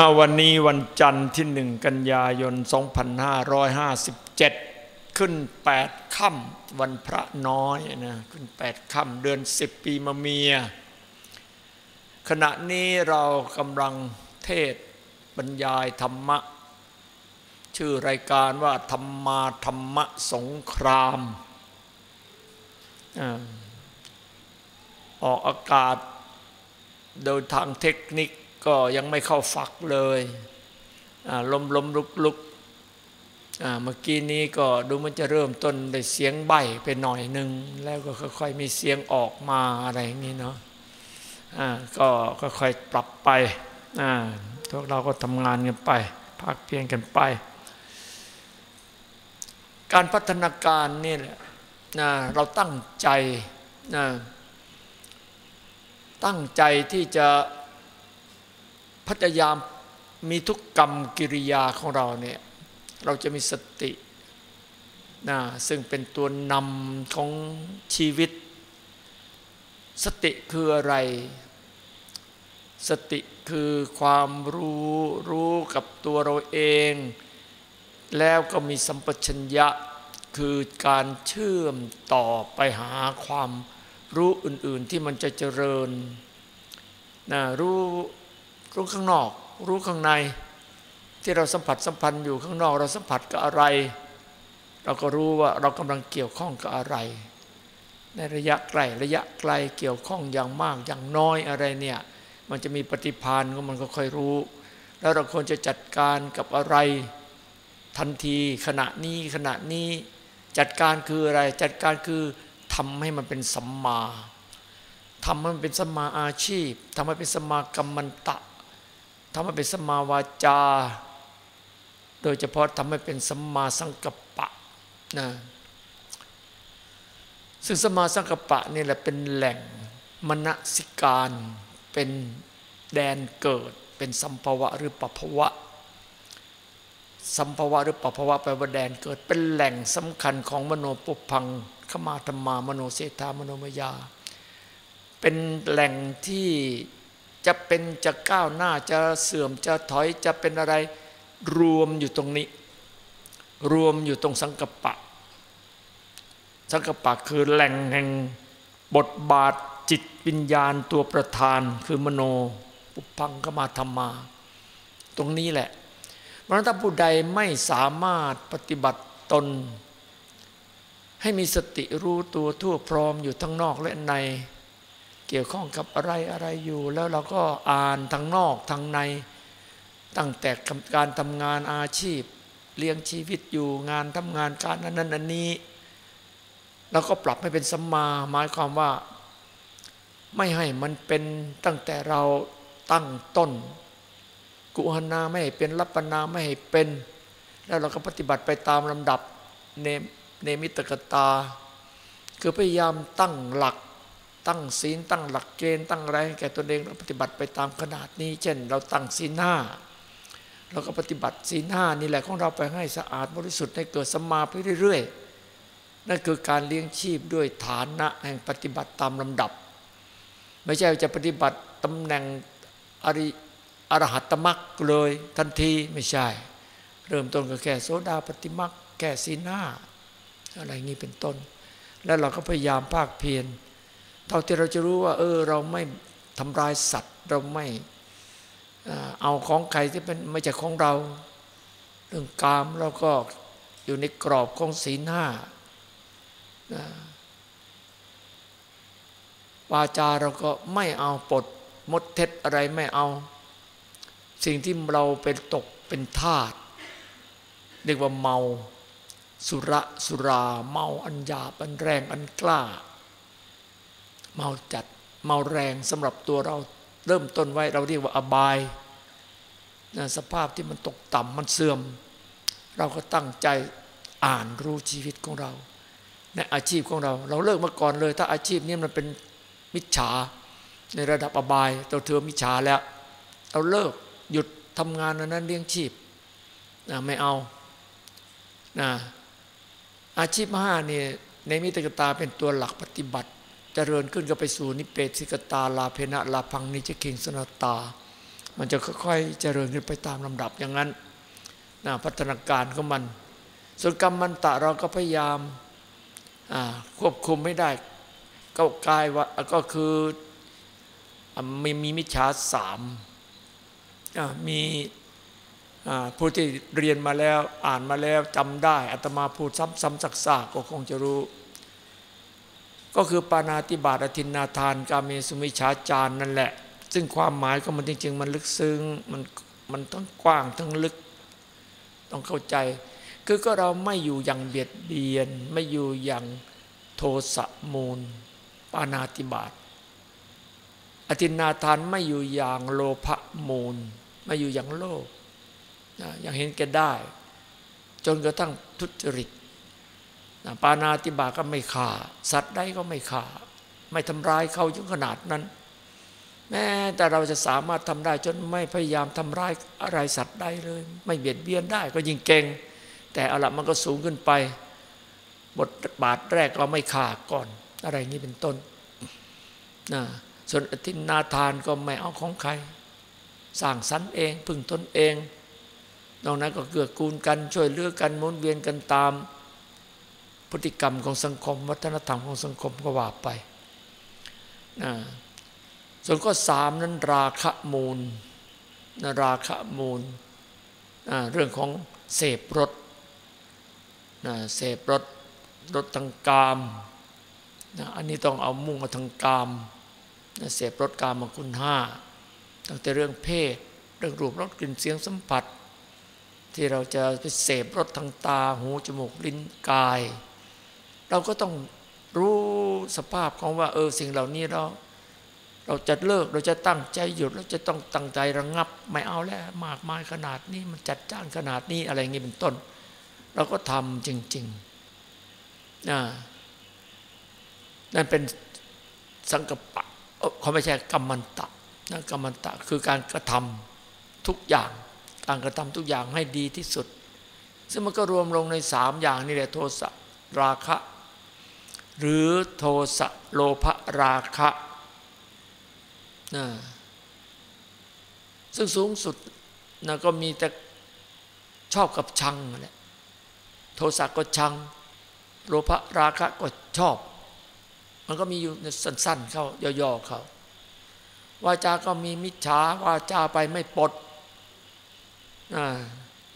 อาวันนี้วันจันทร์ที่หนึ่งกันยายน 2557 ขึ้น 8ค่ำวันพระน้อยนะขึ้น 8ค่ำเดือน 10 ปีมะเมีย ขณะนี้เรากำลังเทศบรรยายธรรมะ ชื่อรายการว่าธรรมาธรรมะสงครามออกอากาศโดยทางเทคนิค ก็ยังไม่เข้าฝักเลยลมลมลุกลุกเมื่อกี้นี้ก็ดูมันจะเริ่มต้นได้เสียงใบไปหน่อยหนึ่งแล้วก็ค่อยๆมีเสียงออกมาอะไรอย่างนี้เนาะก็ค่อยๆปรับไปพวกเราก็ทำงานกันไปพักเพียงกันไป การพัฒนาการนี่แหละเราตั้งใจตั้งใจที่จะ พยายามมีทุกกรรมกิริยาของเราเนี่ยเราจะมีสตินะซึ่งเป็นตัวนำของชีวิต สติคืออะไร สติคือความรู้รู้กับตัวเราเอง แล้วก็มีสัมปชัญญะคือการเชื่อมต่อไปหาความรู้อื่น ๆ ที่มันจะเจริญนะรู้ รู้ข้างนอก รู้ข้างใน ที่เราสัมผัสสัมพันธ์อยู่ข้างนอก เราสัมผัสกับอะไร เราก็รู้ว่าเรากำลังเกี่ยวข้องกับอะไร ในระยะไกลระยะไกลเกี่ยวข้องอย่างมากอย่างน้อยอะไรเนี่ยมันจะมีปฏิพานก็มันก็ค่อยรู้ แล้วเราควรจะจัดการกับอะไร ทันทีขณะนี้ขณะนี้จัดการคืออะไร จัดการคือทำให้มันเป็นสัมมาทำให้มันเป็นสัมมาอาชีพทำให้เป็นสัมมากรรมันตะ ทำให้เป็นสมาวาจา โดยเฉพาะทำให้เป็นสัมมาสังกัปปะนะซึ่งสมาสังกัปปะนี่แหละเป็นแหล่งมณสิการเป็นแดนเกิด เป็นสัมภวะหรือปภวะ สัมภวะหรือปภวะแปลว่าแดนเกิด เป็นแหล่งสำคัญของมโนปุพังขมาธรรมามโนเสธามโนมยา เป็นแหล่งที่ จะเป็นจะก้าวหน้าจะเสื่อมจะถอยจะเป็นอะไร รวมอยู่ตรงนี้ รวมอยู่ตรงสังกปะ สังกปะคือแหล่งแห่งบทบาทจิตวิญญาณตัวประธานคือมโนปุพังกมาธรรมา ตรงนี้แหละเพราะถ้าผู้ใดไม่สามารถปฏิบัติตน ให้มีสติรู้ตัวทั่วพร้อมอยู่ทั้งนอกและใน เกี่ยวข้องกับอะไรอะไรอยู่ แล้วเราก็อ่านทั้งนอกทั้งใน ตั้งแต่การทำงานอาชีพ เลี้ยงชีวิตอยู่งานทำงานการนั้นนั้นอันนี้เราก็ปรับให้เป็นสัมมาหมายความว่า ไม่ให้มันเป็นตั้งแต่เราตั้งต้น กุหนาไม่ให้เป็นรัปนาไม่ให้เป็น แล้วเราก็ปฏิบัติไปตามลำดับเนเนมิตกตา คือพยายามตั้งหลัก ตั้งศีลตั้งหลักเกณฑ์ตั้งอะไรแก่ตนเองเราปฏิบัติไปตามขนาดนี้ เช่น เราตั้งศีลห้าเราก็ปฏิบัติศีลห้านี่แหละของเราไปให้สะอาดบริสุทธิ์ให้เกิดสมาไปเรื่อยๆนั่นคือการเลี้ยงชีพด้วยฐานะแห่งปฏิบัติตามลำดับ ไม่ใช่จะปฏิบัติตำแหน่งอริอรหัตมรรคเลยทันทีไม่ใช่ เริ่มต้นก็แค่โสดาปฏิมรรคแก่ศีลห้าอะไรงี้เป็นต้น แล้วเราก็พยายามภาคเพียร เท่าที่เราจะรู้ว่า เออ เราไม่ทำลายสัตว์ เราไม่เอาของใครที่เป็นไม่ใช่ของเรา เรื่องกามเราก็อยู่ในกรอบของศีลห้าวาจาเราก็ไม่เอาปดมดเท็จอะไรไม่เอา สิ่งที่เราเป็นตกเป็นทาตเรียกว่าเมา สุระสุราเมาอันหยาบอันแรงอันกล้า เมาจัดเมาแรงสำหรับตัวเราเริ่มต้นไว้เราเรียกว่าอบายนะสภาพที่มันตกต่ำมันเสื่อม เราก็ตั้งใจอ่านรู้ชีวิตของเรา ในอาชีพของเรา เราเลิกมาก่อนเลย ถ้าอาชีพนี้มันเป็นมิจฉา ในระดับอบายเราเธอมิจฉาแล้ว เราเลิกหยุดทำงานนั้นเลี้ยงชีพนะไม่เอานะอาชีพห้านี่ในมิตรกตาเป็นตัวหลักปฏิบัติ เจริญขึ้นก็ไปสู่นิเปสิกตาลาเพนะลาพังนิจเคิงสนตา มันจะค่อยๆเจริญขึ้นไปตามลำดับอย่างนั้นนะพัฒนาการของมัน ส่วนกรรมมันตะเราก็พยายามควบคุมไม่ได้ ก็กายว่าก็คือมีมีมิจฉาสามมีผู้ที่เรียนมาแล้วอ่านมาแล้วจำได้อัตมาพูดซ้ำๆซักๆก็คงจะรู้ ก็คือปานาติบาตอธินนาทาน กาเมสุมิชาจารนั่นแหละ ซึ่งความหมายก็มันจริง ๆ มันลึกซึ้งมันมันทั้งกว้างทั้งลึกต้องเข้าใจ คือก็เราไม่อยู่อย่างเบียดเบียน ไม่อยู่อย่างโทสะมูล ปานาติบาตอธินาทานไม่อยู่อย่างโลภมูล ไม่อยู่อย่างโลภอย่างเห็นแก่ได้ จนกระทั่งทุจริต ปานาติบาก็ไม่ฆ่า สัตว์ใดก็ไม่ฆ่า ไม่ทำร้ายเขาจนขนาดนั้น แม้แต่เราจะสามารถทำได้จนไม่พยายามทำร้ายอะไรสัตว์ใดเลย ไม่เบียดเบียนได้ก็ยิ่งเก่ง แต่เอาละมันก็สูงขึ้นไป บทบาทแรกเราไม่ฆ่าก่อน อะไรนี้เป็นต้นนะส่วนอธินาทานก็ไม่เอาของใคร สร้างสรรค์เองพึ่งตนเองนอกนั้นก็เกื้อกูลกันช่วยเหลือกันหมุนเวียนกันตาม พฤติกรรมของสังคม วัฒนธรรมของสังคมก็ว่าไปนะส่วนข้อสามนั้นราคะมูลนะราคะมูลนะเรื่องของเสพรสนะเสพรสรสทางกามนะอันนี้ต้องเอามุ่งมาทางกามนะเสพรสกามมาคุณห้าตั้งแต่เรื่องเพศ เรื่องรูปรสกลิ่นเสียงสัมผัส ที่เราจะไปเสพรสทางตาหูจมูกลิ้นกาย เราก็ต้องรู้สภาพของว่าเออสิ่งเหล่านี้เรา เราจะเลิกเราจะตั้งใจหยุดเราจะต้องตั้งใจระงงับ ไม่เอาแล้วมากมายขนาดนี้มันจัดจ้านขนาดนี้อะไรอย่างนี้เป็นต้น เราก็ทำจริงๆนะนั่นเป็นสังกปะเขาไม่ใช่กรรมันตะนะกรรมันตะคือการกระทำทุกอย่างการกระทำทุกอย่างให้ดีที่สุด ซึ่งมันก็รวมลงในสามอย่างนี่แหละโทสะราคะ หรือโทสะโลภราคะนะซึ่งสูงสุดนะก็มีแต่ชอบกับชังแหละโทสะก็ชัง โลภราคะก็ชอบ มันก็มีอยู่สั้น ๆ เขาย่อๆเขาวาจาก็มีมิจฉาวาจาไปไม่ปด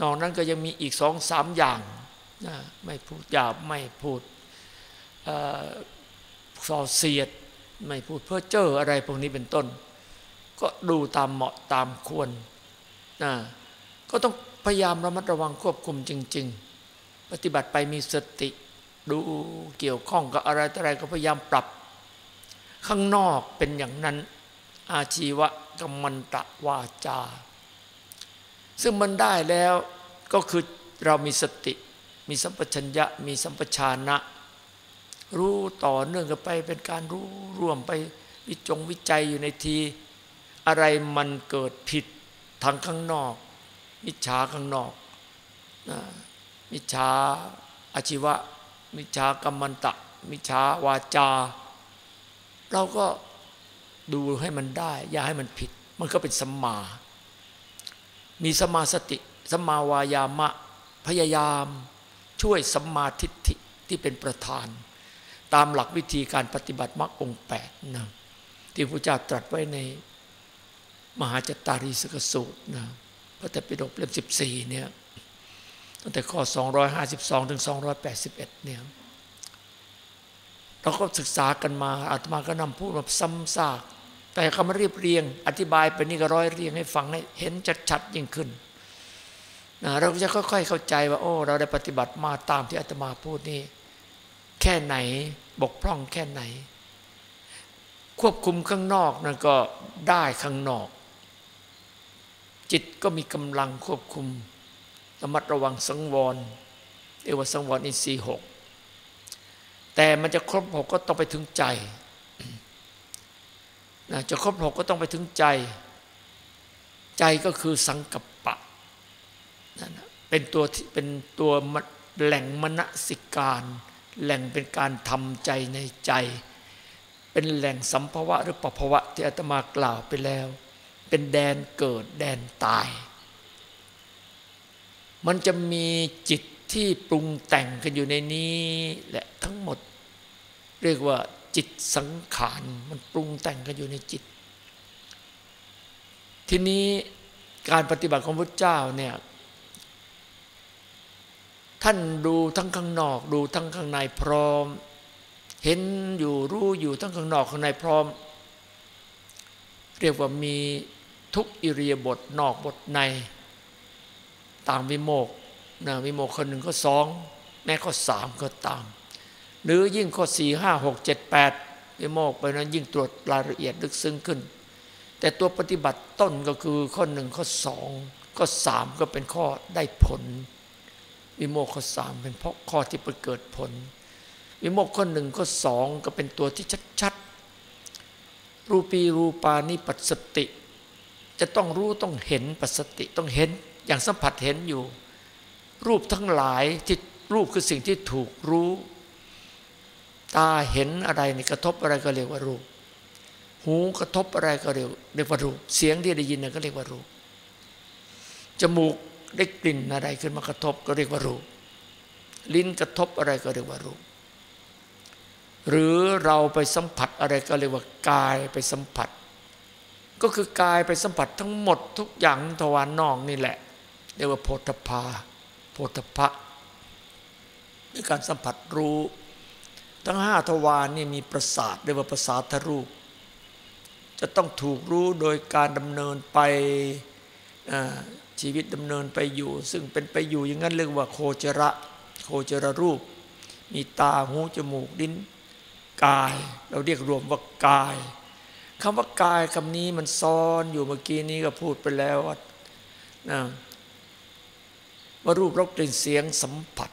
นอกนั้นก็ยังมีอีกสองสามอย่าง ไม่พูดหยาบไม่พูด ส่อเสียด ไม่พูดเพื่อเจ้ออะไรพวกนี้เป็นต้น ก็ดูตามเหมาะตามควรนะก็ต้องพยายามระมัดระวังควบคุมจริง ๆ ปฏิบัติไปมีสติ ดูเกี่ยวข้องกับอะไรอะไรก็พยายามปรับ ข้างนอกเป็นอย่างนั้น อาชีวะกรรมันตะวาจา ซึ่งมันได้แล้วก็คือเรามีสติ มีสัมปชัญญะ มีสัมปชานะ รู้ต่อเนื่องกันไปเป็นการรู้ร่วมไปวิจงวิจัยอยู่ในที อะไรมันเกิดผิดทางข้างนอกมิจฉาข้างนอกมิจฉาอาชีวะ มิจฉากรรมันตะ มิจฉาวาจา เราก็ดูให้มันได้ อย่าให้มันผิด มันก็เป็นสัมมา มีสมาสติสมาวายามะ พยายามช่วยสัมมาทิฏฐิที่เป็นประธาน ตามหลักวิธีการปฏิบัติมรรคองแปดนะที่พระเจ้าตรัสไว้ในมหาจตารีสกสูตรนะพระแต่ปิฎกเล่มสิบสี่เนี่ยตั้งแต่ข้อ 252 ถึง 281 เนี่ยเราก็ศึกษากันมาอาตมาก็นำพูดมาซ้ำซาก แต่คำเรียบเรียง อธิบายไปนี่ก็ร้อยเรียงให้ฟังให้เห็นชัดๆยิ่งขึ้นนะเราจะค่อยๆเข้าใจว่า โอ้ เราได้ปฏิบัติมาตามที่อาตมาพูดนี่ แค่ไหน บกพร่องแค่ไหน ควบคุมข้างนอกนั่นก็ได้ข้างนอก จิตก็มีกำลังควบคุมระมัดระวังสังวรเรียกว่าสังวรอินทรีย์หกแต่มันจะครบหกก็ต้องไปถึงใจนะจะครบหกก็ต้องไปถึงใจ ใจก็คือสังกัปปะนั่นเป็นตัวเป็นตัวแหล่งมณสิการ แหล่งเป็นการทำใจในใจ เป็นแหล่งสัมภวะหรือปภวะที่อาตมากล่าวไปแล้ว เป็นแดนเกิดแดนตาย มันจะมีจิตที่ปรุงแต่งกันอยู่ในนี้แหละทั้งหมด เรียกว่าจิตสังขารมันปรุงแต่งกันอยู่ในจิต ทีนี้การปฏิบัติของพระเจ้าเนี่ย ท่านดูทั้งข้างนอก ดูทั้งข้างในพร้อม เห็นอยู่รู้อยู่ทั้งข้างนอกข้างในพร้อม เรียกว่ามีทุกอิริยาบถนอกบทในตามวิโมกนะวิโมกคนหนึ่งก็สองแม้ข้อสามก็ตาม หรือยิ่งข้อสี่ห้าหกเจ็ดแปดวิโมกไปนั้นยิ่งตรวจรายละเอียดลึกซึ้งขึ้น แต่ตัวปฏิบัติต้นก็คือข้อหนึ่งข้อสองข้อสามก็เป็นข้อได้ผล วิโมกข้อสามเป็นเพราะข้อที่เกิดผล วิโมกข้อหนึ่งข้อสองก็เป็นตัวที่ชัดๆ รูปีรูปานิปัสสติ จะต้องรู้ต้องเห็นปัสสติต้องเห็นอย่างสัมผัสเห็นอยู่ รูปทั้งหลายที่รูปคือสิ่งที่ถูกรู้ ตาเห็นอะไรนี่กระทบอะไรก็เรียกว่ารูป หูกระทบอะไรก็เรียกเรียกว่ารูป เสียงที่ได้ยินก็เรียกว่ารูปจมูก ได้กลิ่นอะไรขึ้นมากระทบก็เรียกว่ารูปลิ้นกระทบอะไรก็เรียกว่ารูปหรือเราไปสัมผัสอะไรก็เรียกว่ากายไปสัมผัส ก็คือกายไปสัมผัสทั้งหมดทุกอย่างทวารนอกนี่แหละ เรียกว่าโพธพาโพธพะในการสัมผัสรู้ ทั้งห้าทวารนี่มีประสาทเรียกว่าประสาทรูป จะต้องถูกรู้โดยการดำเนินไป ชีวิตดำเนินไปอยู่ ซึ่งเป็นไปอยู่อย่างนั้นเรียกว่าโคจระ โคจรรูป มีตาหูจมูกลิ้นกาย เราเรียกรวมว่ากายคำว่ากายคำนี้มันซ้อนอยู่เมื่อกี้นี้ก็พูดไปแล้วว่าว่ารูปรสกลิ่นเสียงสัมผัส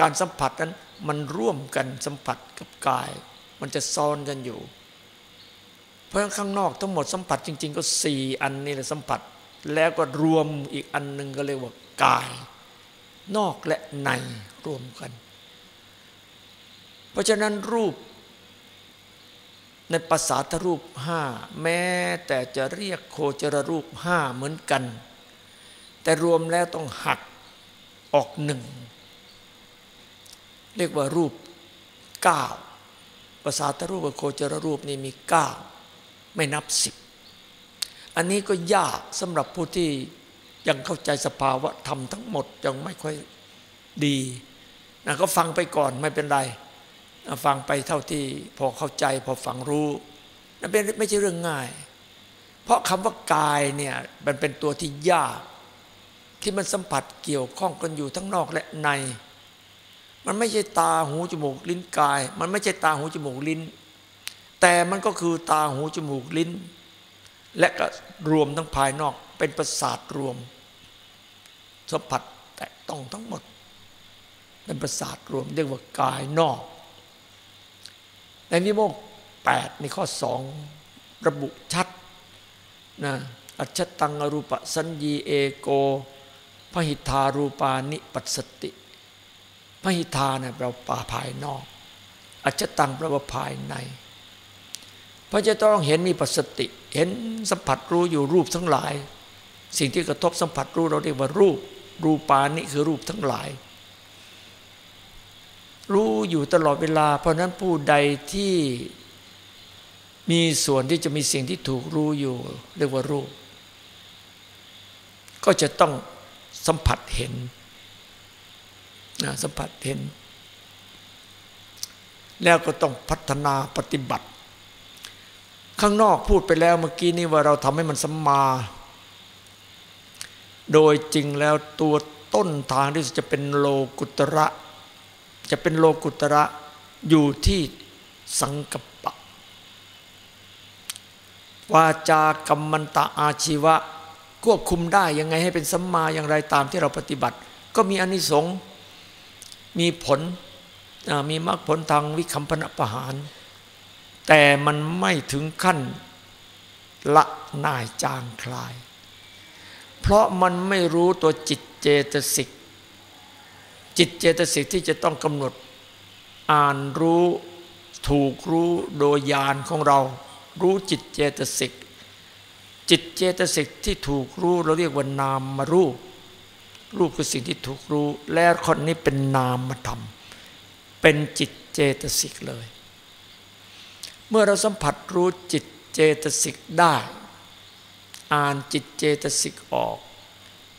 การสัมผัสนั้นมันร่วมกันสัมผัสกับกาย มันจะซ้อนกันอยู่ เพราะข้างนอกทั้งหมดสัมผัสจริง ๆ ก็สี่อันนี่แหละสัมผัส แล้วก็รวมอีกอันหนึ่งก็เรียกว่ากาย นอกและในรวมกัน เพราะฉะนั้นรูป ในภาษาทรูปห้าแม้แต่จะเรียกโคจรรูปห้าเหมือนกัน แต่รวมแล้วต้องหักออกหนึ่งเรียกว่ารูปเก้าภาษาทรูปกับโคจรรูปนี่มีเก้าไม่นับสิบ อันนี้ก็ยากสำหรับผู้ที่ยังเข้าใจสภาวะธรรมทั้งหมดยังไม่ค่อยดีนะก็ฟังไปก่อนไม่เป็นไรฟังไปเท่าที่พอเข้าใจพอฟังรู้นั่นเป็นไม่ใช่เรื่องง่าย เพราะคำว่ากายเนี่ยมันเป็นตัวที่ยาก ที่มันสัมผัสเกี่ยวข้องกันอยู่ทั้งนอกและใน มันไม่ใช่ตาหูจมูกลิ้นกาย มันไม่ใช่ตาหูจมูกลิ้น แต่มันก็คือตาหูจมูกลิ้น และก็ รวมทั้งภายนอก เป็นประสาทรวมสัมผัสแต่ต้องทั้งหมด เป็นประสาทรวมเรียกว่ากายนอก ในวิโมกแปดในข้อสองระบุชัดนะอัจฉตังอรูปสัญญีเอโกพหิทารูปานิปัสสติพหิทาเนี่ยแปลว่าป่าภายนอก อัจฉตังแปลว่าภายในพระจะต้องเห็นมีปัสสติ เห็นสัมผัสรู้อยู่รูปทั้งหลาย สิ่งที่กระทบสัมผัสรู้เราเรียกว่ารูป รูปานิคือรูปทั้งหลาย รู้อยู่ตลอดเวลา เพราะนั้นผู้ใดที่มีส่วนที่จะมีสิ่งที่ถูกรู้อยู่ เรียกว่ารู้ก็จะต้องสัมผัสเห็นนะสัมผัสเห็น แล้วก็ต้องพัฒนาปฏิบัติ ข้างนอกพูดไปแล้วเมื่อกี้นี้ว่าเราทำให้มันสัมมา โดยจริงแล้วตัวต้นทางที่จะเป็นโลกุตระ จะเป็นโลกุตระอยู่ที่สังกัปปะ วาจากรรมันตะอาชีวะ ควบคุมได้ยังไงให้เป็นสัมมาอย่างไรตามที่เราปฏิบัติ ก็มีอนิสงส์มีผลมีมรรคผลทางวิคัมพนประหาร แต่มันไม่ถึงขั้นละนายจางคลาย เพราะมันไม่รู้ตัวจิตเจตสิก จิตเจตสิกที่จะต้องกำหนด อ่านรู้ถูกรู้โดยญาณของเรา รู้จิตเจตสิก จิตเจตสิกที่ถูกรู้เราเรียกว่านามมารูป รูปคือสิ่งที่ถูกรู้ แล้วคนนี้เป็นนามธรรม เป็นจิตเจตสิกเลย เมื่อเราสัมผัสรู้จิตเจตสิกได้ อ่านจิตเจตสิกออก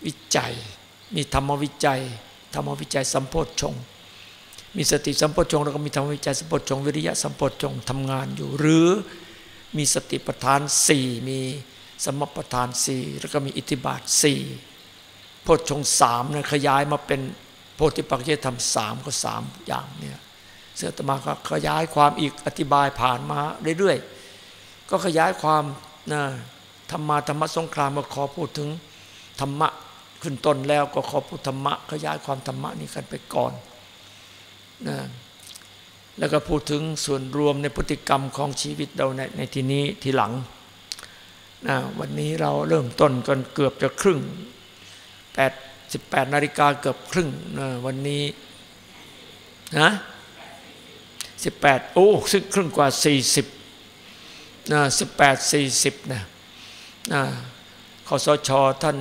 วิจัยมีธรรมวิจัยธรรมวิจัยสัมโพชง มีสติสัมโพชงแล้วก็มีธรรมวิจัยสัมโพชง วิริยะสัมโพชงทำงานอยู่ หรือมีสติปัฏฐานสี่มีสมปัฏฐานสี่แล้วก็มีอิทธิบาทสี่โพชฌงสามนะขยายมาเป็นโพธิปักจยธรรมสามก็สามอย่างเนี่ย เสือตมาก็ขยายความอีกอธิบายผ่านมาเรื่อยๆ ก็ขยายความนะธรรมะธรรมะสงครามก็ขอพูดถึงธรรมะขึ้นต้นแล้วก็ขอพูดธรรมะขยายความธรรมะนี้กันไปก่อนนะแล้วก็พูดถึงส่วนรวมในพฤติกรรมของชีวิตเราในในที่นี้ทีหลังนะวันนี้เราเริ่มต้นกันเกือบจะครึ่ง8 18นาฬิกาเกือบครึ่งนะวันนี้นะ 18 โอ้ซึ่งครึ่งกว่า 40นะ18 40นะนะคสชท่าน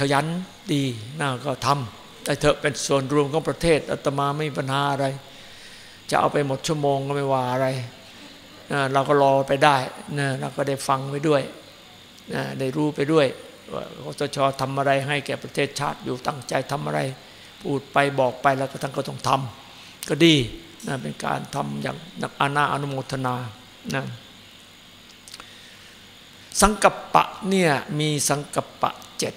ขยันดีนะก็ทำแต่เถอะเป็นส่วนรวมของประเทศอาตมาไม่มีปัญหาอะไร จะเอาไปหมดชั่วโมงก็ไม่ว่าอะไรนะเราก็รอไปได้นะเราก็ได้ฟังไปด้วยนะได้รู้ไปด้วยว่าคสชทำอะไรให้แก่ประเทศชาติอยู่ตั้งใจทำอะไร พูดไปบอกไปแล้วก็ท่านก็ต้องทำก็ดี นะเป็นการทำอย่างนักอาณาอนุโมทนานะสังกัปปะเนี่ยมีสังกัปปะเจ็ด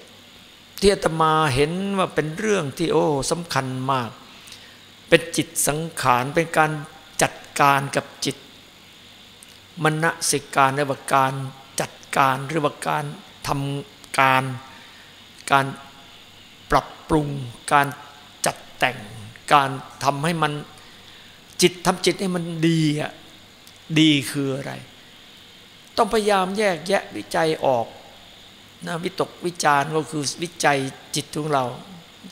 ที่อาตมาเห็นว่าเป็นเรื่องที่โอ้สำคัญมาก เป็นจิตสังขารเป็นการจัดการกับจิตมณสิการหรือว่าการจัดการหรือว่าการทำการ การปรับปรุง การจัดแต่ง การทำให้มัน จิตทำจิตให้มันดีอะดีคืออะไร ต้องพยายามแยกแยะวิจัยออกนะวิตกวิจารก็คือวิจัยจิตของเรา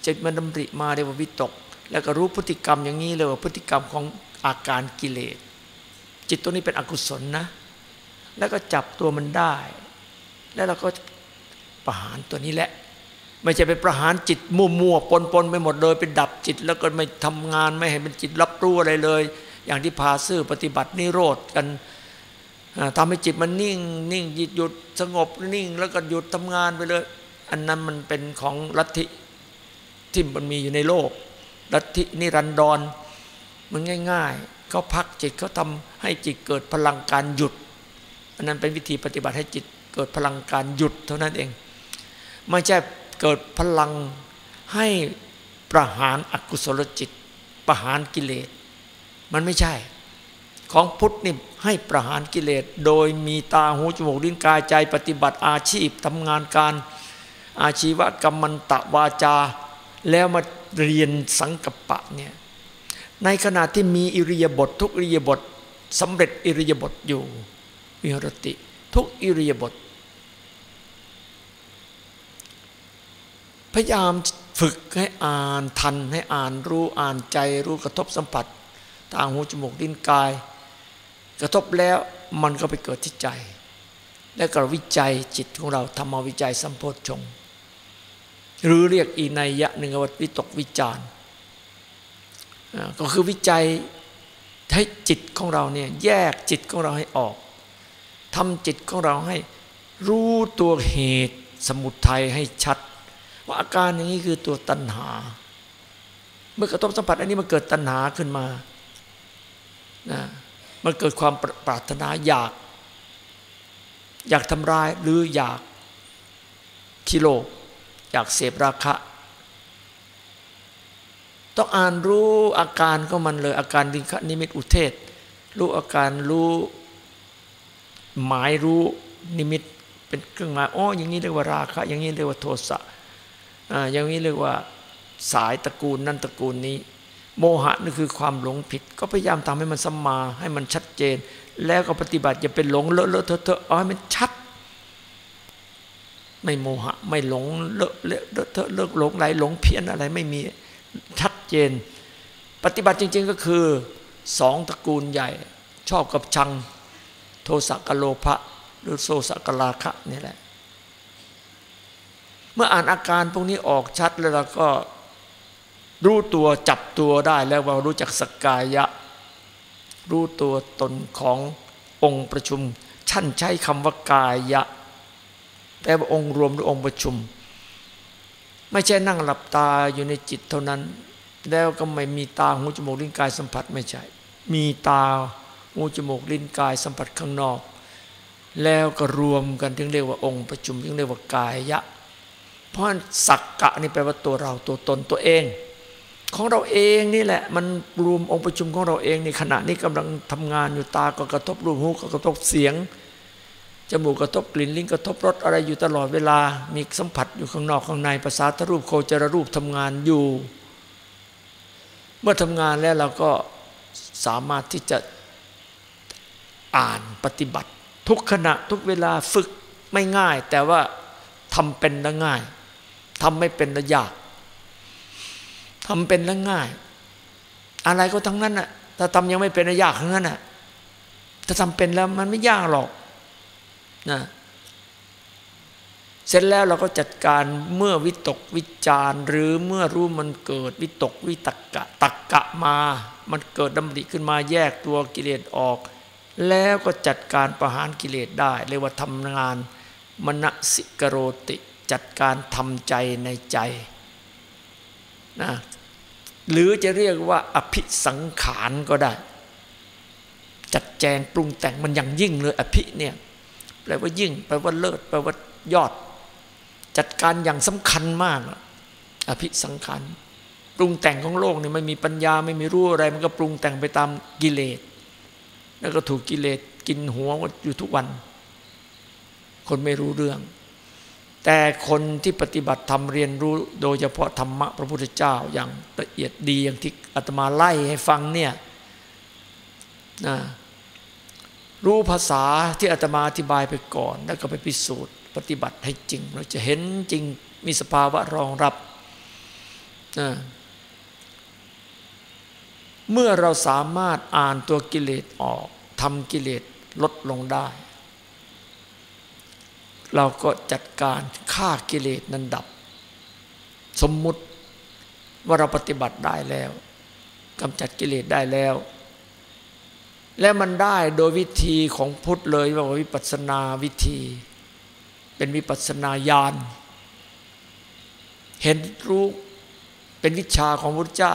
จิตมันดำริมาเรียกว่าวิตก แล้วก็รู้พฤติกรรมอย่างนี้เลยว่าพฤติกรรมของอาการกิเลส จิตตัวนี้เป็นอกุศลนะ แล้วก็จับตัวมันได้ แล้วเราก็ประหารตัวนี้แหละ ไม่ใช่ไปประหารจิตมั่วๆปนๆไปหมดเลยไปดับจิต แล้วก็ไม่ทำงานไม่ให้มันจิตรับรู้อะไรเลย อย่างที่พาซื่อปฏิบัตินิโรธกันทำให้จิตมันนิ่งนิ่งหยุดหยุดสงบนิ่ง แล้วก็หยุดทำงานไปเลย อันนั้นมันเป็นของลัทธิที่มันมีอยู่ในโลกลัทธินิรันดรมันง่าย ๆเขาพักจิตเขาทำให้จิตเกิดพลังการหยุด อันนั้นเป็นวิธีปฏิบัติให้จิตเกิดพลังการหยุดเท่านั้นเองไม่ใช่ เกิดพลังให้ประหารอกุศลจิต ประหารกิเลส มันไม่ใช่ ของพุทธนี่ให้ประหารกิเลส โดยมีตาหูจมูกลิ้นกายใจปฏิบัติอาชีพทำงานการอาชีวกรรมันตะวาจา แล้วมาเรียนสังกัปปะเนี่ยในขณะที่มีอิริยาบถททุกอิริยาบถสำเร็จอิริยาบถอยู่วิหรติ ทุกอิริยาบถ พยายามฝึกให้อ่านทันให้อ่านรู้อ่านใจรู้กระทบสัมผัสทางหูจมูกลิ้นกาย กระทบแล้วมันก็ไปเกิดที่ใจ และก็วิจัยจิตของเราทำมาวิจัยสัมโพธชง หรือเรียกอีนัยยะหนึ่งว่าวิตกวิจารก็คือวิจัยให้จิตของเราเนี่ยแยกจิตของเราให้ออกทำจิตของเราให้รู้ตัวเหตุสมุทัยให้ชัด ว่าอาการอย่างนี้คือตัวตัณหา เมื่อกระทบสัมผัสอันนี้มันเกิดตัณหาขึ้นมานะมันเกิดความปรารถนาอยาก อยากทำร้ายหรืออยากคิโลอยากเสพราคะ ต้องอ่านรู้อาการก็มันเลย อาการดิคนิมิตอุเทศ รู้อาการรู้หมายรู้นิมิตเป็นเครื่องหมายอ๋ออย่างนี้เรียกว่าราคะ อย่างนี้เรียกว่าโทสะ อย่างนี้เรียกว่าสายตระกูลนั่นตระกูลนี้ โมหะนี่คือความหลงผิด ก็พยายามทำให้มันสัมมาให้มันชัดเจน แล้วก็ปฏิบัติอย่าเป็นหลงเลอะเลอะเทอะเทอะเอาให้มันชัด ไม่โมหะ ไม่หลงเลอะเลอะเทอะเลิกหลงไหลหลงเพี้ยนอะไรไม่มีชัดเจน ปฏิบัติจริง ๆก็คือสองตระกูลใหญ่ ชอบกับชัง โทสะกโลภะหรือโซสะกลาคะนี่แหละ เมื่ออ่านอาการพวกนี้ออกชัดแล้วเราก็รู้ตัวจับตัวได้แล้วว่ารู้จักสกายะ รู้ตัวตนขององค์ประชุมท่านใช้คำว่ากายะแปลว่าองค์รวมหรือองค์ประชุม ไม่ใช่นั่งหลับตาอยู่ในจิตเท่านั้น แล้วก็ไม่มีตาหูจมูกลิ้นกายสัมผัสไม่ใช่ มีตาหูจมูกลิ้นกายสัมผัสข้างนอก แล้วก็รวมกันถึงเรียกว่าองค์ประชุมถึงเรียกว่ากายะ เพราะสักกะนี่แปลว่าตัวเราตัวตนตัวเอง ของเราเองนี่แหละ มันรวมองค์ประชุมของเราเองในขณะนี้กำลังทำงานอยู่ตาก็กระทบรูปหูก็กระทบเสียงจมูกกระทบกลิ่นลิ้นกระทบรสอะไรอยู่ตลอดเวลา มีสัมผัสอยู่ข้างนอกข้างในภาษาทรูปโคจรรูปทำงานอยู่ เมื่อทำงานแล้วเราก็สามารถที่จะอ่านปฏิบัติ ทุกขณะทุกเวลาฝึกไม่ง่าย แต่ว่าทำเป็นและง่าย ทำไม่เป็นและยากทำเป็นและง่าย อะไรก็ทั้งนั้นน่ะ ถ้าทำยังไม่เป็นยากทั้งนั้นน่ะ ถ้าทำเป็นแล้วมันไม่ยากหรอกนะเสร็จแล้วเราก็จัดการเมื่อวิตกวิจารหรือเมื่อรู้มันเกิดวิตกวิตกะตักกะมา มันเกิดดำริขึ้นมาแยกตัวกิเลสออก แล้วก็จัดการประหารกิเลสได้ เรียกว่าทำงานมณสิกโรติ จัดการทำใจในใจนะหรือจะเรียกว่าอภิสังขารก็ได้ จัดแจงปรุงแต่งมันอย่างยิ่งเลยอภิเนี่ยแปลว่ายิ่งแปลว่าเลิศแปลว่ายอด จัดการอย่างสำคัญมาก อภิสังขารปรุงแต่งของโลกนี่ไม่มีปัญญาไม่มีรู้อะไร มันก็ปรุงแต่งไปตามกิเลส แล้วก็ถูกกิเลสกินหัวอยู่ทุกวัน คนไม่รู้เรื่อง แต่คนที่ปฏิบัติธรรมเรียนรู้โดยเฉพาะธรรมะพระพุทธเจ้าอย่างละเอียดดีอย่างที่อาตมาไล่ให้ฟังเนี่ยนะรู้ภาษาที่อาตมาอธิบายไปก่อน แล้วก็ไปพิสูจน์ปฏิบัติให้จริง เราจะเห็นจริงมีสภาวะรองรับนะเมื่อเราสามารถอ่านตัวกิเลสออกทำกิเลสลดลงได้ เราก็จัดการฆ่ากิเลสนั้นดับ สมมุติว่าเราปฏิบัติได้แล้วกำจัดกิเลสได้แล้ว และมันได้โดยวิธีของพุทธเลยว่าวิปัสนาวิธี เป็นวิปัสนาญาณเห็นรู้เป็นวิชาของพระเจ้า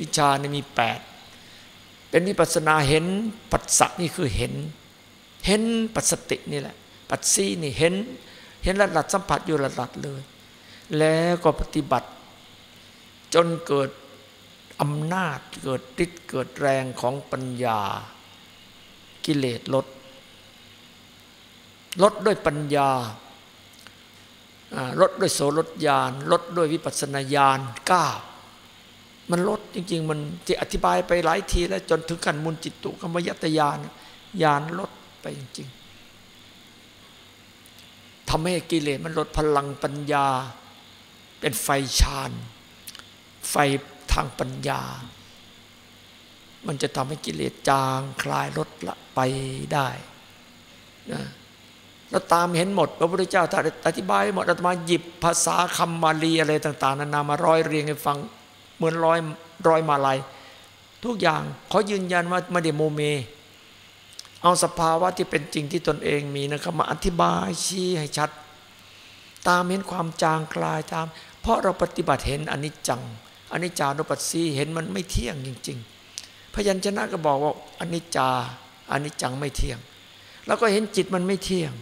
วิชาในมีแปดเป็นวิปัสนาเห็นปัสสะนี่คือเห็น เห็นปัสสตินี่แหละ ปัสสีนี่เห็นเห็นระดับสัมผัสอยู่ระดับเลย แล้วก็ปฏิบัติ จนเกิดอำนาจเกิดฤทธิ์เกิดแรงของปัญญา กิเลสลด ลดด้วยปัญญาลดด้วยโสลดญาณลดด้วยวิปัสนาญาณก้ามันลดจริง ๆ มันที่อธิบายไปหลายทีแล้วจนถึงกันมุนจิตตุกรรมยตญาณญาณลดไปจริงๆ ทำให้กิเลสมันลดพลังปัญญา เป็นไฟฌานไฟทางปัญญา มันจะทำให้กิเลสจางคลายลดละไปได้นะเราตามเห็นหมด พระพุทธเจ้าถ้าอธิบายหมดอาตมาหยิบภาษาคำมาลีอะไรต่าง ๆ นานามาร้อยเรียงให้ฟังเหมือนร้อยร้อยมาลายทุกอย่างเขายืนยันว่าไม่ได้โมเม เอาสภาวะที่เป็นจริงที่ตนเองมีนะครับมาอธิบายชี้ให้ชัด ตามเห็นความจางคลายตาม เพราะเราปฏิบัติเห็นอนิจจังอนิจจานุปัสสีเห็นมันไม่เที่ยงจริง ๆ พยัญชนะก็บอกว่าอนิจจาอนิจจังไม่เที่ยง แล้วก็เห็นจิตมันไม่เที่ยง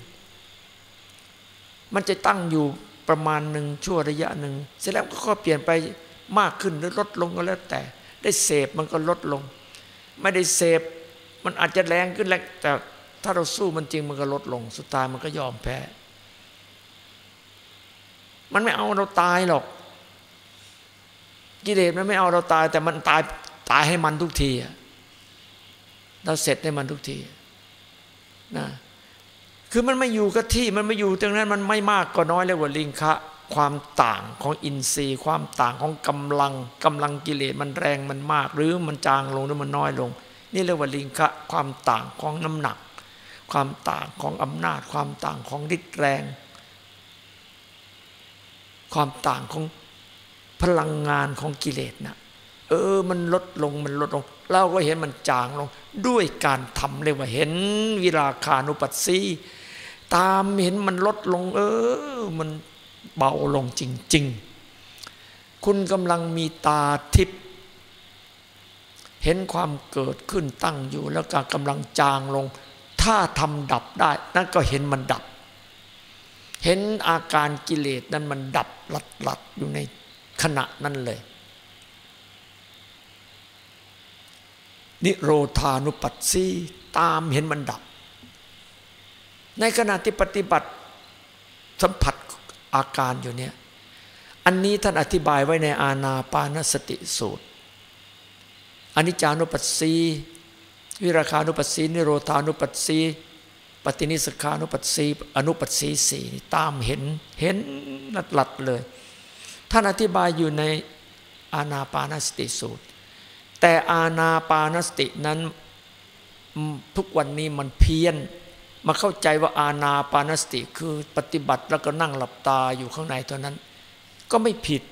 มันจะตั้งอยู่ประมาณหนึ่งชั่วระยะหนึ่งเสร็จแล้วก็เปลี่ยนไปมากขึ้นหรือลดลงก็แล้วแต่ ได้เสพมันก็ลดลง ไม่ได้เสพ มันอาจจะแรงขึ้นแรงแต่ถ้าเราสู้มันจริงมันก็ลดลง สุดท้ายมันก็ยอมแพ้ มันไม่เอาเราตายหรอก กิเลสมันไม่เอาเราตาย แต่มันตายตายให้มันทุกทีเราเสร็จให้มันทุกทีนะคือมันไม่อยู่กับที่มันไม่อยู่ตรงนั้นมันไม่มากก็น้อยเรียกว่าลิงคะความต่างของอินทรีย์ ความต่างของกำลังกำลังกิเลสมันแรงมันมาก หรือมันจางลงหรือมันน้อยลง นี่เรียกว่าลิงคะความต่างของน้ำหนัก ความต่างของอำนาจ ความต่างของฤทธิ์แรง ความต่างของพลังงานของกิเลสนะเออ มันลดลงมันลดลง เราก็เห็นมันจางลง ด้วยการทำเรียกว่าเห็นวิราคานุปัสสีตามเห็นมันลดลง เออ มันเบาลงจริง ๆ คุณกำลังมีตาทิพย์ เห็นความเกิดขึ้นตั้งอยู่แล้วก็กำลังจางลง ถ้าทำดับได้ นั่นก็เห็นมันดับ เห็นอาการกิเลสนั้นมันดับหลัดหลัดอยู่ในขณะนั้นเลย นิโรธานุปัสสีตามเห็นมันดับ ในขณะที่ปฏิบัติสัมผัสอาการอยู่เนี่ย อันนี้ท่านอธิบายไว้ในอาณาปานสติสูตร อนิจจานุปัสสี วิราคานุปัสสี นิโรธานุปัสสีปฏินิสขานุปัสสีอนุปัสสีสี่ตามเห็นเห็นนัดหลัดเลย ท่านอธิบายอยู่ในอาณาปานสติสูตร แต่อาณาปานสตินั้นทุกวันนี้มันเพี้ยน มาเข้าใจว่าอาณาปานสติคือปฏิบัติแล้วก็นั่งหลับตาอยู่ข้างในเท่านั้น ก็ไม่ผิด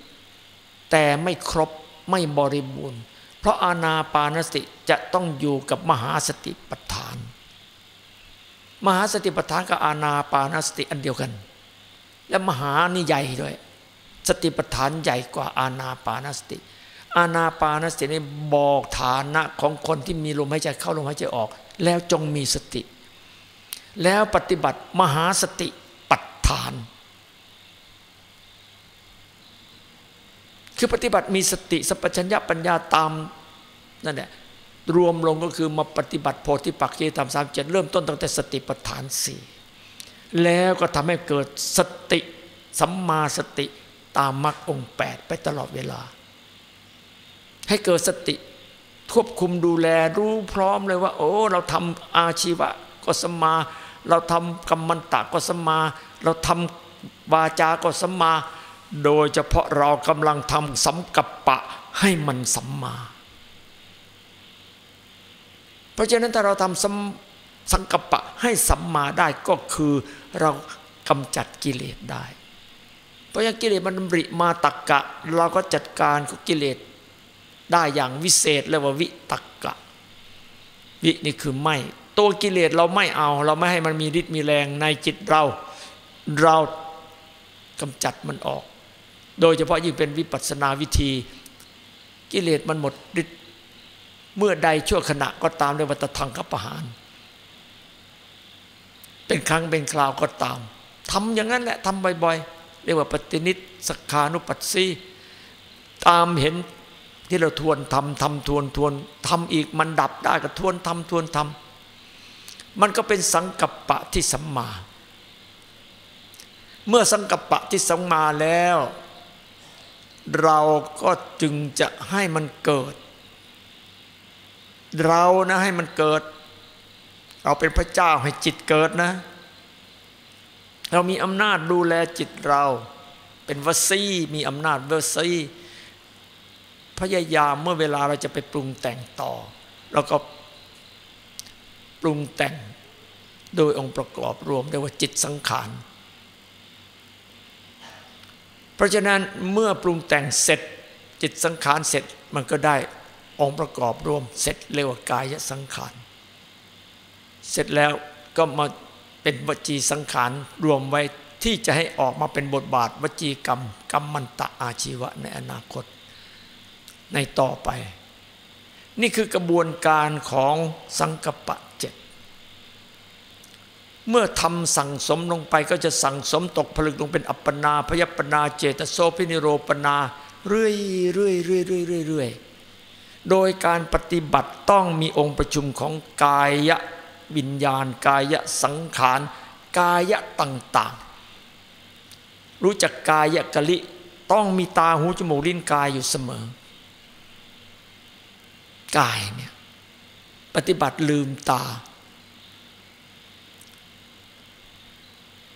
แต่ไม่ครบไม่บริบูรณ์ เพราะอาณาปานสติจะต้องอยู่กับมหาสติปัฏฐาน มหาสติปัฏฐานกับอาณาปานสติอันเดียวกัน และมหานี่ใหญ่ด้วย สติปัฏฐานใหญ่กว่าอาณาปานสติ อาณาปานสตินี่บอกฐานะของคนที่มีลมหายใจเข้าลมหายใจออก แล้วจงมีสติ แล้วปฏิบัติมหาสติปัฏฐาน คือปฏิบัติมีสติสัพพัญญาปัญญาตามนั่นแหละรวมลงก็คือมาปฏิบัติโพธิปักขีธรรมสามเจ็ดเริ่มต้นตั้งแต่สติปัฏฐานสี่แล้วก็ทำให้เกิดสติสัมมาสติตามมรรคองแปดไปตลอดเวลา ให้เกิดสติควบคุมดูแลรู้พร้อมเลยว่า โอ้ เราทำอาชีวะก็สมา เราทำกรรมันตะก็สมา เราทำวาจาก็สมา โดยเฉพาะเรากำลังทำสัมกัปปะให้มันสัมมา เพราะฉะนั้นถ้าเราทำสังกัปปะให้สัมมาได้ก็คือเรากำจัดกิเลสได้ เพราะย่างกิเลสมันริมาตักกะ เราก็จัดการกับกิเลสได้อย่างวิเศษเรียกว่าวิตักกะ วินี่คือไม่ ตัวกิเลสเราไม่เอา เราไม่ให้มันมีฤทธิ์มีแรงในจิตเรา เรากำจัดมันออก โดยเฉพาะยิ่งเป็นวิปัสนาวิธี กิเลสมันหมดฤทธิ์เมื่อใดชั่วขณะก็ตามในวัตทังกัปหาร เป็นครั้งเป็นคราวก็ตามทำอย่างนั้นแหละทำบ่อยๆ เรียกว่าปฏินิสกานุปัสสีตามเห็นที่เราทวนทำทำทวนทวนทำอีกมันดับได้ก็ทวนทำทวนทำมันก็เป็นสังกัปปะที่สัมมา เมื่อสังกัปปะที่สัมมาแล้ว เราก็จึงจะให้มันเกิด เรานะให้มันเกิด เราเป็นพระเจ้าให้จิตเกิดนะ เรามีอำนาจดูแลจิตเรา เป็นวสีมีอำนาจเวสีพยายามเมื่อเวลาเราจะไปปรุงแต่งต่อ เราก็ปรุงแต่งโดยองค์ประกอบรวมเรียกว่าจิตสังขาร เพราะฉะนั้นเมื่อปรุงแต่งเสร็จจิตสังขารเสร็จมันก็ได้องค์ประกอบรวมเสร็จเรียกว่ากายสังขาร เสร็จแล้วก็มาเป็นวจีสังขารรวมไว้ที่จะให้ออกมาเป็นบทบาทวจีกรรมกรรมมันตะอาชีวะในอนาคต ในต่อไป นี่คือกระบวนการของสังกปะ เมื่อทำสั่งสมลงไปก็จะสั่งสมตกผลึกลงเป็นอัปปนา พยปนาเจตโสพินิโรปนาเรื่อยเรื่อยเรื่อยเรื่อยเรื่อยโดยการปฏิบัติต้องมีองค์ประชุมของกายะวิญญาณ กายะสังขาร กายะต่างๆ รู้จักกายะกะลิต้องมีตาหูจมูกลิ้นกายอยู่เสมอ กายเนี่ยปฏิบัติลืมตา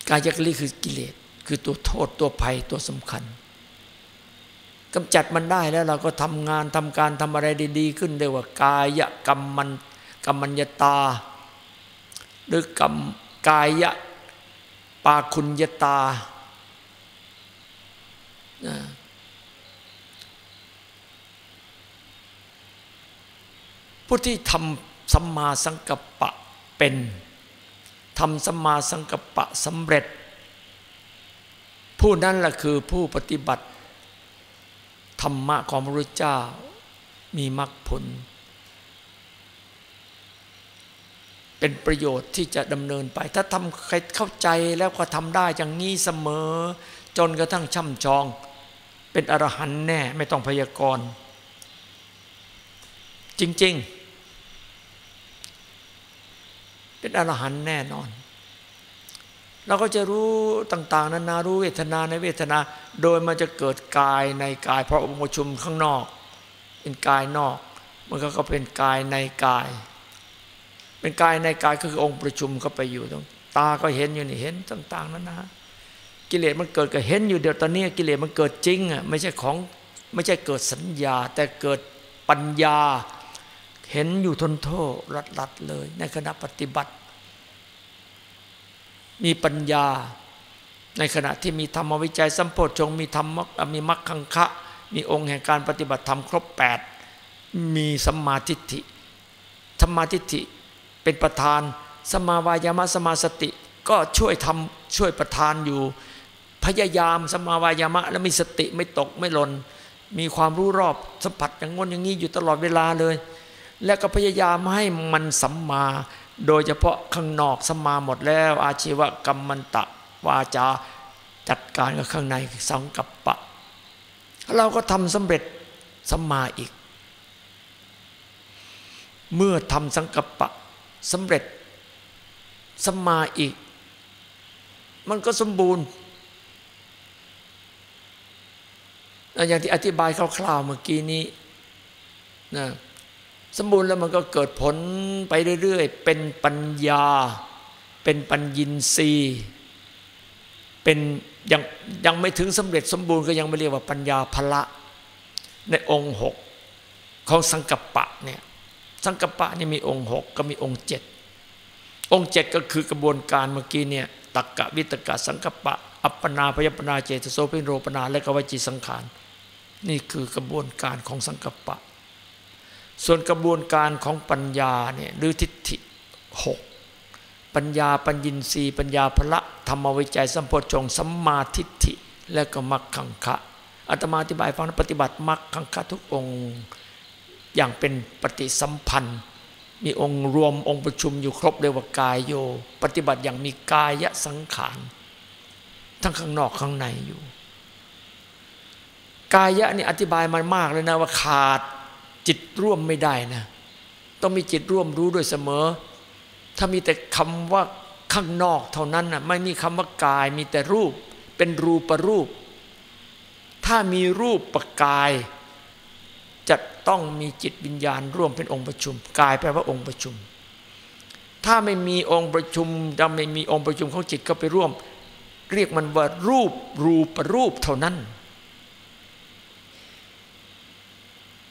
กายกลิคือกิเลสคือตัวโทษตัวภัยตัวสำคัญกำจัดมันได้แล้วเราก็ทำงานทำการทำอะไรดี ๆ ขึ้นเรียกว่ากายกรรมมันกรรมัญญตา หรือกรรมกายะปาคุณยตา ผู้ที่ทำสัมมาสังกัปปะเป็น ทำสมาสังกปะสำเร็จ ผู้นั้นแหละคือผู้ปฏิบัติ ธรรมะของพระพุทธเจ้ามีมรรคผล เป็นประโยชน์ที่จะดำเนินไป ถ้าทำใครเข้าใจแล้วก็ทำได้อย่างนี้เสมอ จนกระทั่งช่ำชอง เป็นอรหันต์แน่ไม่ต้องพยากรณ์จริง ๆ เป็นอรหันต์แน่นอน เราก็จะรู้ต่าง ๆนานารู้เวทนาในเวทนา โดยมันจะเกิดกายในกาย เพราะองค์ประชุมข้างนอก เป็นกายนอก มันก็เป็นกายในกาย เป็นกายในกายก็คือองค์ประชุมก็ไปอยู่ตรงตาก็เห็นอยู่นี่เห็นต่าง ๆนานากิเลสมันเกิดก็เห็นอยู่เดี๋ยวตอนนี้กิเลสมันเกิดจริงอะไม่ใช่ของไม่ใช่เกิดสัญญา แต่เกิดปัญญา เห็นอยู่ทนโทษรัดๆเลย ในขณะปฏิบัติ มีปัญญา ในขณะที่มีธรรมวิจัยสัมโพชงมีธรรมมีมรรคังคะ มีองค์แห่งการปฏิบัติธรรมครบแปดมีสัมมาทิฏฐิธรรมาทิฏฐิเป็นประธาน สมาวายามะสมาสติ ก็ช่วยทำช่วยประธานอยู่ พยายามสมาวายามะแล้วมีสติไม่ตกไม่หล่นมีความรู้รอบสัมผัสอย่างงนอย่างนี้อยู่ตลอดเวลาเลย และก็พยายามให้มันสัมมา โดยเฉพาะข้างนอกสัมมาหมดแล้ว อาชีวกรรมันตะวาจาจัดการกับข้างในสังกัปปะ เราก็ทำสำเร็จสัมมาอีก เมื่อทำสังกัปปะสำเร็จสัมมาอีก มันก็สมบูรณ์ อย่างที่อธิบายคร่าวๆเมื่อกี้นี้นะ สมบูรณ์แล้วมันก็เกิดผลไปเรื่อยๆ เป็นปัญญา เป็นปัญญินรีเป็นยังยังไม่ถึงสำเร็จสมบูรณ์ก็ยังไม่เรียกว่าปัญญาพละในองค์หกของสังกัปปะเนี่ยสังกัปปะนี่มีองค์หกก็มีองค์เจ็ดองค์เจ็ดก็คือกระบวนการเมื่อกี้เนี่ยตักกะวิตกะสังกัปปะ อัปปนาพยปนาเจตโสพิโรปนาและกวจิสังขาร นี่คือกระบวนการของสังกัปปะ ส่วนกระบวนการของปัญญาเนี่ยหรือทิฏฐิหกปัญญาปัญญินรีปัญญาพละธรรมวิจัยสัมโพชงสัมมาทิฏฐิและก็มรรคังคะอาตมาอธิบายฟังปฏิบัติมรรคังคะทุกองค์อย่างเป็นปฏิสัมพันธ์ มีองค์รวมองค์ประชุมอยู่ครบเรียกว่ากายโย ปฏิบัติอย่างมีกายสังขารทั้งข้างนอกข้างในอยู่ กายะนี่อธิบายมันมากเลยนะว่าขาด จิตร่วมไม่ได้นะ ต้องมีจิตร่วมรู้ด้วยเสมอ ถ้ามีแต่คำว่าข้างนอกเท่านั้นนะไม่มีคำว่ากายมีแต่รูป เป็นรูปรูป ถ้ามีรูปประกาย จะต้องมีจิตวิญญาณร่วมเป็นองค์ประชุม กายแปลว่าองค์ประชุม ถ้าไม่มีองค์ประชุมจะไม่มีองค์ประชุมของจิตเข้าไปร่วม เรียกมันว่ารูปรูปรูปเท่านั้น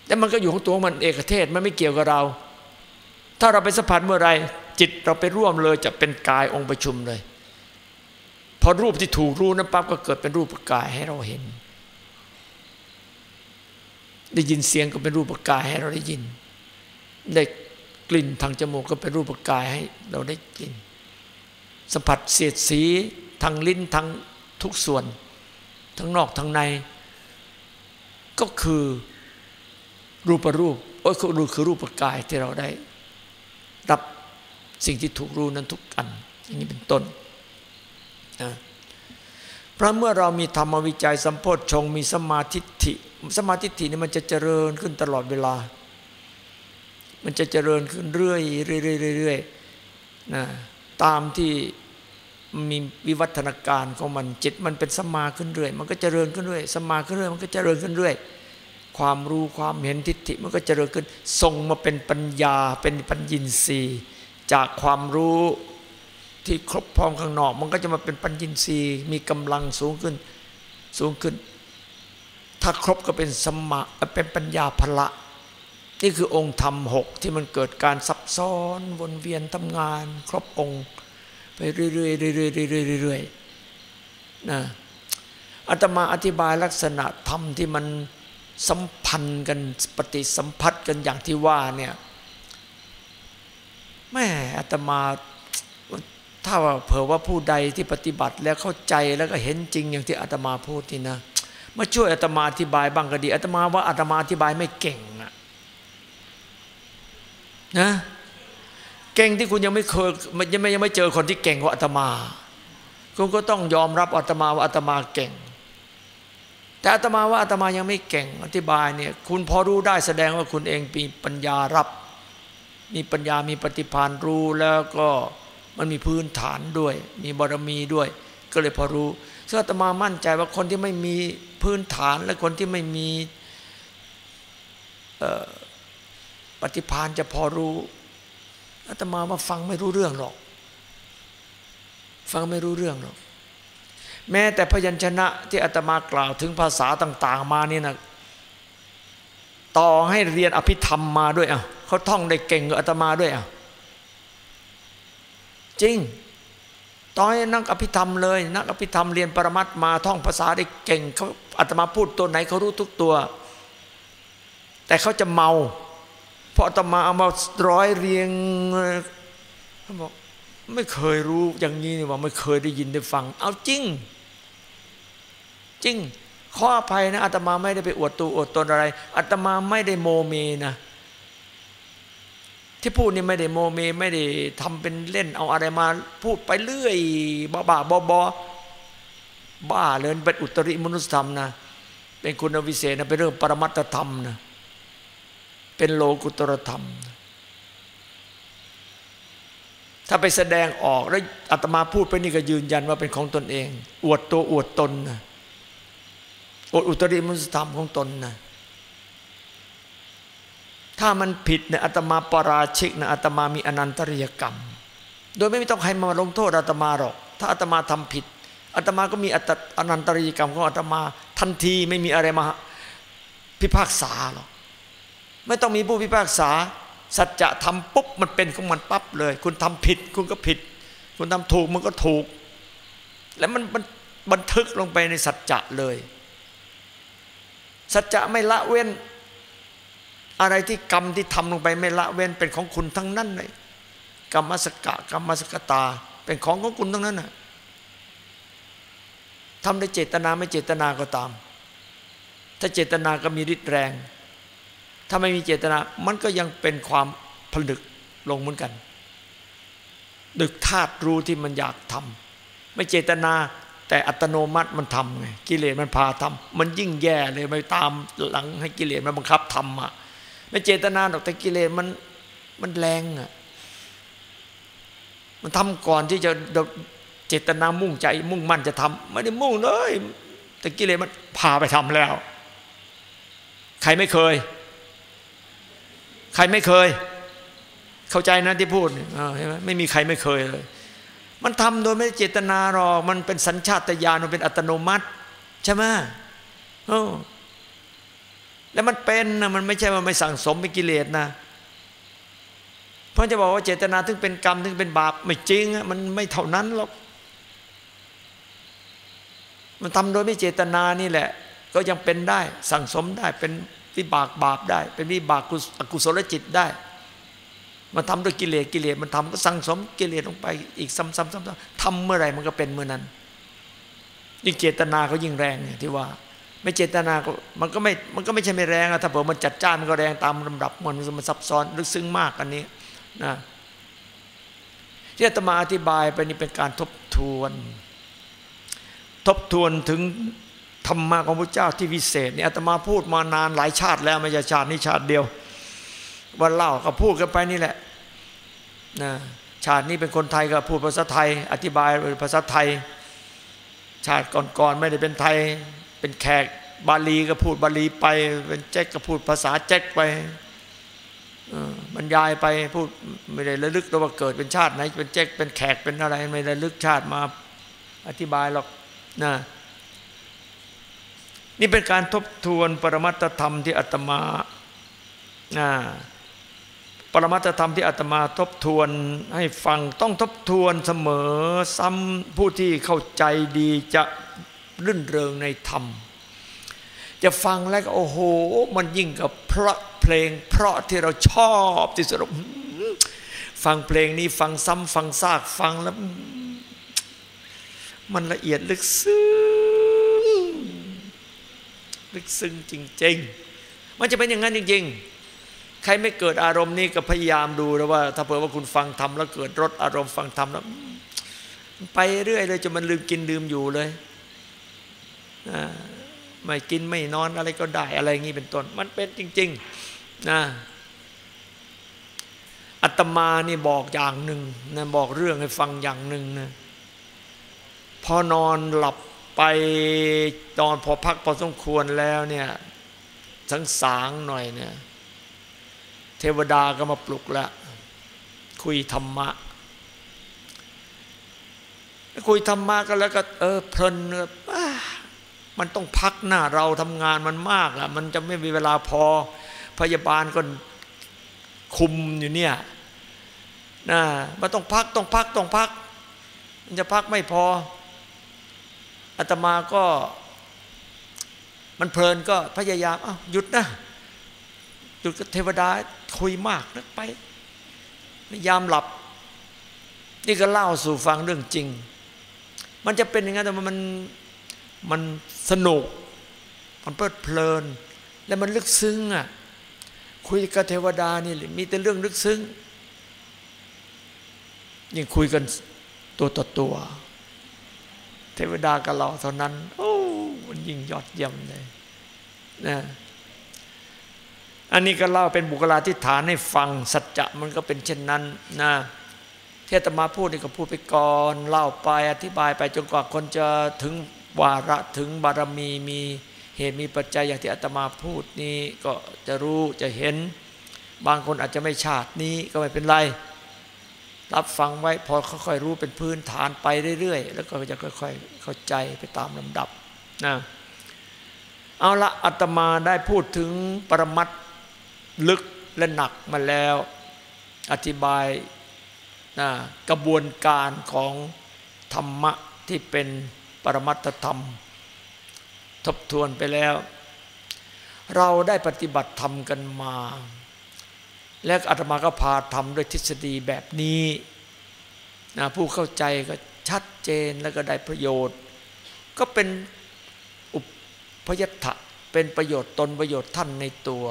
แล้วมันก็อยู่ของตัวมันเอกเทศมันไม่เกี่ยวกับเรา ถ้าเราไปสัมผัสเมื่อไรจิตเราไปร่วมเลยจะเป็นกายองค์ประชุมเลย พอรูปที่ถูกรู้นั้นปั๊บก็เกิดเป็นรูปกายให้เราเห็น ได้ยินเสียงก็เป็นรูปกายให้เราได้ยิน ได้กลิ่นทางจมูกก็เป็นรูปกายให้เราได้กลิ่น สัมผัสเสียดสีทางลิ้นทางทุกส่วน ทั้งนอกทั้งใน ก็คือ รูปรูปโอ้ยรูคือรูปกายที่เราได้ รับสิ่งที่ถูกรู้นั้นทุกอัน อย่างนี้เป็นต้นนะเพราะเมื่อเรามีธรรมวิจัยสัมโพธชงมีสมาธิิสมาธิินี่มันจะเจริญขึ้นตลอดเวลา มันจะเจริญขึ้นเรื่อยเรื่อยเรื่อยนะตามที่มีวิวัฒนาการของมันจิตมันเป็นสมาขึ้นเรื่อย มันก็เจริญขึ้นเรื่อยสมาขึ้นเรื่อยมันก็เจริญขึ้นเรื่อย ความรู้ความเห็นทิฏฐิมันก็เจริญขึ้นส่งมาเป็นปัญญาเป็นปัญญินทรีย์จากความรู้ที่ครบพร้อมข้างนอก มันก็จะมาเป็นปัญญินทรีย์มีกำลังสูงขึ้นสูงขึ้น ถ้าครบก็เป็นสมะเป็นปัญญาพละ นี่คือองค์ธรรมหกที่มันเกิดการซับซ้อนวนเวียนทำงาน ครบองค์ไปเรื่อยๆเรื่อยๆเรื่อยๆเรื่อยๆนะอาตมาอธิบายลักษณะธรรมที่มัน สัมพันธ์กันปฏิสัมพัทธ์กันอย่างที่ว่าเนี่ยแม่อาตมาถ้าว่าเผื่อว่าผู้ใดที่ปฏิบัติแล้วเข้าใจแล้วก็เห็นจริงอย่างที่อาตมาพูดนี่นะมาช่วยอาตมาอธิบายบ้างก็ดีอาตมาว่าอาตมาอธิบายไม่เก่งอะนะเก่งที่คุณยังไม่เคยยังไม่ยังไม่เจอคนที่เก่งกว่าอาตมา คุณก็ต้องยอมรับอาตมาว่าอาตมาเก่ง แต่อาตมาว่าอาตมายังไม่เก่งอธิบายเนี่ยคุณพอรู้ได้แสดงว่าคุณเองมีปัญญารับ มีปัญญามีปฏิภาณรู้แล้วก็มันมีพื้นฐานด้วย มีบารมีด้วย ก็เลยพอรู้ซึ่งอาตมามั่นใจว่าคนที่ไม่มีพื้นฐานและคนที่ไม่มีปฏิภาณจะพอรู้อาตมามาฟังไม่รู้เรื่องหรอก ฟังไม่รู้เรื่องหรอก แม้แต่พยัญชนะที่อาตมากล่าวถึงภาษาต่าง ๆ มานี่นะต่อให้เรียนอภิธรรมมาด้วยอะเขาท่องได้เก่งกว่าอาตมาด้วยอะจริงต่อให้นักอภิธรรมเลย นักอภิธรรมเรียนปรมัตมาท่องภาษาได้เก่งเขาอาตมาพูดตัวไหนเขารู้ทุกตัว แต่เขาจะเมา เพราะอาตมาเอามาร้อยเรียงเขาบอกไม่เคยรู้อย่างนี้นี่ว่าไม่เคยได้ยินได้ฟัง เอาจริง จริงข้ออภัยนะอาตมาไม่ได้ไปอวดตัวอวดตนอะไรอาตมาไม่ได้โมเมนะ ที่พูดนี่ไม่ได้โมเมไม่ได้ทำเป็นเล่นเอาอะไรมาพูดไปเรื่อยบ้าบ้าบอบอบ้าเลยเป็นอุตริมนุสธรรมนะเป็นคุณวิเศษนะเป็นเรื่องปรมัตธรรมนะเป็นโลกุตรธรรม ถ้าไปแสดงออกแล้วอาตมาพูดไปนี่ก็ยืนยันว่าเป็นของตนเอง อวดตัวอวดตนนะ อวดอุตริมุสธรรมของตนนะถ้ามันผิดเนี่ยอาตมาปราชิกนะอาตมามีอนันตริยกรรม โดยไม่ต้องใครมาลงโทษอาตมาหรอก ถ้าอาตมาทำผิดอาตมาก็มีอนันตริยกรรมของอาตมาทันทีไม่มีอะไรมาพิพากษาหรอกไม่ต้องมีผู้พิพากษา สัจจะทำปุ๊บมันเป็นของมันปั๊บเลย คุณทำผิด คุณก็ผิด คุณทำถูกมันก็ถูก แล้วมันบันทึกลงไปในสัจจะเลย สัจจะไม่ละเว้น อะไรที่กรรมที่ทำลงไปไม่ละเว้นเป็นของคุณทั้งนั้นเลยกรรมสกะกรรมสกตา เป็นของของคุณทั้งนั้นน่ะทำได้เจตนาไม่เจตนาก็ตาม ถ้าเจตนาก็มีฤทธิ์แรง ถ้าไม่มีเจตนา มันก็ยังเป็นความผลึกลงเหมือนกัน ดึกธาตุรู้ที่มันอยากทำไม่เจตนา แต่อัตโนมัติมันทำไงกิเลสมันพาทำมันยิ่งแย่เลยไม่ตามหลังให้กิเลสมันบังคับทำอะไม่เจตนาหรอกแต่กิเลสมันมันแรงอะมันทำก่อนที่จะเจตนามุ่งใจ มุ่งมั่นจะทำไม่ได้มุ่งเลย แต่กิเลสมันพาไปทำแล้ว ใครไม่เคย ใครไม่เคย เข้าใจนะที่พูดเห็นไหมไม่มีใครไม่เคยเลย มันทำโดยไม่เจตนาหรอกมันเป็นสัญชาตญาณมันเป็นอัตโนมัติ ใช่ไหมแล้วมันเป็นนะมันไม่ใช่ว่าไม่สั่งสมเป็นกิเลสนะเพราะจะบอกว่าเจตนาถึงเป็นกรรมถึงเป็นบาปไม่จริงมันไม่เท่านั้นหรอกมันทำโดยไม่เจตนานี่แหละ ก็ยังเป็นได้ สั่งสมได้เป็นวิบากบาปได้ เป็นวิบากอกุศลจิตได้ มันทำด้วยกิเลสกิเลสมันทำก็สั่งสมกิเลสลงไปอีกซ้ำๆๆทำเมื่อไหร่มันก็เป็นเมื่อนั้นยิ่งเจตนาเขายิ่งแรงที่ว่า ไม่เจตนาก็มันก็ไม่มันก็ไม่ใช่ไม่แรงอะถ้าเผื่อมันจัดจ้านมันก็แรงตามลำดับมันมันซับซ้อนลึกซึ้งมากอันนี้นะที่อาตมาอธิบายไปนี่เป็นการทบทวน ทบทวนถึงธรรมะของพระเจ้าที่วิเศษเนี่ยอาตมาพูดมานานหลายชาติแล้วไม่ใช่ชาตินี้ชาติเดียววันเล่าก็พูดกันไปนี่แหละ นะชาตินี้เป็นคนไทยก็พูดภาษาไทย อธิบายภาษาไทย ชาติก่อนๆไม่ได้เป็นไทย เป็นแขกบาลีก็พูดบาลีไป เป็นแจ็คก็พูดภาษาแจ็คไปบรรยายไปพูดไม่ได้ระลึกตัวว่าเกิดเป็นชาติไหนเป็นแจ็คเป็นแขกเป็นอะไรไม่ได้ระลึกชาติมาอธิบายหรอกนะนี่เป็นการทบทวนปรมัตธรรมที่อาตมา รมัตธรรมที่อาตมาทบทวนให้ฟังต้องทบทวนเสมอซ้ำผู้ที่เข้าใจดีจะรื่นเริงในธรรม จะฟังแล้วก็โอ้โห มันยิ่งกับเพราะเพลง เพราะที่เราชอบที่สุดฟังเพลงนี้ฟังซ้ำฟังซากฟังแล้ว มันละเอียดลึกซึ้งลึกซึ้งจริง ๆ มันจะเป็นอย่างนั้นจริง ๆ ใครไม่เกิดอารมณ์นี้ก็พยายามดูแล้วว่า ถ้าเผื่อว่าคุณฟังทำแล้วเกิดรสอารมณ์ฟังทำแล้วไปเรื่อยเลยจนมันลืมกินลืมอยู่เลยไม่กินไม่นอนอะไรก็ได้อะไรงี้เป็นต้น มันเป็นจริงๆนะอัตมานี่บอกอย่างหนึ่งนะบอกเรื่องให้ฟังอย่างหนึ่งนะพอนอนหลับไปตอนพอพักพอสมควรแล้วเนี่ยสังสางหน่อยเนี่ย วดาก็มาปลุกแล้วคุยธรรมะ คุยธรรมะกันแล้วก็ เออเพลินมันต้องพักหน้าเราทำงานมันมากอะมันจะไม่มีเวลาพอ พยาบาลก็คุมอยู่เนี่ยนะมันต้องพักต้องพักต้องพัก มันจะพักไม่พออาตมาก็ มันเพลินก็พยายามอ้าวหยุดนะ หยุดกับเทวดาคุยมากนักไปยายามหลับ นี่ก็เล่าสู่ฟังเรื่องจริง มันจะเป็นอย่างนั้นแต่มันมันสนุก มันเพลิดเพลิน และมันลึกซึ้งอะคุยกับเทวดานี่มีแต่เรื่องลึกซึ้งยิ่งคุยกันตัวต่อตัว เทวดากับเราเท่านั้น โอ้มันยิ่งยอดเยี่ยมเลยนะ อันนี้ก็เล่าเป็นบุคลาธิฐานให้ฟังสัจจะมันก็เป็นเช่นนั้นนะเทตมาพูดนี่ก็พูดไปก่อนเล่าไปอธิบายไปจนกว่าคนจะถึงวาระถึงบารมีมีเหตุมีปัจจัยอย่างที่อาตมาพูดนี้ก็จะรู้จะเห็น บางคนอาจจะไม่ชาตินี้ก็ไม่เป็นไร รับฟังไว้พอค่อยๆรู้เป็นพื้นฐานไปเรื่อยๆ แล้วก็จะค่อยๆ เข้าใจไปตามลำดับนะเอาละอาตมาได้พูดถึงปรมัต ลึกและหนักมาแล้ว อธิบายนะกระบวนการของธรรมะที่เป็นปรมัตธรรม ทบทวนไปแล้ว เราได้ปฏิบัติธรรมกันมา และอาตมาก็พาทำด้วยทฤษฎีแบบนี้นะผู้เข้าใจก็ชัดเจนแล้วก็ได้ประโยชน์ ก็เป็นอุปยถะเป็นประโยชน์ตนประโยชน์ท่านในตัว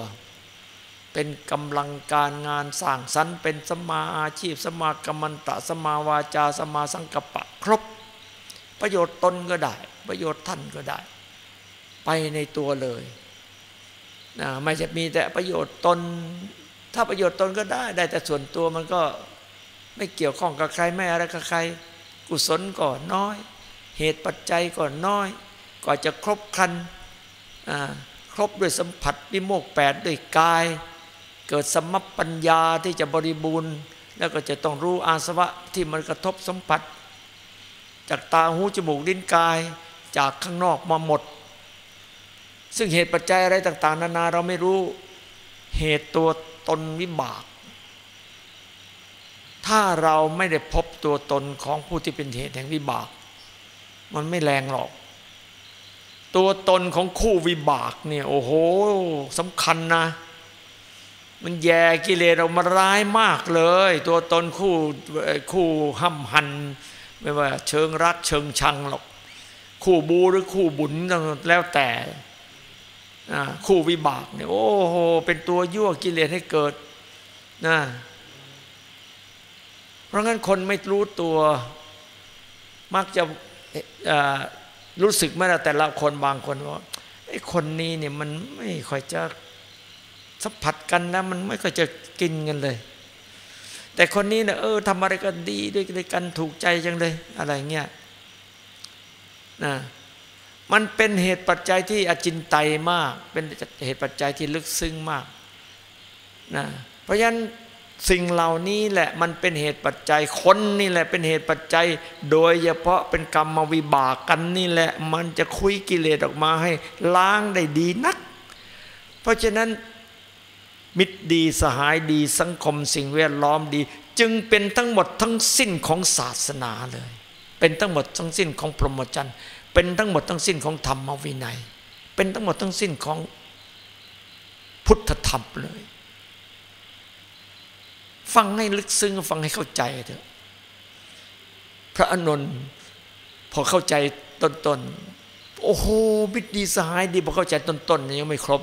เป็นกำลังการงานสร้างสรรค์เป็นสมาอาชีพ สมากรรมันตะสมาวาจา สมาสังกปะครบ ประโยชน์ตนก็ได้ ประโยชน์ท่านก็ได้ ไปในตัวเลยนะไม่จะมีแต่ประโยชน์ตน ถ้าประโยชน์ตนก็ได้ ได้แต่ส่วนตัวมันก็ไม่เกี่ยวข้องกับใครไม่อะไรกับใคร กุศลก่อนน้อย เหตุปัจจัยก่อนน้อย ก่อนจะครบครันครบด้วยสัมผัสวิโมกแปดด้วยกาย เกิดสมัปปัญญาที่จะบริบูรณ์ แล้วก็จะต้องรู้อาสวะที่มันกระทบสัมผัส จากตาหูจมูกลิ้นกายจากข้างนอกมาหมด ซึ่งเหตุปัจจัยอะไรต่าง ๆ นานาเราไม่รู้เหตุตัวตนวิบาก ถ้าเราไม่ได้พบตัวตนของผู้ที่เป็นเหตุแห่งวิบาก มันไม่แรงหรอก ตัวตนของคู่วิบากเนี่ยโอ้โหสำคัญนะ มันแย่กิเลสเรามาร้ายมากเลย ตัวตนคู่คู่ห้ำหัน ไม่ว่า เชิงรักเชิงชังหรอก คู่บูหรือคู่บุญแล้วแต่คู่วิบากเนี่ยโอ้โหเป็นตัวยั่วกิเลสให้เกิดนะเพราะงั้นคนไม่รู้ตัว มักจะรู้สึกไม่ได้แต่ละคนบางคนว่าไอ้คนนี้เนี่ยมันไม่ค่อยจะสัมผัส กันแล้วมันไม่ค่อยจะกินกันเลย แต่คนนี้เนี่ยเออทำอะไรก็ดีด้วยกันถูกใจจังเลยอะไรเงี้ยนะมันเป็นเหตุปัจจัยที่อจินไตยมาก เป็นเหตุปัจจัยที่ลึกซึ้งมากนะเพราะฉะนั้นสิ่งเหล่านี้แหละมันเป็นเหตุปัจจัยคนนี่แหละเป็นเหตุปัจจัย โดยเฉพาะเป็นกรรมวิบากกันนี่แหละ มันจะคุยกิเลสออกมาให้ล้างได้ดีนัก เพราะฉะนั้น มิตรดีสหายดีสังคมสิ่งแวดล้อมดี จึงเป็นทั้งหมดทั้งสิ้นของศาสนาเลย เป็นทั้งหมดทั้งสิ้นของพรหมจรรย์เป็นทั้งหมดทั้งสิ้นของธรรมวินัย เป็นทั้งหมดทั้งสิ้นของพุทธธรรมเลย ฟังให้ลึกซึ้งฟังให้เข้าใจเถอะพระอานนพอเข้าใจต้นๆโอ้โหมิตรดีสหายดีพอเข้าใจต้นๆยังไม่ครบ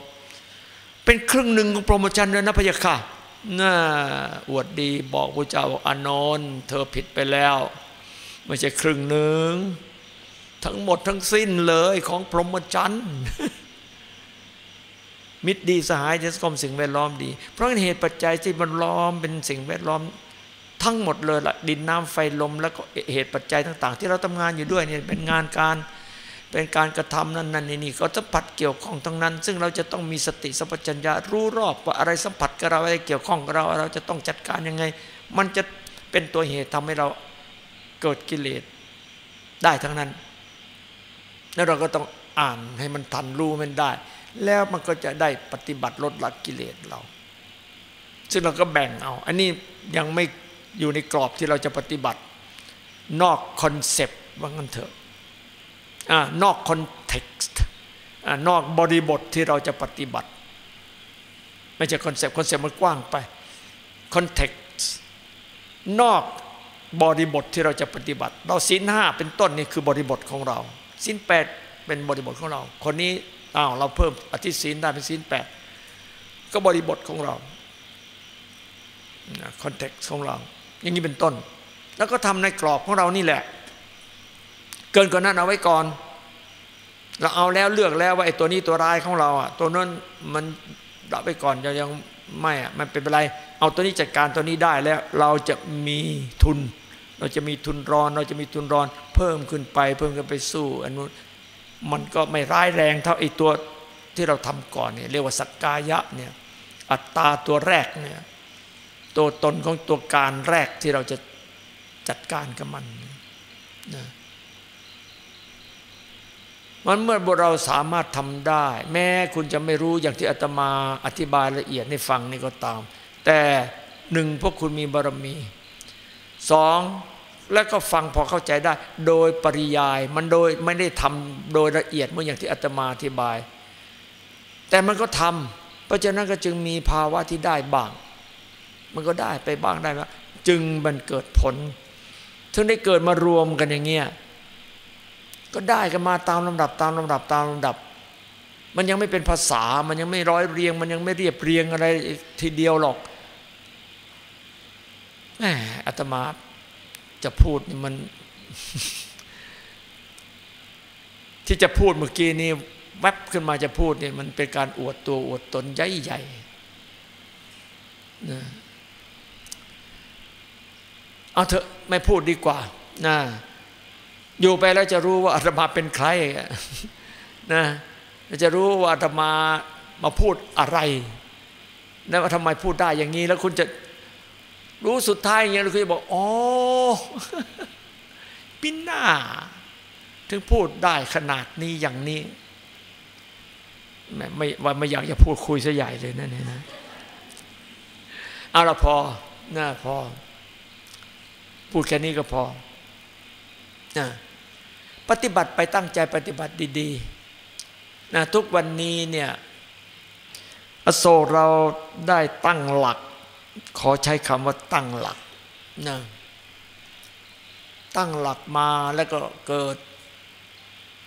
เป็นครึ่งหนึ่งของโปรโมชั่นเลยนะพะยะค่ะน่าอวดดีบอกพระเจ้าบอกอนนท์เธอผิดไปแล้ว ไม่ใช่ครึ่งหนึ่ง ทั้งหมดทั้งสิ้นเลยของพรหมจรรย์มิตรดีสหายจะกรมสิ่งแวดล้อมดี เพราะเหตุปัจจัยที่มันล้อมเป็นสิ่งแวดล้อม ทั้งหมดเลยละดินน้ำไฟลม แล้วก็เหตุปัจจัยต่าง ๆ ที่เราทำงานอยู่ด้วยเนี่ยเป็นงานการ เป็นการกระทำนั้นนั่นนี่ก็สัมผัสเกี่ยวข้องทั้งนั้น ซึ่งเราจะต้องมีสติสัมปชัญญะรู้รอบว่าอะไรสัมผัสกับเราอะไรเกี่ยวข้องกับเรา เราจะต้องจัดการยังไง มันจะเป็นตัวเหตุทำให้เราเกิดกิเลสได้ทั้งนั้น แล้วเราก็ต้องอ่านให้มันทันรู้มันได้ แล้วมันก็จะได้ปฏิบัติลดละกิเลสเรา ซึ่งเราก็แบ่งเอา อันนี้ยังไม่อยู่ในกรอบที่เราจะปฏิบัติ นอก concept ว่างั้นเถอะ นอก context นอกบริบทที่เราจะปฏิบัติ ไม่ใช่ concept concept มันกว้างไป context นอกบริบทที่เราจะปฏิบัติ เราศีลห้าเป็นต้นนี่คือบริบทของเราศีลแปดเป็นบริบทของเรา คนนี้อ้าวเราเพิ่มอธิศีลได้เป็นศีลแปดก็บริบทของเราคอนเท็กซ์ของเรา อย่างนี้เป็นต้น แล้วก็ทำในกรอบของเรานี่แหละ เกินกว่านั้นเอาไว้ก่อน เราเอาแล้วเลือกแล้วว่าไอ้ตัวนี้ตัวร้ายของเราอะตัวนั้นมันดับไปก่อนยังยังไม่อะมันเป็นไร เอาตัวนี้จัดการตัวนี้ได้แล้ว เราจะมีทุน เราจะมีทุนรอน เราจะมีทุนรอน เพิ่มขึ้นไป เพิ่มขึ้นไปสู้อันนู้นมันก็ไม่ร้ายแรงเท่าไอ้ตัวที่เราทำก่อนเนี่ยเรียกว่าสักกายะเนี่ยอัตตาตัวแรกเนี่ยตัวตนของตัวการแรกที่เราจะจัดการกับมันนะ มันเมื่อเราสามารถทำได้ แม้คุณจะไม่รู้อย่างที่อาตมาอธิบายละเอียดในฟังนี่ก็ตาม แต่หนึ่งพวกคุณมีบารมีสองแล้วก็ฟังพอเข้าใจได้ โดยปริยายมันโดยไม่ได้ทำโดยละเอียดเมื่ออย่างที่อาตมาอธิบาย แต่มันก็ทำเพราะฉะนั้นก็จึงมีภาวะที่ได้บ้าง มันก็ได้ไปบ้างได้ว่าจึงมันเกิดผล ถึงได้เกิดมารวมกันอย่างเงี้ย ก็ได้กันมาตามลำดับตามลำดับตามลำดับ มันยังไม่เป็นภาษา มันยังไม่ร้อยเรียง มันยังไม่เรียบเรียงอะไรทีเดียวหรอกแหมอาตมาจะพูดนี่มัน ที่จะพูดเมื่อกี้นี้แวบขึ้นมาจะพูดเนี่ยมันเป็นการอวดตัวอวดตนใหญ่ใหญ่นะเอาเถอะไม่พูดดีกว่านะ อยู่ไปแล้วจะรู้ว่าอาตมาเป็นใครนะจะรู้ว่าอาตมามาพูดอะไรนะว่าทำไมพูดได้อย่างนี้ แล้วคุณจะรู้สุดท้ายอย่างนี้คุณจะบอกอ๋อปินหน้า ถึงพูดได้ขนาดนี้อย่างนี้ไม่ไม่ว่าไม่อยากจะพูดคุยซะใหญ่เลยนั่นเองนะเอาละพอน่าพอ พูดแค่นี้ก็พอ นะปฏิบัติไปตั้งใจปฏิบัติดีๆนะทุกวันนี้เนี่ยอโศกเราได้ตั้งหลัก ขอใช้คำว่าตั้งหลักนะตั้งหลักมาแล้วก็เกิด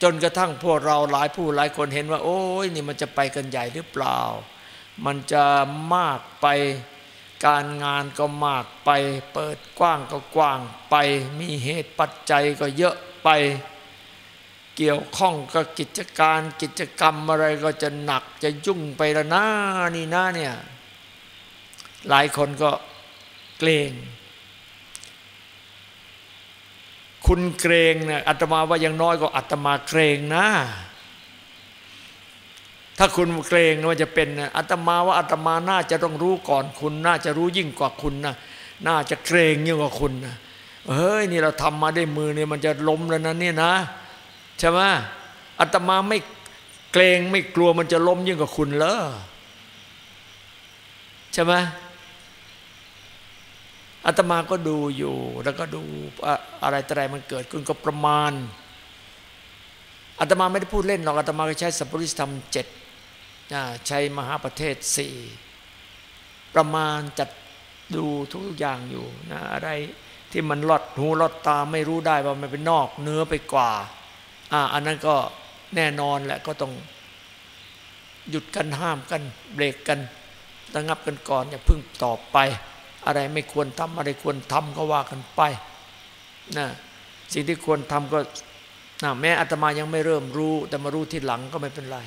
จนกระทั่งพวกเราหลายผู้หลายคนเห็นว่า โอ้ยนี่มันจะไปกันใหญ่หรือเปล่า มันจะมากไป การงานก็มากไป เปิดกว้างก็กว้างไป มีเหตุปัจจัยก็เยอะไป เกี่ยวข้องกับกิจการกิจกรรมอะไรก็จะหนักจะยุ่งไปล้วนะนี่นะเนี่ยหลายคนก็เกรงคุณเกรงเนี่ยอาตมาว่ายังน้อยก็อาตมาเกรงนะ ถ้าคุณเกรงว่าจะเป็นอาตมาว่าอาตมาน่าจะต้องรู้ก่อนคุณ น่าจะรู้ยิ่งกว่าคุณนะน่าจะเกรงยิ่งกว่าคุณนะเฮ้ยนี่เราทำมาได้มือเนี่ยมันจะล้มแล้วนะเนี่ยนะใช่ไหมอาตมาไม่เกรงไม่กลัวมันจะล้มยิ่งกว่าคุณเลยใช่ไหมอาตมาก็ดูอยู่ แล้วก็ดูอะไรแต่ไรมันเกิดขึ้นก็ประมาณอาตมาไม่ได้พูดเล่นหรอกอาตมาก็ใช้สัพพุริสธรรมเจ็ด ใช้มหาประเทศสี่ประมาณจัดดูทุกอย่างอยู่นะอะไรที่มันลอดหูลอดตาไม่รู้ได้ว่ามันเป็นนอกเนื้อไปกว่าอ่าอันนั้นก็แน่นอนแหละก็ต้องหยุดกันห้ามกันเบรกกันระงับกันก่อนอย่าพึ่งตอบไป อะไรไม่ควรทำอะไรควรทำก็ว่ากันไปนะสิ่งที่ควรทำก็แม้อาตมายังไม่เริ่มรู้ แต่มารู้ที่หลังก็ไม่เป็นไร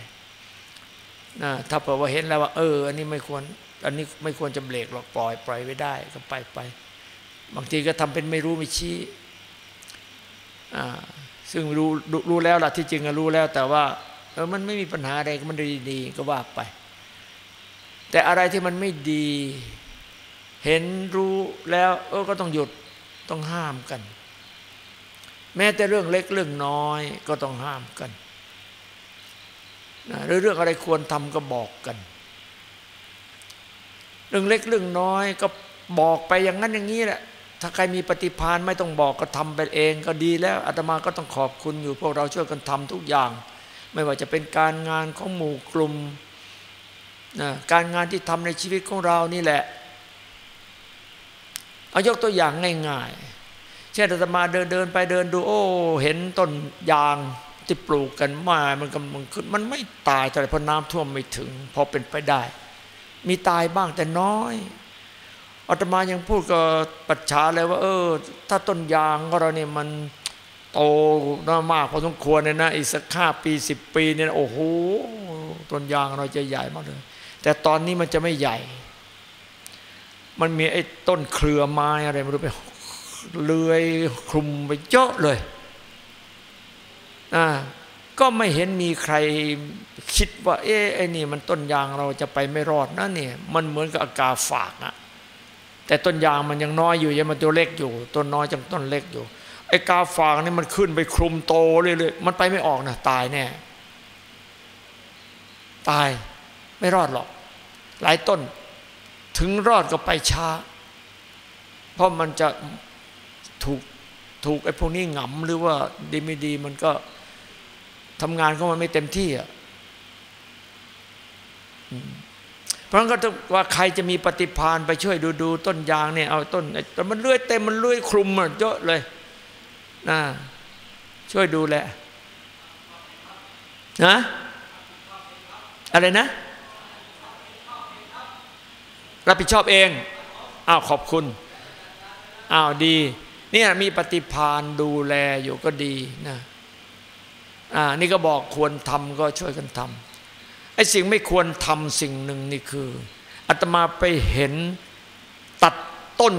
ถ้าเผื่อว่าเห็นแล้วว่า เออ อันนี้ไม่ควร อันนี้ไม่ควรจะเบรกหรอกปล่อยปล่อยไว้ได้ก็ไปไปบางทีก็ทำเป็นไม่รู้ไม่ชี้ซึ่งรู้รู้แล้วล่ะที่จริงก็รู้แล้ว แต่ว่าเออมันไม่มีปัญหาอะไรมันดีๆก็ว่าไป แต่อะไรที่มันไม่ดี เห็นรู้แล้ว เออก็ต้องหยุดต้องห้ามกัน แม้แต่เรื่องเล็กเรื่องน้อยก็ต้องห้ามกัน นะหรือเรื่องอะไรควรทำก็บอกกัน เรื่องเล็กเรื่องน้อยก็บอกไปอย่างนั้นอย่างนี้แหละ ถ้าใครมีปฏิพานไม่ต้องบอกก็ทำไปเองก็ดีแล้วอาตมาก็ต้องขอบคุณอยู่ พวกเราช่วยกันทำทุกอย่าง ไม่ว่าจะเป็นการงานของหมู่กลุ่มนะการงานที่ทำในชีวิตของเรานี่แหละเอายกตัวอย่างง่ายๆ เช่นอาตมาเดินเดินไปเดินดูโอ้ เห็นต้นยาง ที่ปลูกกันมามันกำลังขึ้น มันไม่ตายแต่เพราะน้ำท่วมไม่ถึง พอเป็นไปได้ มีตายบ้างแต่น้อยอาตมายังพูดกับปัจฉาเลยว่า เออ ถ้าต้นยางของเราเนี่ยมันโตน่ามากพอสมควรเนี่ยนะอีกสักห้าปีสิบปีเนี่ยโอ้โหต้นยางเราจะใหญ่มากเลย แต่ตอนนี้มันจะไม่ใหญ่ มันมีไอ้ต้นเครือไม้อะไรไม่รู้ไปเลื้อยคลุมไปเยอะเลย ก็ไม่เห็นมีใครคิดว่า เอ๊ะไอ้นี่มันต้นยางเราจะไปไม่รอดนะเนี่ยมันเหมือนกับอากาฝากอะแต่ต้นยางมันยังน้อยอยู่ยังมันตัวเล็กอยู่ ต้นน้อยจังต้นเล็กอยู่ไอ้กาฝางนี่มันขึ้นไปคลุมโตเรื่อยๆมันไปไม่ออกนะตายแน่ตายไม่รอดหรอก หลายต้น ถึงรอดก็ไปช้า เพราะมันจะถูกถูกไอ้พวกนี้หงำหรือว่าดีไม่ดีมันก็ ทำงานของมันไม่เต็มที่อะเพราะงั้นก็ว่าใครจะมีปฏิพานไปช่วยดูดูต้นยางเนี่ยเอาต้นแต่มันเลื่อยเต็มมันเลื่อยคลุมเยอะเลยนะช่วยดูแลนะอะไรนะ รับผิดชอบเองอ้าวขอบคุณอ้าวดี เนี่ยมีปฏิพานดูแลอยู่ก็ดีนะ อ่านี่ก็บอกควรทำก็ช่วยกันทำไอ้สิ่งไม่ควรทำสิ่งหนึ่งนี่คืออาตมาไปเห็นตัดต้น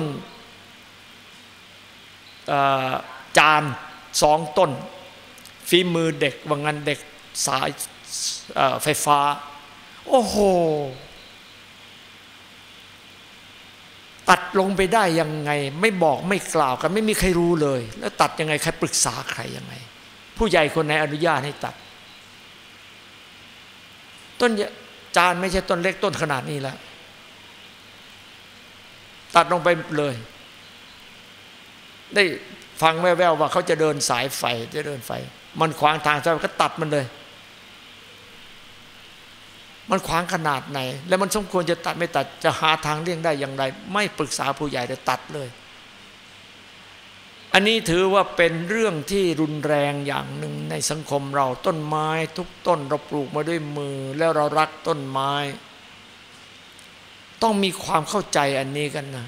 จานสองต้น ฝีมือเด็กว่างันเด็กสายไฟฟ้า โอ้โห ตัดลงไปได้ยังไง ไม่บอกไม่กล่าวกัน ไม่มีใครรู้เลย แล้วตัดยังไง ใครปรึกษาใครยังไง ผู้ใหญ่คนไหนอนุญาตให้ตัด ต้นจานไม่ใช่ต้นเล็กต้นขนาดนี้แล้ว ตัดลงไปเลย ได้ฟังแว่วๆว่าเขาจะเดินสายไฟจะเดินไฟ มันขวางทางสายก็ตัดมันเลย มันขวางขนาดไหน แล้วมันสมควรจะตัดไม่ตัดจะหาทางเลี่ยงได้อย่างไร ไม่ปรึกษาผู้ใหญ่แต่ตัดเลย อันนี้ถือว่าเป็นเรื่องที่รุนแรงอย่างหนึ่งในสังคมเราต้นไม้ทุกต้นเราปลูกมาด้วยมือ แล้วเรารักต้นไม้ ต้องมีความเข้าใจอันนี้กันนะ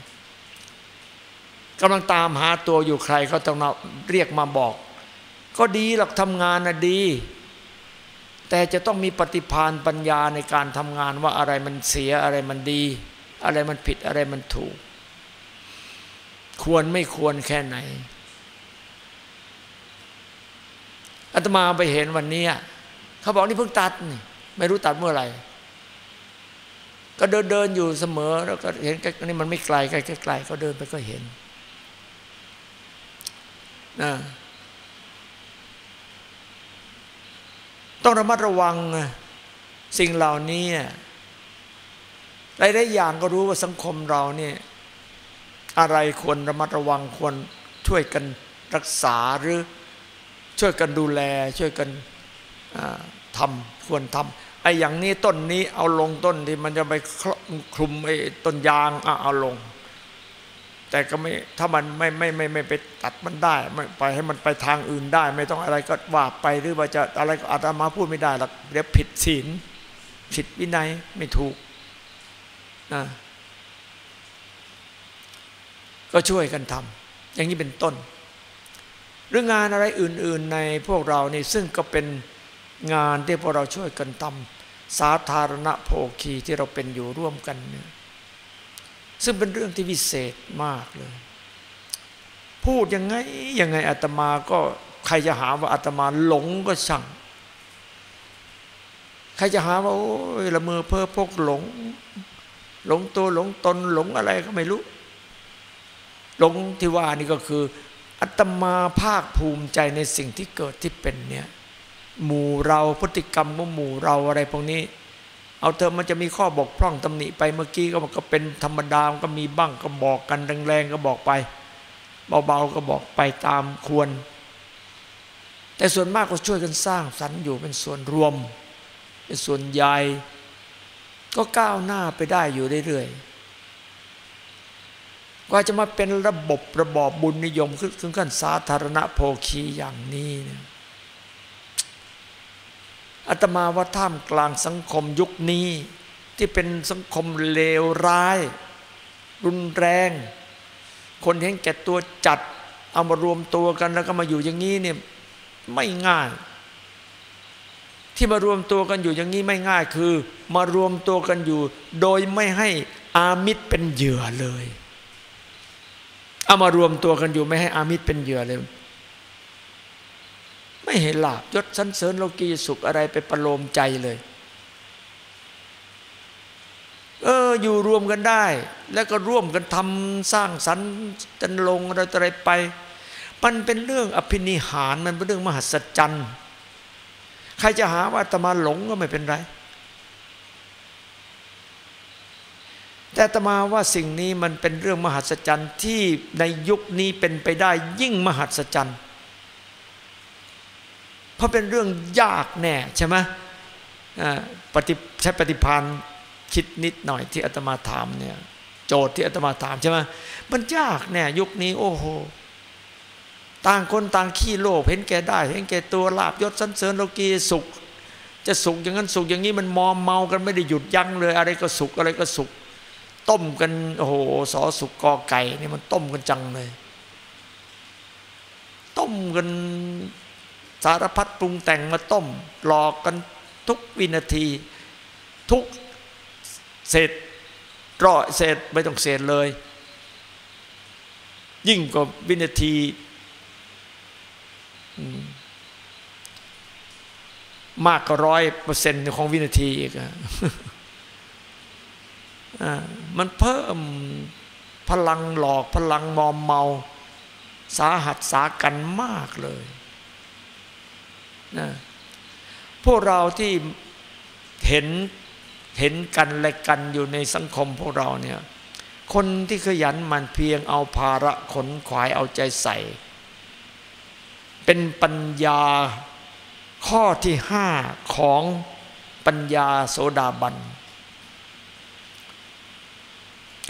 กำลังตามหาตัวอยู่ใครเขาต้องเรียกมาบอก ก็ดีหรอกทำงานนะดี แต่จะต้องมีปฏิพานปัญญาในการทำงานว่าอะไรมันเสียอะไรมันดี อะไรมันผิดอะไรมันถูก ควรไม่ควรแค่ไหนอาตมาไปเห็นวันนี้เขาบอกนี่เพิ่งตัดนี่ไม่รู้ตัดเมื่อไหร่ ก็เดินเดินอยู่เสมอ แล้วก็เห็นนี่มันไม่ไกลใกลไกลเขาเดินไปก็เห็นนะต้องระมัดระวังสิ่งเหล่านี้หลายๆอย่างก็รู้ว่าสังคมเราเนี่ย อะไรควรระมัดระวังควรช่วยกันรักษาหรือช่วยกันดูแลช่วยกันทำควรทำไอ้อย่างนี้ต้นนี้เอาลงต้นที่มันจะไปคลุมไอ้ต้นยางเอาลง แต่ก็ไม่ถ้ามันไม่ไม่ไม่ไม่ไปตัดมันได้ไม่ไปให้มันไปทางอื่นได้ ไม่ต้องอะไรก็ว่าไปหรือว่าจะอะไรก็อาตมาพูดไม่ได้หรอกเดี๋ยวผิดศีลผิดวินัยไม่ถูกนะ ก็ช่วยกันทำอย่างนี้เป็นต้นเรื่องงานอะไรอื่น ๆในพวกเรานี่ซึ่งก็เป็นงานที่พวกเราช่วยกันทำสาธารณโภคีที่เราเป็นอยู่ร่วมกันเนี่ยซึ่งเป็นเรื่องที่วิเศษมากเลย พูดยังไงยังไงอาตมาก็ใครจะหาว่าอาตมาหลงก็ช่างใครจะหาว่าโอ้ยละเมอเพ้อพกหลง หลงตัวหลงตนหลงอะไรก็ไม่รู้ หลงที่ว่านี่ก็คืออัตมาภาคภูมิใจในสิ่งที่เกิดที่เป็นเนี่ยหมู่เราพฤติกรรมของหมู่เราอะไรพวกนี้ เอาเธอมันจะมีข้อบกพร่องตำหนิไปเมื่อกี้ก็มันก็เป็นธรรมดาก็มีบ้างก็บอกกันแรงๆก็บอกไป เบาๆก็บอกไปตามควร แต่ส่วนมากก็ช่วยกันสร้างสรรค์อยู่เป็นส่วนรวม เป็นส่วนใหญ่ก็ก้าวหน้าไปได้อยู่เรื่อยๆ กว่าจะมาเป็นระบบระบอบบุญนิยมขึ้นขั้นสาธารณโภคีอย่างนี้นอาตมาว่าท่ามกลางสังคมยุคนี้ ที่เป็นสังคมเลวร้าย รุนแรง คนเห็นแก่ตัวจัด เอามารวมตัวกันแล้วก็มาอยู่อย่างนี้เนี่ยไม่ง่าย ที่มารวมตัวกันอยู่อย่างนี้ไม่ง่ายคือ มารวมตัวกันอยู่ โดยไม่ให้อามิตรเป็นเหยื่อเลย เอามารวมตัวกันอยู่ไม่ให้อามิตรเป็นเหยื่อเลย ไม่เห็นลาบยศสันเสริญโลกีสุขอะไรไปประโลมใจเลย เอออยู่รวมกันได้ แล้วก็ร่วมกันทำสร้างสรรค์จันลงอะไรอะไรไป มันเป็นเรื่องอภินิหารมันเป็นเรื่องมหัศจรรย์ ใครจะหาว่าตมาหลงก็ไม่เป็นไร แต่ตมาว่าสิ่งนี้มันเป็นเรื่องมหัศจรรย์ที่ในยุคนี้เป็นไปได้ยิ่งมหัศจรรย์ เพราะเป็นเรื่องยากแน่ใช่ไหมปฏิใช้ปฏิพานคิดนิดหน่อยที่อาตมาถามเนี่ยโจทย์ที่อาตมาถามใช่ไหมมันยากแน่ยุคนี้โอ้โหต่างคนต่างขี้โลภเห็นแก่ได้ เห็นแก่ตัวลาบยศสันเสริญโลกีสุข จะสุขอย่างนั้นสุขอย่างนี้มันมอมเมากันไม่ได้หยุดยั้งเลย อะไรก็สุขอะไรก็สุข ต้มกันโอ้โหสอสุกกอไก่นี่มันต้มกันจังเลย ต้มกันสารพัดปรุงแต่งมาต้ม หลอกกันทุกวินาที ทุกเศษรอเศษไม่ต้องเศษเลย ยิ่งกว่าวินาทีมากกว่าร้อยเปอร์เซ็นต์ของวินาทีอีก มันเพิ่มพลังหลอกพลังมอมเมา สาหัสสากันมากเลยนะพวกเราที่เห็นเห็นกันและกันอยู่ในสังคมพวกเราเนี่ยคนที่ขยันมันเพียงเอาภาระขนขวายเอาใจใส่ เป็นปัญญาข้อที่ห้าของปัญญาโสดาบัน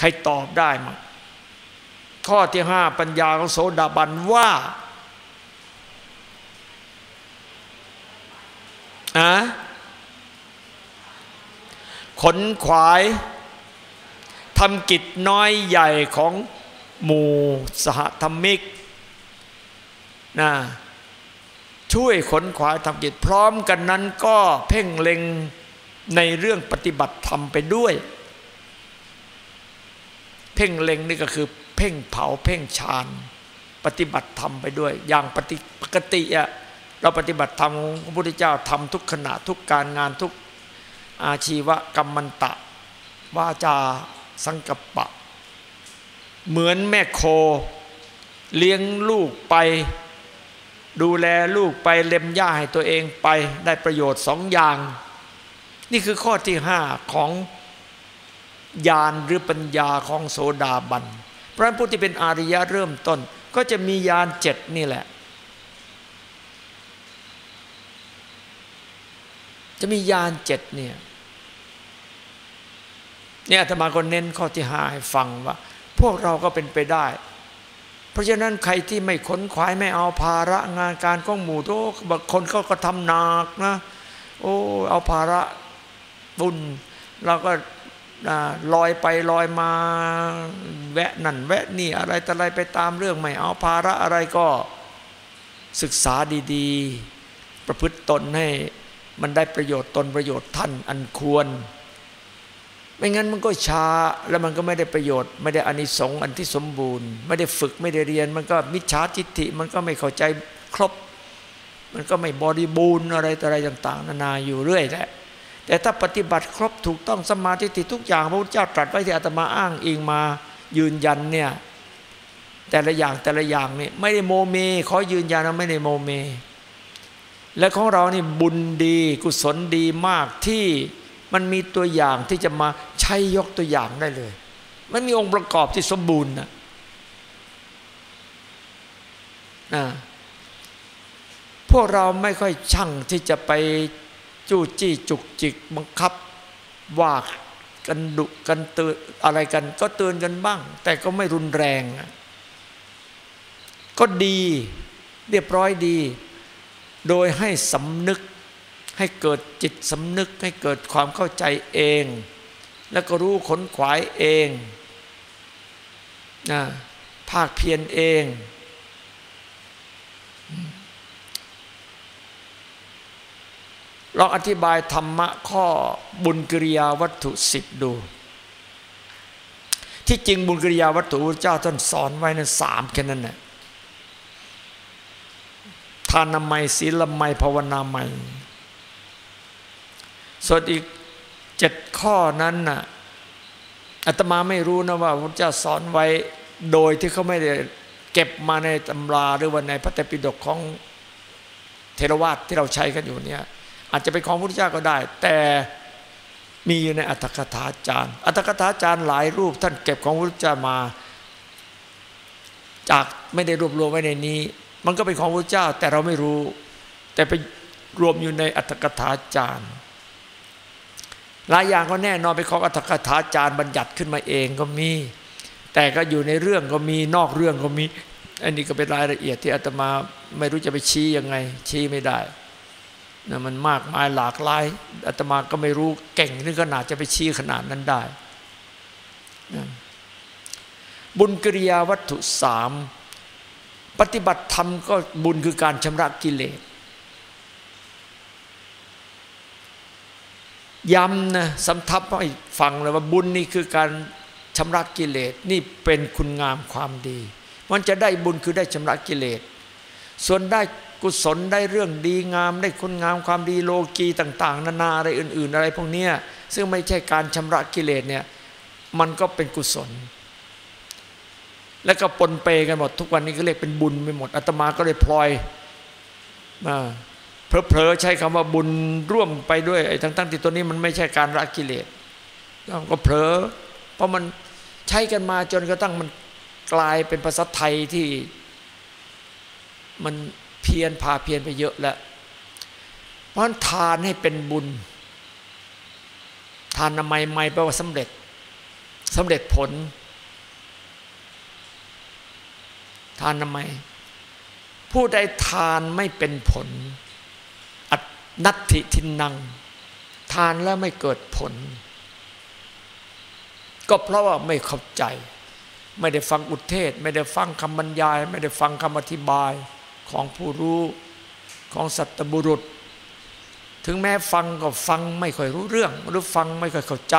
ใครตอบได้มั้งข้อที่ห้าปัญญาของโสดาบันว่าอะขนขวายทำกิจน้อยใหญ่ของหมู่สหธรรมิกนะช่วยขนขวายทำกิจพร้อมกันนั้นก็เพ่งเล็งในเรื่องปฏิบัติธรรมไปด้วย พ่งเล็งนี่ก็คือ เพ่งเผาเพ่งฌานปฏิบัติธรรมไปด้วย อย่างปฏิปกติอะเราปฏิบัติธรรมพระพุทธเจ้าทำทุกขณะทุกการงานทุกอาชีวกรรมันตะวาจาสังกัปปะ เหมือนแม่โค เลี้ยงลูกไป ดูแลลูกไปเล็มหญ้าให้ตัวเองไปได้ประโยชน์สองอย่าง นี่คือข้อที่ห้าของ ญาณหรือปัญญาของโสดาบัน พระผู้ที่เป็นอาริยะเริ่มต้น ก็จะมีญาณเจ็ดนี่แหละ จะมียานเจ็ดเนี่ยเนี่ยอาตมาก็เน้นข้อที่ห้าให้ฟังว่า พวกเราก็เป็นไปได้ เพราะฉะนั้นใครที่ไม่ขนขวายไม่เอาภาระงานการของหมู่โตบางคนเขาก็ทำหนักนะ โอ้เอาภาระบุญเราก็ ลอยไปลอยมาแวะนั่นแวะนี่อะไรแต่อะไรไปตามเรื่องไม่เอาภาระอะไรก็ศึกษาดีๆ ประพฤติตนให้มันได้ประโยชน์ตนประโยชน์ท่านอันควร ไม่งั้นมันก็ช้าแล้วมันก็ไม่ได้ประโยชน์ ไม่ได้อานิสงส์อันที่สมบูรณ์ ไม่ได้ฝึกไม่ได้เรียน มันก็มิจฉาทิฏฐิมันก็ไม่เข้าใจครบ มันก็ไม่บริบูรณ์อะไรต่ออะไรต่าง ๆ นานาอยู่เรื่อยแหละ แต่ถ้าปฏิบัติครบถูกต้องสมาธิทุกอย่างพระพุทธเจ้าตรัสไว้ที่อาตมาอ้างอิงมายืนยันเนี่ยแต่ละอย่างแต่ละอย่างนี่ไม่ได้โมเมขอยืนยันว่าไม่ได้โมเม และของเรานี่บุญดีกุศลดีมากที่มันมีตัวอย่างที่จะมาใช้ยกตัวอย่างได้เลย มันมีองค์ประกอบที่สมบูรณ์นะนะพวกเราไม่ค่อยช่างที่จะไป จู้จี้จุกจิกบังคับว่ากันดุกันเตือนอะไรกัน ก็เตือนกันบ้าง แต่ก็ไม่รุนแรง ก็ดีเรียบร้อยดี โดยให้สำนึกให้เกิดจิตสำนึกให้เกิดความเข้าใจเอง แล้วก็รู้ขนขวายเองนะภาคเพียรเอง ลองอธิบายธรรมะข้อบุญกิริยาวัตถุสิบดู ที่จริงบุญกิริยาวัตถุพระเจ้าท่านสอนไว้นั้นสามแค่นั้นแหละทานามัยศีลมัยภาวนามัยส่วนอีกเจ็ดข้อนั้นน่ะอาตมาไม่รู้นะว่าพระเจ้าสอนไว้โดยที่เขาไม่ได้เก็บมาในตำราหรือว่าในพระเตปิฎกของเทรวาสที่เราใช้กันอยู่เนี่ย อาจจะเป็นของพระพุทธเจ้าก็ได้ แต่มีอยู่ในอัตถกถาจารย์ อัตถกถาจารย์หลายรูปท่านเก็บของพระพุทธเจ้ามา จากไม่ได้รวบรวมไว้ในนี้ มันก็เป็นของพระเจ้า แต่เราไม่รู้ แต่ไปรวมอยู่ในอัตถกถาจารย์หลายอย่างก็แน่นอนเป็นของอัตถกถาจารย์บัญญัติขึ้นมาเองก็มี แต่ก็อยู่ในเรื่องก็มีนอกเรื่องก็มี อันนี้ก็เป็นรายละเอียดที่อาตมาไม่รู้จะไปชี้ยังไง ชี้ไม่ได้ นะมันมากมายหลากหลายอาตมาก็ไม่รู้เก่งนึงขนาดจะไปชี้ขนาดนั้นได้นะบุญกิริยาวัตถุสามปฏิบัติธรรมก็บุญคือการชำระกิเลสย้ำนะสำทับให้ฟังเลยว่าบุญนี่คือการชำระกิเลสนี่เป็นคุณงามความดี มันจะได้บุญคือได้ชำระกิเลสส่วนได้ กุศลได้เรื่องดีงาม ได้คุณงามความดีโลกีต่าง ๆ นานาอะไรอื่น ๆ อะไรพวกนี้ซึ่งไม่ใช่การชำระกิเลสเนี่ยมันก็เป็นกุศล แล้วก็ปนเปกันหมดทุกวันนี้ก็เรียกเป็นบุญไปหมดอาตมาก็เลยพลอยมาเพลอๆใช้คำว่าบุญร่วมไปด้วยไอ้ทั้งๆที่ตัวนี้มันไม่ใช่การละกิเลสก็เผลอเพราะมันใช้กันมาจนกระทั่งมันกลายเป็นภาษาไทยที่มัน พียนพาเพียนไปเยอะแล้วเพราะทานให้เป็นบุญ ทานทำไมไม่แปลว่าสำเร็จสำเร็จผล ทานทำไมผู้ใดทานไม่เป็นผล อัตนัตถิทินัง ทานแล้วไม่เกิดผล ก็เพราะว่าไม่เข้าใจ ไม่ได้ฟังอุเทศ ไม่ได้ฟังคำบรรยาย ไม่ได้ฟังคำอธิบาย ของผู้รู้ของสัตบุรุษ ถึงแม้ฟังก็ฟังไม่ค่อยรู้เรื่อง หรือฟังไม่ค่อยเข้าใจ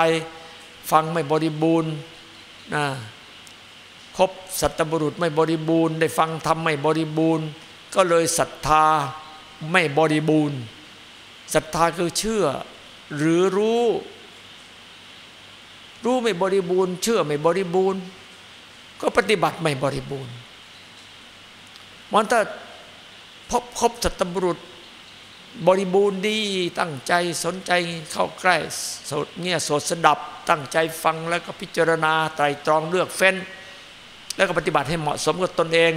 ฟังไม่บริบูรณ์นะครบสัตบุรุษไม่บริบูรณ์ ได้ฟังทำไม่บริบูรณ์ ก็เลยศรัทธาไม่บริบูรณ์ศรัทธาคือเชื่อ หรือรู้ รู้ไม่บริบูรณ์ เชื่อไม่บริบูรณ์ ก็ปฏิบัติไม่บริบูรณ์มันถ้า พบคบสัตบุรุษ บริบูรณ์ดีตั้งใจสนใจเข้าใกล้สดเงี่ยสดสดับ ตั้งใจฟังแล้วก็พิจารณาไตรตรองเลือกเฟ้น แล้วก็ปฏิบัติให้เหมาะสมกับตนเอง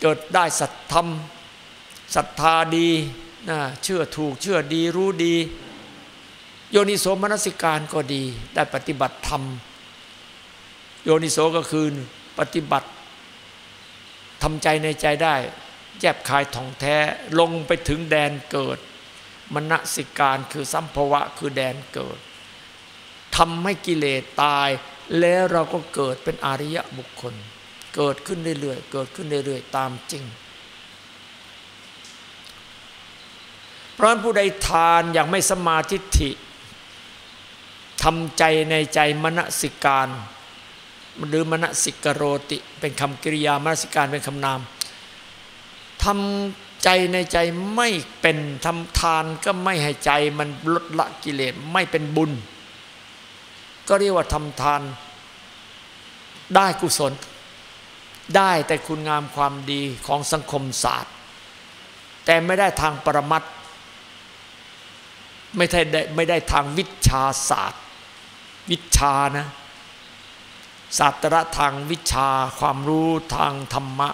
เกิดได้สัตธรรมศรัทธาดีนะเชื่อถูกเชื่อดีรู้ดี โยนิโสมนสิการก็ดี ได้ปฏิบัติธรรม โยนิโสก็คือปฏิบัติ ทำใจในใจได้ แยบคายท่องแท้ลงไปถึงแดนเกิด มณสิการคือสัมภวะคือแดนเกิดทำให้กิเลสตาย แล้วเราก็เกิดเป็นอริยบุคคล เกิดขึ้นเรื่อยๆเกิดขึ้นเรื่อยๆตามจริง เพราะผู้ใดทานอย่างไม่สมาธิิทำใจในใจมณสิการ หรือมณสิกโรติ เป็นคำกริยามณสิการเป็นคำนามทำใจในใจไม่เป็นทำทานก็ไม่ให้ใจมันลดละกิเลสไม่เป็นบุญ ก็เรียกว่าทำทาน ได้กุศล ได้แต่คุณงามความดีของสังคมศาสตร์ แต่ไม่ได้ทางปรมัตไม่ได้ไม่ได้ทางวิชาศาสตร์ วิชานะ ศาสตรทางวิชาความรู้ทางธรรมะ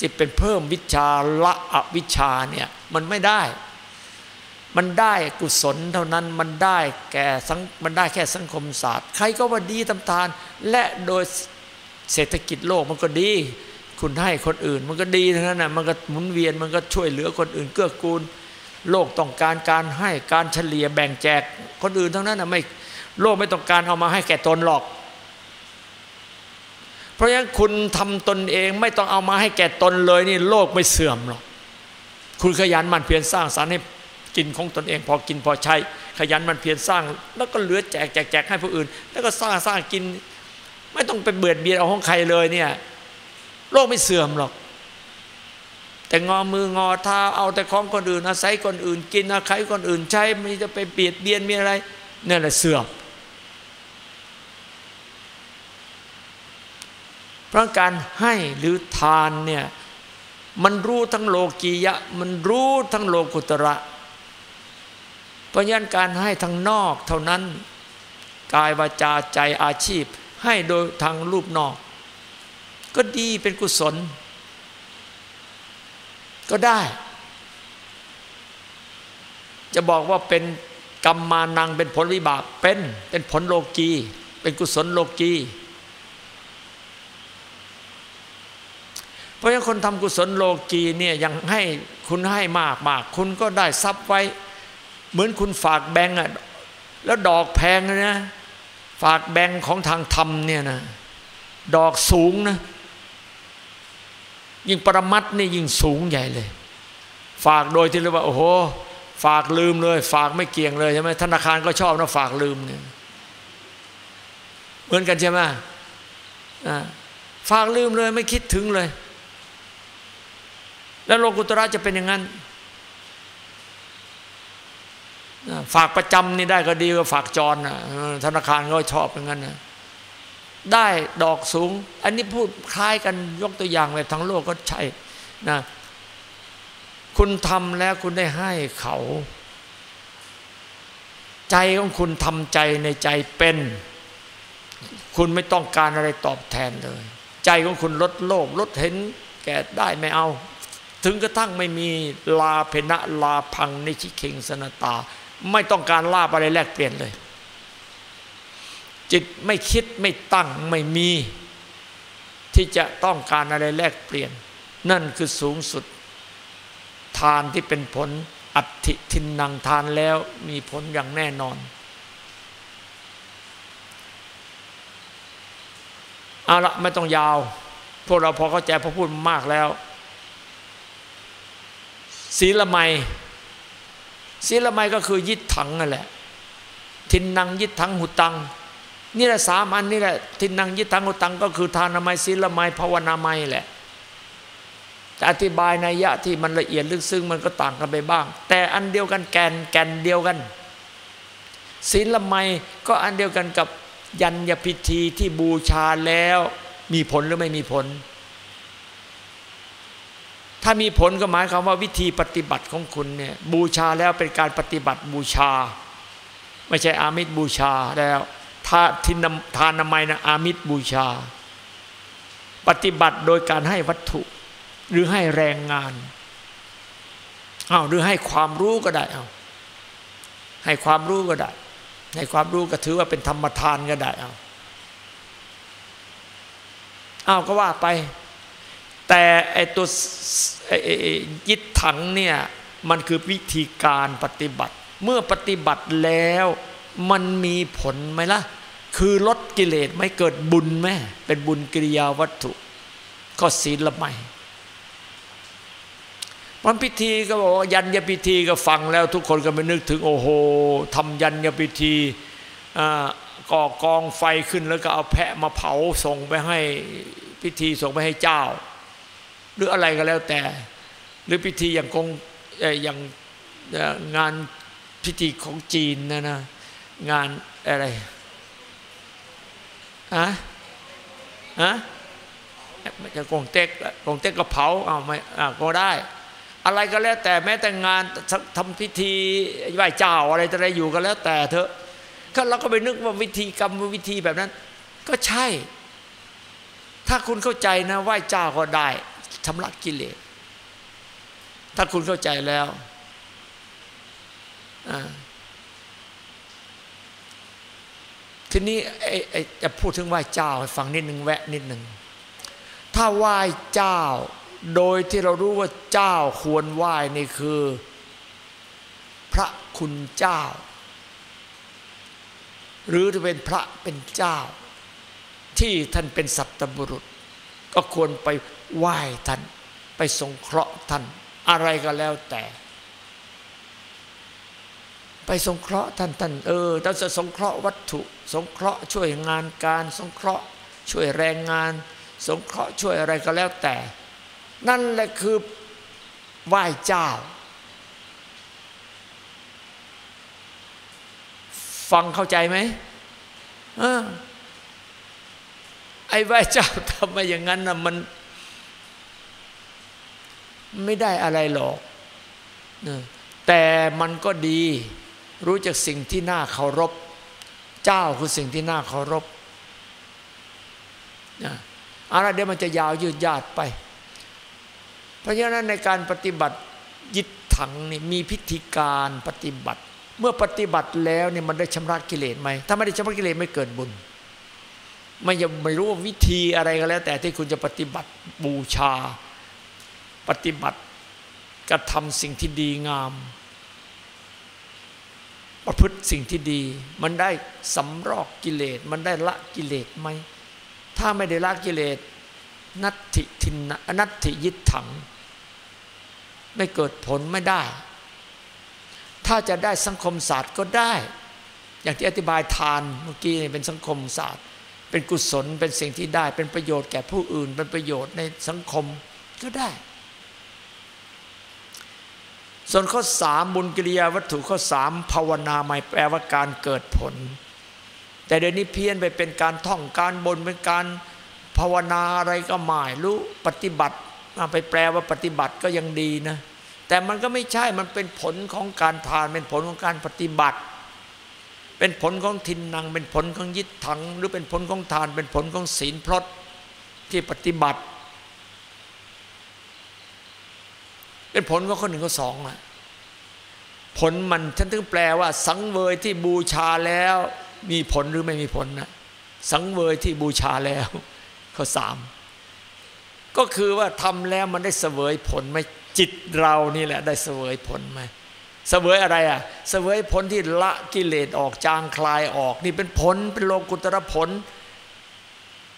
จะเป็นเพิ่มวิชาละอวิชาเนี่ยมันไม่ได้ มันได้กุศลเท่านั้นมันได้แก่สังมันได้แค่สังคมศาสตร์ ใครก็ว่าดีตำทาน และโดยเศรษฐกิจโลกมันก็ดี คุณให้คนอื่น มันก็ดีเทั้งนั้นนะมันก็หมุนเวียนมันก็ช่วยเหลือคนอื่นเกื้อกูล โลกต้องการการให้การเฉลี่ยแบ่งแจกคนอื่นทั้งนั้นนะไม่โลกไม่ต้องการเอามาให้แก่ตนหรอก เพราะฉะนั้นคุณทำตนเองไม่ต้องเอามาให้แก่ตนเลยนี่โลกไม่เสื่อมหรอกคุณขยันมันเพียรสร้างสรรค์ให้กินของตนเอง พอกินพอใช้ขยันมันเพียรสร้าง แล้วก็เหลือแจกแจกแจกให้ผู้อื่น แล้วก็สร้างสร้างกิน ไม่ต้องไปเบือดเบียนเอาของใครเลยเนี่ยโลกไม่เสื่อมหรอก แต่งอมืองอเท้าเอาแต่ของคนอื่นอาศัยคนอื่น กินอาศัยคนอื่นใช้ไม่จะไปเบียดเบียนมีอะไรนี่แหละเสื่อม เพราะการให้หรือทานเนี่ยมันรู้ทั้งโลกียะ มันรู้ทั้งโลกุตระเพราะงั้นการให้ทางนอกเท่านั้นกายวาจาใจอาชีพ ให้โดยทางรูปนอก ก็ดีเป็นกุศล ก็ได้ จะบอกว่าเป็นกรรมมานังเป็นผลวิบากเป็นเป็นผลโลกี เป็นกุศลโลกี เพราะฉะนั้นคนทำกุศลโลกีเนี่ยยังให้คุณให้มากมากคุณก็ได้ทรัพย์ไว้ เหมือนคุณฝากแบงก์อะแล้วดอกแพงนะ ฝากแบงก์ของทางธรรมเนี่ยนะดอกสูงนะ ยิ่งปรมัดนี่ยิ่งสูงใหญ่เลย ฝากโดยที่เรียกว่าโอ้โหฝากลืมเลย ฝากไม่เกี่ยงเลยใช่ไหมธนาคารก็ชอบนะฝากลืมเนี่ยเหมือนกันใช่ไหมฝากลืมเลยไม่คิดถึงเลย แล้วโลกุตระจะเป็นอย่างนั้นฝากประจำนี่ได้ก็ดีกว่าฝากจรนะธนาคารก็ชอบอย่างนั้นนะได้ดอกสูง อันนี้พูดคล้ายกันยกตัวอย่างแบบทั้งโลกก็ใช่นะคุณทำแล้วคุณได้ให้เขา ใจของคุณทำใจในใจเป็น คุณไม่ต้องการอะไรตอบแทนเลย ใจของคุณลดโลภลดเห็นแก่ได้ไม่เอา ถึงกระทั่งไม่มีลาเพนะลาพังในชิเคงสนตา ไม่ต้องการลาบอะไรแลกเปลี่ยนเลย จิตไม่คิดไม่ตั้งไม่มี ที่จะต้องการอะไรแลกเปลี่ยน นั่นคือสูงสุด ทานที่เป็นผลอัติทินนังทานแล้วมีผลอย่างแน่นอน เอาละไม่ต้องยาว พวกเราพอเข้าใจพอพูดมากแล้ว ศีลไมศีลไมก็คือยึดถังนั่นแหละ ทินนังยึดถังหุตัง นี่แหละสามอันนี่แหละ ทินนังยึดถังหุตัง ก็คือทานามัยศีลไมภาวนาไมแหละจะอธิบายนัยยะที่มันละเอียดลึกซึ้งมันก็ต่างกันไปบ้าง แต่อันเดียวกันแกนแกนเดียวกันศีลไมก็อันเดียวกันกับยัญญพิธีที่บูชาแล้ว มีผลหรือไม่มีผล ถ้ามีผลก็หมายความว่าวิธีปฏิบัติของคุณเนี่ยบูชาแล้วเป็นการปฏิบัติบูชา ไม่ใช่อามิตรบูชาแล้วทาทินทานนามัยนะอามิตรบูชา ปฏิบัติโดยการให้วัตถุ หรือให้แรงงานเอาหรือให้ความรู้ก็ได้เอาให้ความรู้ก็ได้ ให้ความรู้ก็ถือว่าเป็นธรรมทานก็ได้เอาเอาก็ว่าไป แต่ไอตัวยึดถังเนี่ยมันคือวิธีการปฏิบัติ เมื่อปฏิบัติแล้วมันมีผลไหมล่ะ คือลดกิเลสไม่เกิดบุญแม่เป็นบุญกิริยาวัตถุ ก็ศีลละไม่วันพิธีก็บอกว่ายันยพิธีก็ฟังแล้ว ทุกคนก็ไปนึกถึงโอ้โหทำยันยพิธีก่อกองไฟขึ้นแล้วก็เอาแพะมาเผาส่งไปให้พิธีส่งไปให้เจ้า หรืออะไรก็แล้วแต่ หรือพิธีอย่างกงอย่างงานพิธีของจีนนะนะงานอะไรฮะฮะจะกงเต็กกงเต็กก็เผาเอาไม่ก็ได้ อะไรก็แล้วแต่แม้แต่งานทำพิธีไหว้เจ้าอะไรอะไรอยู่ก็แล้วแต่เถอะก็เราก็ไปนึกว่าวิธีกรรมวิธีแบบนั้น ก็ใช่ ถ้าคุณเข้าใจนะไหว้เจ้าก็ได้ ชำระกิเลส ถ้าคุณเข้าใจแล้ว ทีนี้จะพูดถึงไหว้เจ้าให้ฟังนิดหนึ่งแวะนิดหนึ่ง ถ้าไหว้เจ้า โดยที่เรารู้ว่าเจ้าควรไหว้นี่คือ พระคุณเจ้า หรือจะเป็นพระเป็นเจ้าที่ท่านเป็นสัตบุรุษ ก็ควรไป ไหว้ท่าน ไปสงเคราะห์ท่าน อะไรก็แล้วแต่ ไปสงเคราะห์ท่านท่านเออเราจะสงเคราะห์วัตถุ สงเคราะห์ช่วยงานการ สงเคราะห์ช่วยแรงงาน สงเคราะห์ช่วยอะไรก็แล้วแต่ นั่นแหละคือไหว้เจ้า ฟังเข้าใจไหมไอ้ไหว้เจ้าทำมาอย่างนั้นนะมัน ไม่ได้อะไรหรอก แต่มันก็ดี รู้จักสิ่งที่น่าเคารพ เจ้าคือสิ่งที่น่าเคารพอะไรเดี๋ยวมันจะยาวยืดยาดไป เพราะฉะนั้นในการปฏิบัติยึดถังนี่มีพิธีการปฏิบัติ เมื่อปฏิบัติแล้วเนี่ยมันได้ชำระกิเลสไหมถ้าไม่ได้ชำระกิเลสไม่เกิดบุญไม่ยังไม่รู้ว่าวิธีอะไรก็แล้ว แต่ที่คุณจะปฏิบัติบูชา ปฏิบัติกระทำสิ่งที่ดีงาม ประพฤติสิ่งที่ดี มันได้สำรอกกิเลส มันได้ละกิเลสไหม ถ้าไม่ได้ละกิเลส นัตถิทินนัตถิยิทถัง ไม่เกิดผลไม่ได้ ถ้าจะได้สังคมศาสตร์ก็ได้ อย่างที่อธิบายทานเมื่อกี้เป็นสังคมศาสตร์ เป็นกุศลเป็นสิ่งที่ได้ เป็นประโยชน์แก่ผู้อื่น เป็นประโยชน์ในสังคมก็ได้ ส่วนข้อสามบุญกิริยาวัตถุข้อสามภาวนาใหม่แปลว่าการเกิดผล แต่เดี๋ยวนี้เพี้ยนไปเป็นการท่องการบนเป็นการภาวนาอะไรก็หมายรู้ปฏิบัติไปแปลว่าปฏิบัติก็ยังดีนะ แต่มันก็ไม่ใช่มันเป็นผลของการทาน เป็นผลของการปฏิบัติ เป็นผลของทินนังเป็นผลของยิดถัง หรือเป็นผลของทาน เป็นผลของศีลพรตที่ปฏิบัติ เป็นผลของคนหนึ่งก็สองอะผลมันฉันถึงแปลว่า สังเวยที่บูชาแล้ว มีผลหรือไม่มีผลนะสังเวยที่บูชาแล้ว ข้อสามก็คือว่าทำแล้วมันได้เสวยผลไหมจิตเรานี่แหละ ได้เสวยผลไหมเสวยอะไรอะเสวยผลที่ละกิเลสออกจางคลายออก นี่เป็นผลเป็นโลกุตระผล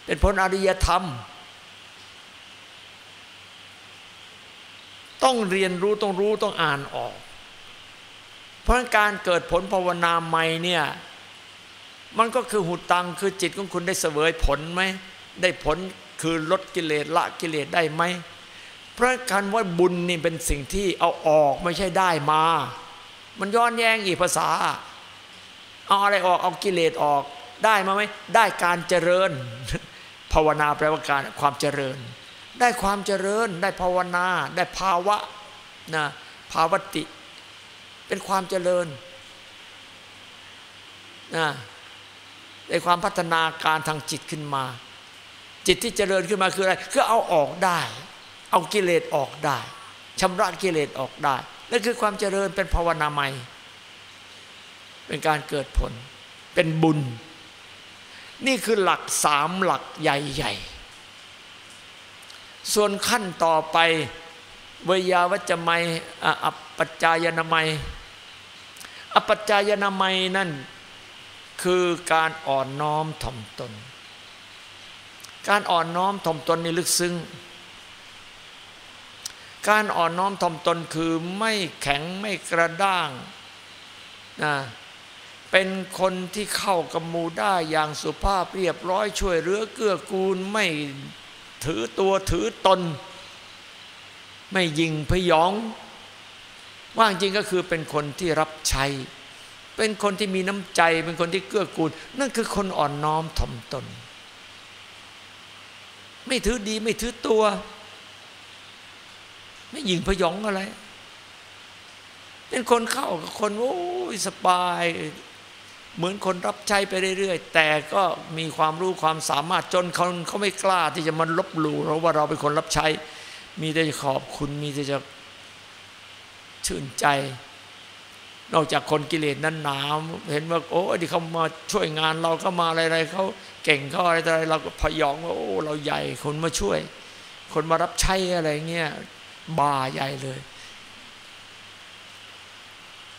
เป็นผลอริยธรรม ต้องเรียนรู้ต้องรู้ต้องอ่านออก เพราะการเกิดผลภาวนาใหม่เนี่ยมันก็คือหุตังคือจิตของคุณได้เสวยผลไหมได้ผลคือลดกิเลสละกิเลสได้ไหมเพราะการว่าบุญนี่เป็นสิ่งที่เอาออกไม่ใช่ได้มา มันย้อนแย้งอีกภาษา เอาอะไรออกเอากิเลสออกได้มาไหมได้การเจริญ ภาวนาแปลว่าการความเจริญ ได้ความเจริญ ได้ภาวนา ได้ภาวะนะภาวติ เป็นความเจริญนะได้ความพัฒนาการทางจิตขึ้นมา จิตที่เจริญขึ้นมาคืออะไรคือเอาออกได้ เอากิเลสออกได้ชำระกิเลสออกได้นั่นคือความเจริญเป็นภาวนาใหม่เป็นการเกิดผลเป็นบุญ นี่คือหลักสามหลักใหญ่ๆ ส่วนขั้นต่อไปวยาวัจไมยอปัจจายนามัยอปัจจายนามัยนั่นคือการอ่อนน้อมถ่อมตน การอ่อนน้อมถ่อมตนนี่ลึกซึ้ง การอ่อนน้อมถ่อมตนคือไม่แข็งไม่กระด้างนะเป็นคนที่เข้ากับมูได้อย่างสุภาพเรียบร้อยช่วยเรือเกื้อกูลไม่ ถือตัวถือตน ไม่ยิงพยอง ว่างจริงก็คือเป็นคนที่รับใช้ เป็นคนที่มีน้ำใจ เป็นคนที่เกื้อกูล นั่นคือคนอ่อนน้อมถ่อมตน ไม่ถือดีไม่ถือตัว ไม่ยิงพยองอะไร เป็นคนเข้ากับคนโอ้ยสบาย เหมือนคนรับใช้ไปเรื่อยๆ แต่ก็มีความรู้ความสามารถจนเขาเขาไม่กล้าที่จะมันลบหลู่เราว่าเราเป็นคนรับใช้ มีแต่จะขอบคุณมีแต่จะชื่นใจ นอกจากคนกิเลสนั้นหนามเห็นว่าโอ้ที่เขามาช่วยงานเราเขามาอะไรๆเขาเก่งเขาอะไรอะไรเราก็พยองว่าโอ้เราใหญ่คนมาช่วย คนมารับใช้อะไรเงี้ยบาใหญ่เลย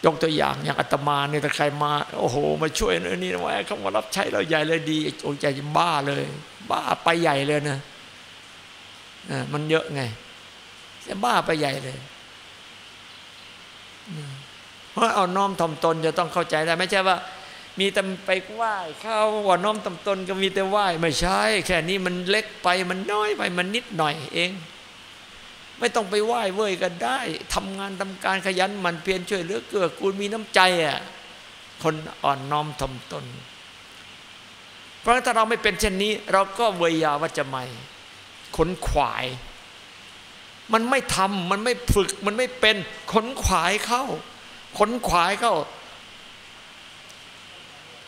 ยกตัวอย่างอย่างอาตมาเนี่ยถ้าใครมาโอ้โห มาช่วยนี่นะว่าเขามารับใช้เราใหญ่เลยดีโอ้ใจบ้าเลย บ้าไปใหญ่เลยนะมันเยอะไงจะบ้าไปใหญ่เลยเพราะเอาน้อมถ่อมตนจะต้องเข้าใจได้ไม่ใช่ว่า มีแต่ไปไหว้เข้าว่าน้อมถ่อมตนก็มีแต่ไหว้ไม่ใช่ แค่นี้มันเล็กไปมันน้อยไปมันนิดหน่อยเอง ไม่ต้องไปไหว้เว้ยกันได้ทำงานทำการขยันมันเพียรช่วยเหลือเกื้อกูลมีน้ำใจอะคนอ่อนน้อมถ่อมตน เพราะถ้าเราไม่เป็นเช่นนี้ เราก็เวยาวัจไม่ขนขวาย มันไม่ทำมันไม่ฝึก มันไม่เป็นขนขวายเข้า ขนขวายเข้า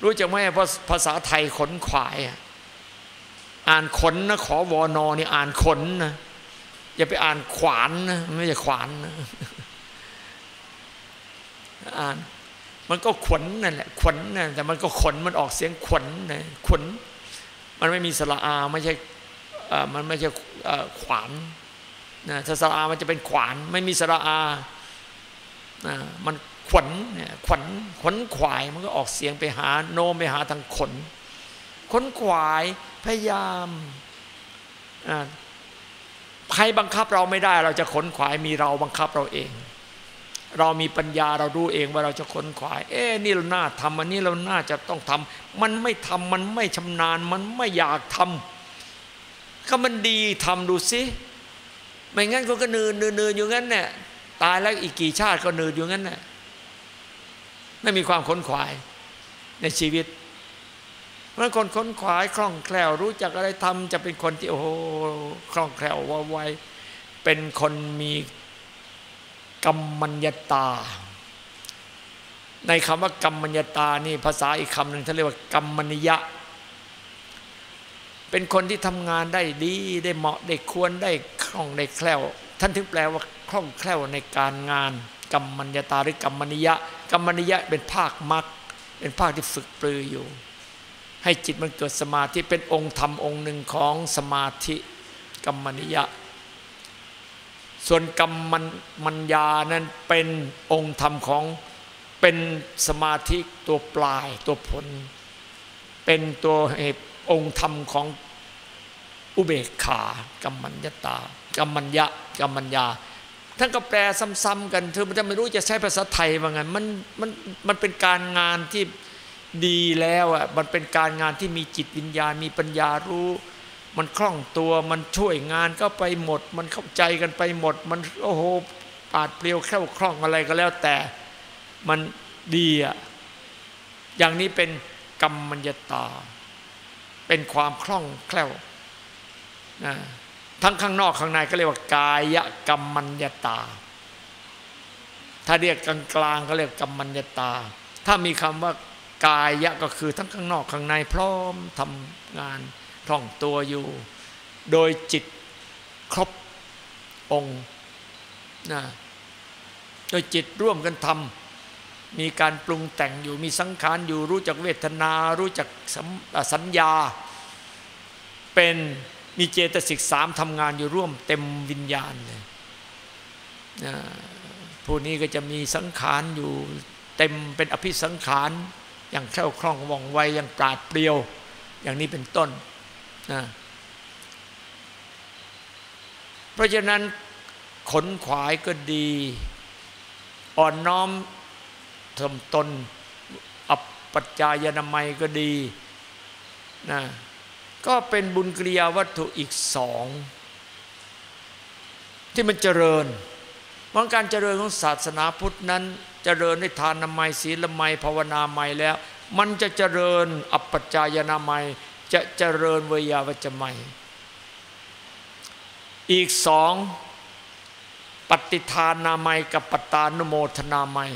รู้จักไหมภาษาไทยขนขวายอ่านขนนะขอวอนอนี่อ่านขนนะ อย่าไปอ่านขวานนะไม่ใช่ขวานนะอ่านมันก็ขนนั่นแหละขนน่ะแต่มันก็ขนมันออกเสียงขนนะขน มันไม่มีสระอาไม่ใช่มันไม่ใช่ขวานนะถ้าสระอามันจะเป็นขวาน ไม่มีสระอามันขนเนี่ยขนขนขวายมันก็ออกเสียงไปหาโนมไปหาทางขนขนขวายพยายาม ใครบังคับเราไม่ได้ เราจะขนขวายมีเราบังคับเราเอง เรามีปัญญาเรารู้เองว่าเราจะขนขวาย เอ๊นี่เราหน้าทำอันนี้เราน่าจะต้องทำมันไม่ทำมันไม่ชำนาญ มันไม่อยากทำก็มันดีทำดูสิไม่งั้นก็ก็เนินเนินอยู่งั้นเนี่ยตายแล้วอีกกี่ชาติก็เนินอยู่งั้นเนี่ยไม่มีความขนขวายในชีวิต เมื่อคนค้นขวายคล่องแคล่วรู้จักอะไรทำจะเป็นคนที่โอ้โหคล่องแคล่วว่าไวเป็นคนมีกรรมัญญาตา ในคำว่ากรรมัญญาตานี่ภาษาอีกคำหนึ่งเขาเรียกว่ากรรมนิยะ เป็นคนที่ทำงานได้ดีได้เหมาะได้ควรได้คล่องได้แคล่ว ท่านถึงแปลว่าคล่องแคล่วในการงานกรรมัญญาตาหรือกรรมนิยะกรรมนิยะเป็นภาคมรรคเป็นภาคที่ฝึกปรืออยู่ ให้จิตมันเกิดสมาธิเป็นองค์ธรรมองค์หนึ่งของสมาธิกรรมนิยะ ส่วนกรรมมันมัญญานั้นเป็นองค์ธรรมของเป็นสมาธิตัวปลายตัวผล เป็นตัวเหตุองค์ธรรมของอุเบกขากรรมัญญตากรรมัญญะกรรมัญญาท่านก็แปลซ้ำๆกันเธอมันจะไม่รู้จะใช้ภาษาไทยว่าไงมันมันมันเป็นการงานที่ ดีแล้วอะมันเป็นการงานที่มีจิตวิญญาณมีปัญญารู้ มันคล่องตัวมันช่วยงานก็ไปหมด มันเข้าใจกันไปหมด มันโอ้โหปาดเปลี่ยวแค่คล่องอะไรก็แล้วแต่มันดีอะอย่างนี้เป็นกรรมัญญตา เป็นความคล่องแคล่วนะทั้งข้างนอกข้างในก็เรียกว่ากายกรรมัญญตา ถ้าเรียกกลางๆก็เรียกกรรมัญญตา ถ้ามีคำว่า กายะก็คือทั้งข้างนอกข้างในพร้อมทำงานคล่องตัวอยู่ โดยจิตครบองค์นะโดยจิตร่วมกันทำมีการปรุงแต่งอยู่มีสังขารอยู่รู้จักเวทนา รู้จักสัญญา เป็นมีเจตสิกสามทำงานอยู่ร่วมเต็มวิญญาณเลยผู้นี้ก็จะมีสังขารอยู่เต็มเป็นอภิสังขาร อย่างแคล่วคล่องว่องไวอย่างปราดเปรียว อย่างนี้เป็นต้นนะเพราะฉะนั้นขนขวายก็ดี อ่อนน้อมทำตน อัปปัจจายนามัยก็ดีนะก็เป็นบุญกิริยาวัตถุอีกสองที่มันเจริญวังการเจริญของศาสนาพุทธนั้น เจริญในทานนามัยศีลไมยภาวนาไมยแล้ว มันจะเจริญอัปปัจจายนามัยจะเจริญเวยาวัจไมยอีกสองปฏิทานนามัยกับปตานุโมทนามัย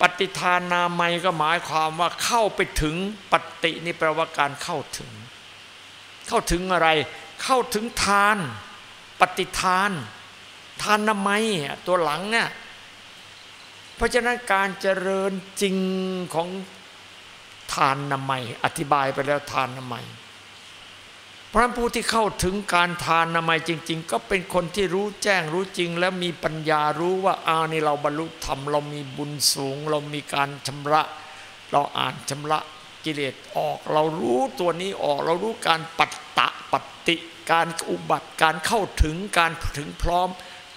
ปฏิทานนามัยก็หมายความว่าเข้าไปถึงปฏินี่แปลว่าการเข้าถึง เข้าถึงอะไร เข้าถึงทาน ปฏิทาน ทานนามัยตัวหลังเนี่ย เพราะฉะนั้นการเจริญจริงของทานนามัย อธิบายไปแล้วทานนามัยพระผู้ที่เข้าถึงการทานนามัยจริง ๆ ก็เป็นคนที่รู้แจ้งรู้จริง และมีปัญญารู้ว่าอานี่เราบรรลุธรรมเรามีบุญสูง เรามีการชำระ เราอ่านชำระกิเลสออก เรารู้ตัวนี้ออก เรารู้การปัตตะปฏิการอุบัติการเข้าถึงการถึงพร้อม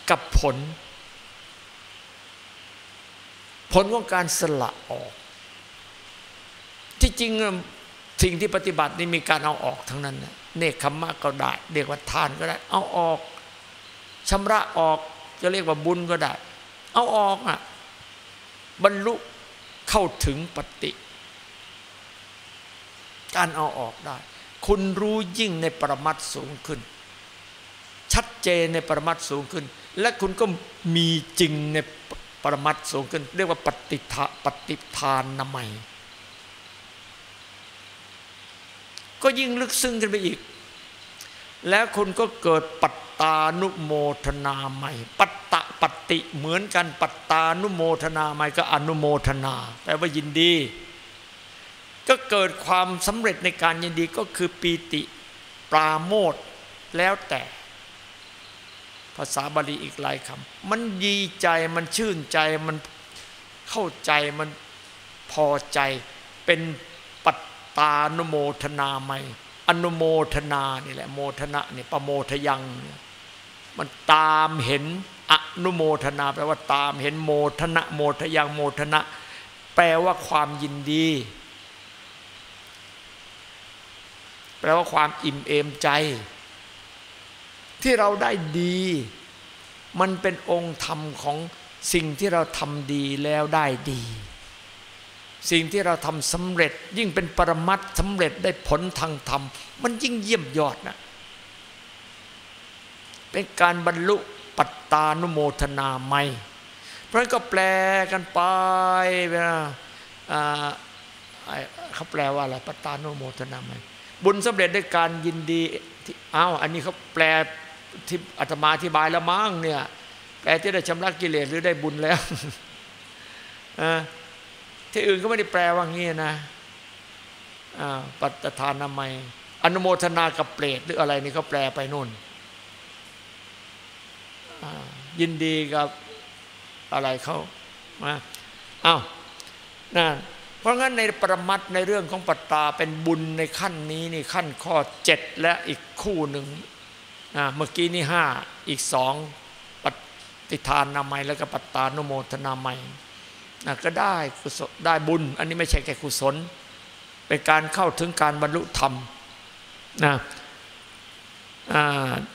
กับผล ผลของการสละออก ที่จริงสิ่งที่ปฏิบัตินี่มีการเอาออกทั้งนั้นนะเนคขมะก็ได้เรียกว่าทานก็ได้ เอาออกชำระออกจะเรียกว่าบุญก็ได้ เอาออกอะบรรลุเข้าถึงปฏิ การเอาออกได้ คุณรู้ยิ่งในปรมัตสูงขึ้น ชัดเจนในปรมัตสูงขึ้น และคุณก็มีจริงใน ปรมัตสูงขึ้น เรียกว่าปฏิทาปฏิทานนามัย ก็ยิ่งลึกซึ้งขึ้นไปอีก แล้วคุณก็เกิดปัตตานุโมทนาใหม่ ปัตตะปฏิเหมือนกันปัตตานุโมทนาใหม่ก็อนุโมทนาแปลว่ายินดี ก็เกิดความสำเร็จในการยินดีก็คือปีติปราโมทแล้วแต่ ภาษาบาลีอีกหลายคำมันดีใจมันชื่นใจมันเข้าใจมันพอใจ เป็นปัตตานุโมทนาไหม่อนุโมทนานี่แหละโมทนาเนี่ยปโมทยังมันตามเห็นอนุโมทนาแปลว่าตามเห็นโมทนะโมทยังโมทนะ แปลว่าความยินดี แปลว่าความอิ่มเอมใจ ที่เราได้ดี มันเป็นองค์ธรรมของสิ่งที่เราทำดีแล้วได้ดี สิ่งที่เราทำสำเร็จยิ่งเป็นปรมัตสำเร็จได้ผลทางธรรม มันยิ่งเยี่ยมยอดนะเป็นการบรรลุปัตตานุโมทนาไม่เพราะนั้นก็แปลกันไปเวลาเขาแปลว่าอะไรปัตตานุโมทนาไม่บุญสำเร็จด้วยการยินดีอ้าวอันนี้เขาแปล ที่อาตมาอธิบายแล้วมั้งเนี่ยแปลที่ได้ชำระกิเลสหรือได้บุญแล้วที่อื่นก็ไม่ได้แปลว่างี้นะปัตตานนามัยอนุโมทนากับเปรตหรืออะไรนี่เขาแปลไปนู่นยินดีกับอะไรเขามาอ้าวนั่นเพราะงั้นในประมัดในเรื่องของปัตตาเป็นบุญในขั้นนี้นี่ขั้นข้อเจ็ดและอีกคู่หนึ่ง เมื่อกี้นี่ห้าอีกสองปฏิทานนามัยแล้วก็ปัตตานุโมทนามัยนะก็ได้กุศลได้บุญ อันนี้ไม่ใช่แค่กุศล เป็นการเข้าถึงการบรรลุธรรมนะ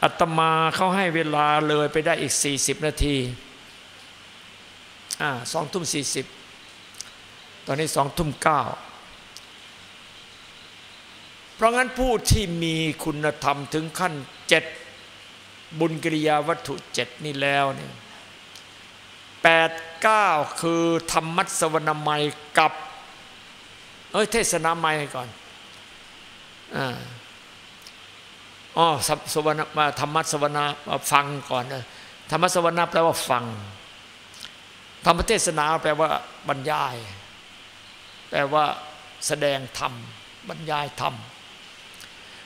อัตมาเขาให้เวลาเลยไปได้อีก 40 นาทีสองทุ่มสี่สิบตอนนี้สองทุ่มเก้าเพราะงั้นผู้ที่มีคุณธรรมถึงขั้นเจ็ด บุญกิริยาวัตถุเจ็ดนี่แล้วเนี่ยแปดเก้าคือธรรมัสวนามัยกับ เอ้ยเทศนาไมยก่อนอ๋อสวนาธรรมัสวนาฟังก่อนนะธรรมสวนาแปลว่าฟัง ธรรมเทศนาแปลว่าบรรยาย แปลว่าแสดงธรรม บรรยายธรรม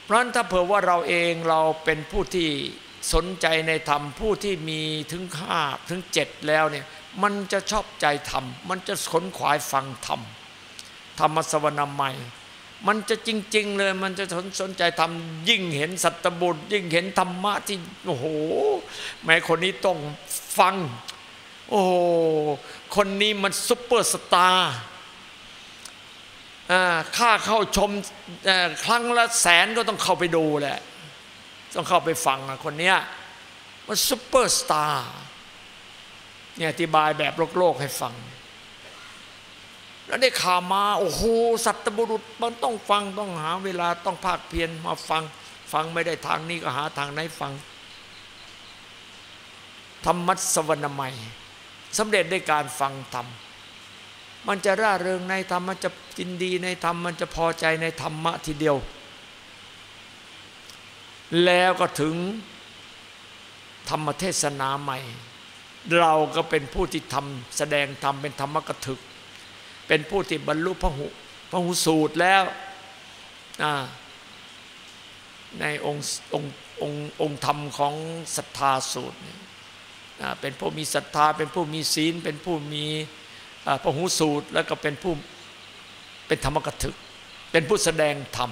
เพราะนั้นถ้าเผื่อว่าเราเองเราเป็นผู้ที่ สนใจในธรรมผู้ที่มีถึงห้าถึงเจ็ดแล้วเนี่ยมันจะชอบใจธรรม มันจะขนขวายฟังธรรมธรรมสวนาใหม่มันจะจริง ๆ เลยมันจะสนสนใจทำยิ่งเห็นสัตบุตร ยิ่งเห็นธรรมะที่โอ้โหแม้คนนี้ต้องฟัง โอ้โหคนนี้มันซุปเปอร์สตาร์ค่าเข้าชมครั้งละแสนก็ต้องเข้าไปดูแหละ ต้องเข้าไปฟังคนเนี้ยมันซุปเปอร์สตาร์เนี่ยอธิบายแบบโลกโลกให้ฟัง แล้วได้ข่าวมาโอ้โหสัตบุรุษมันต้องฟังต้องหาเวลาต้องพากเพียรมาฟัง ฟังไม่ได้ทางนี้ก็หาทางไหนฟัง ธรรมัสวรรณใหม่สำเร็จด้วยการฟังธรรมมันจะร่าเริงในธรรมมันจะกินดีในธรรมมันจะพอใจในธรรมะทีเดียว แล้วก็ถึงธรรมเทศนาใหม่ เราก็เป็นผู้ที่ทำแสดงธรรมเป็นธรรมกถึก เป็นผู้ที่บรรลุพระหุพระหุสูตรแล้วในองค์องค์องค์องค์ธรรมของศรัทธาสูตรเป็นผู้มีศรัทธา เป็นผู้มีศีล เป็นผู้มีพระหุสูตร แล้วก็เป็นผู้เป็นธรรมกถึก เป็นผู้แสดงธรรม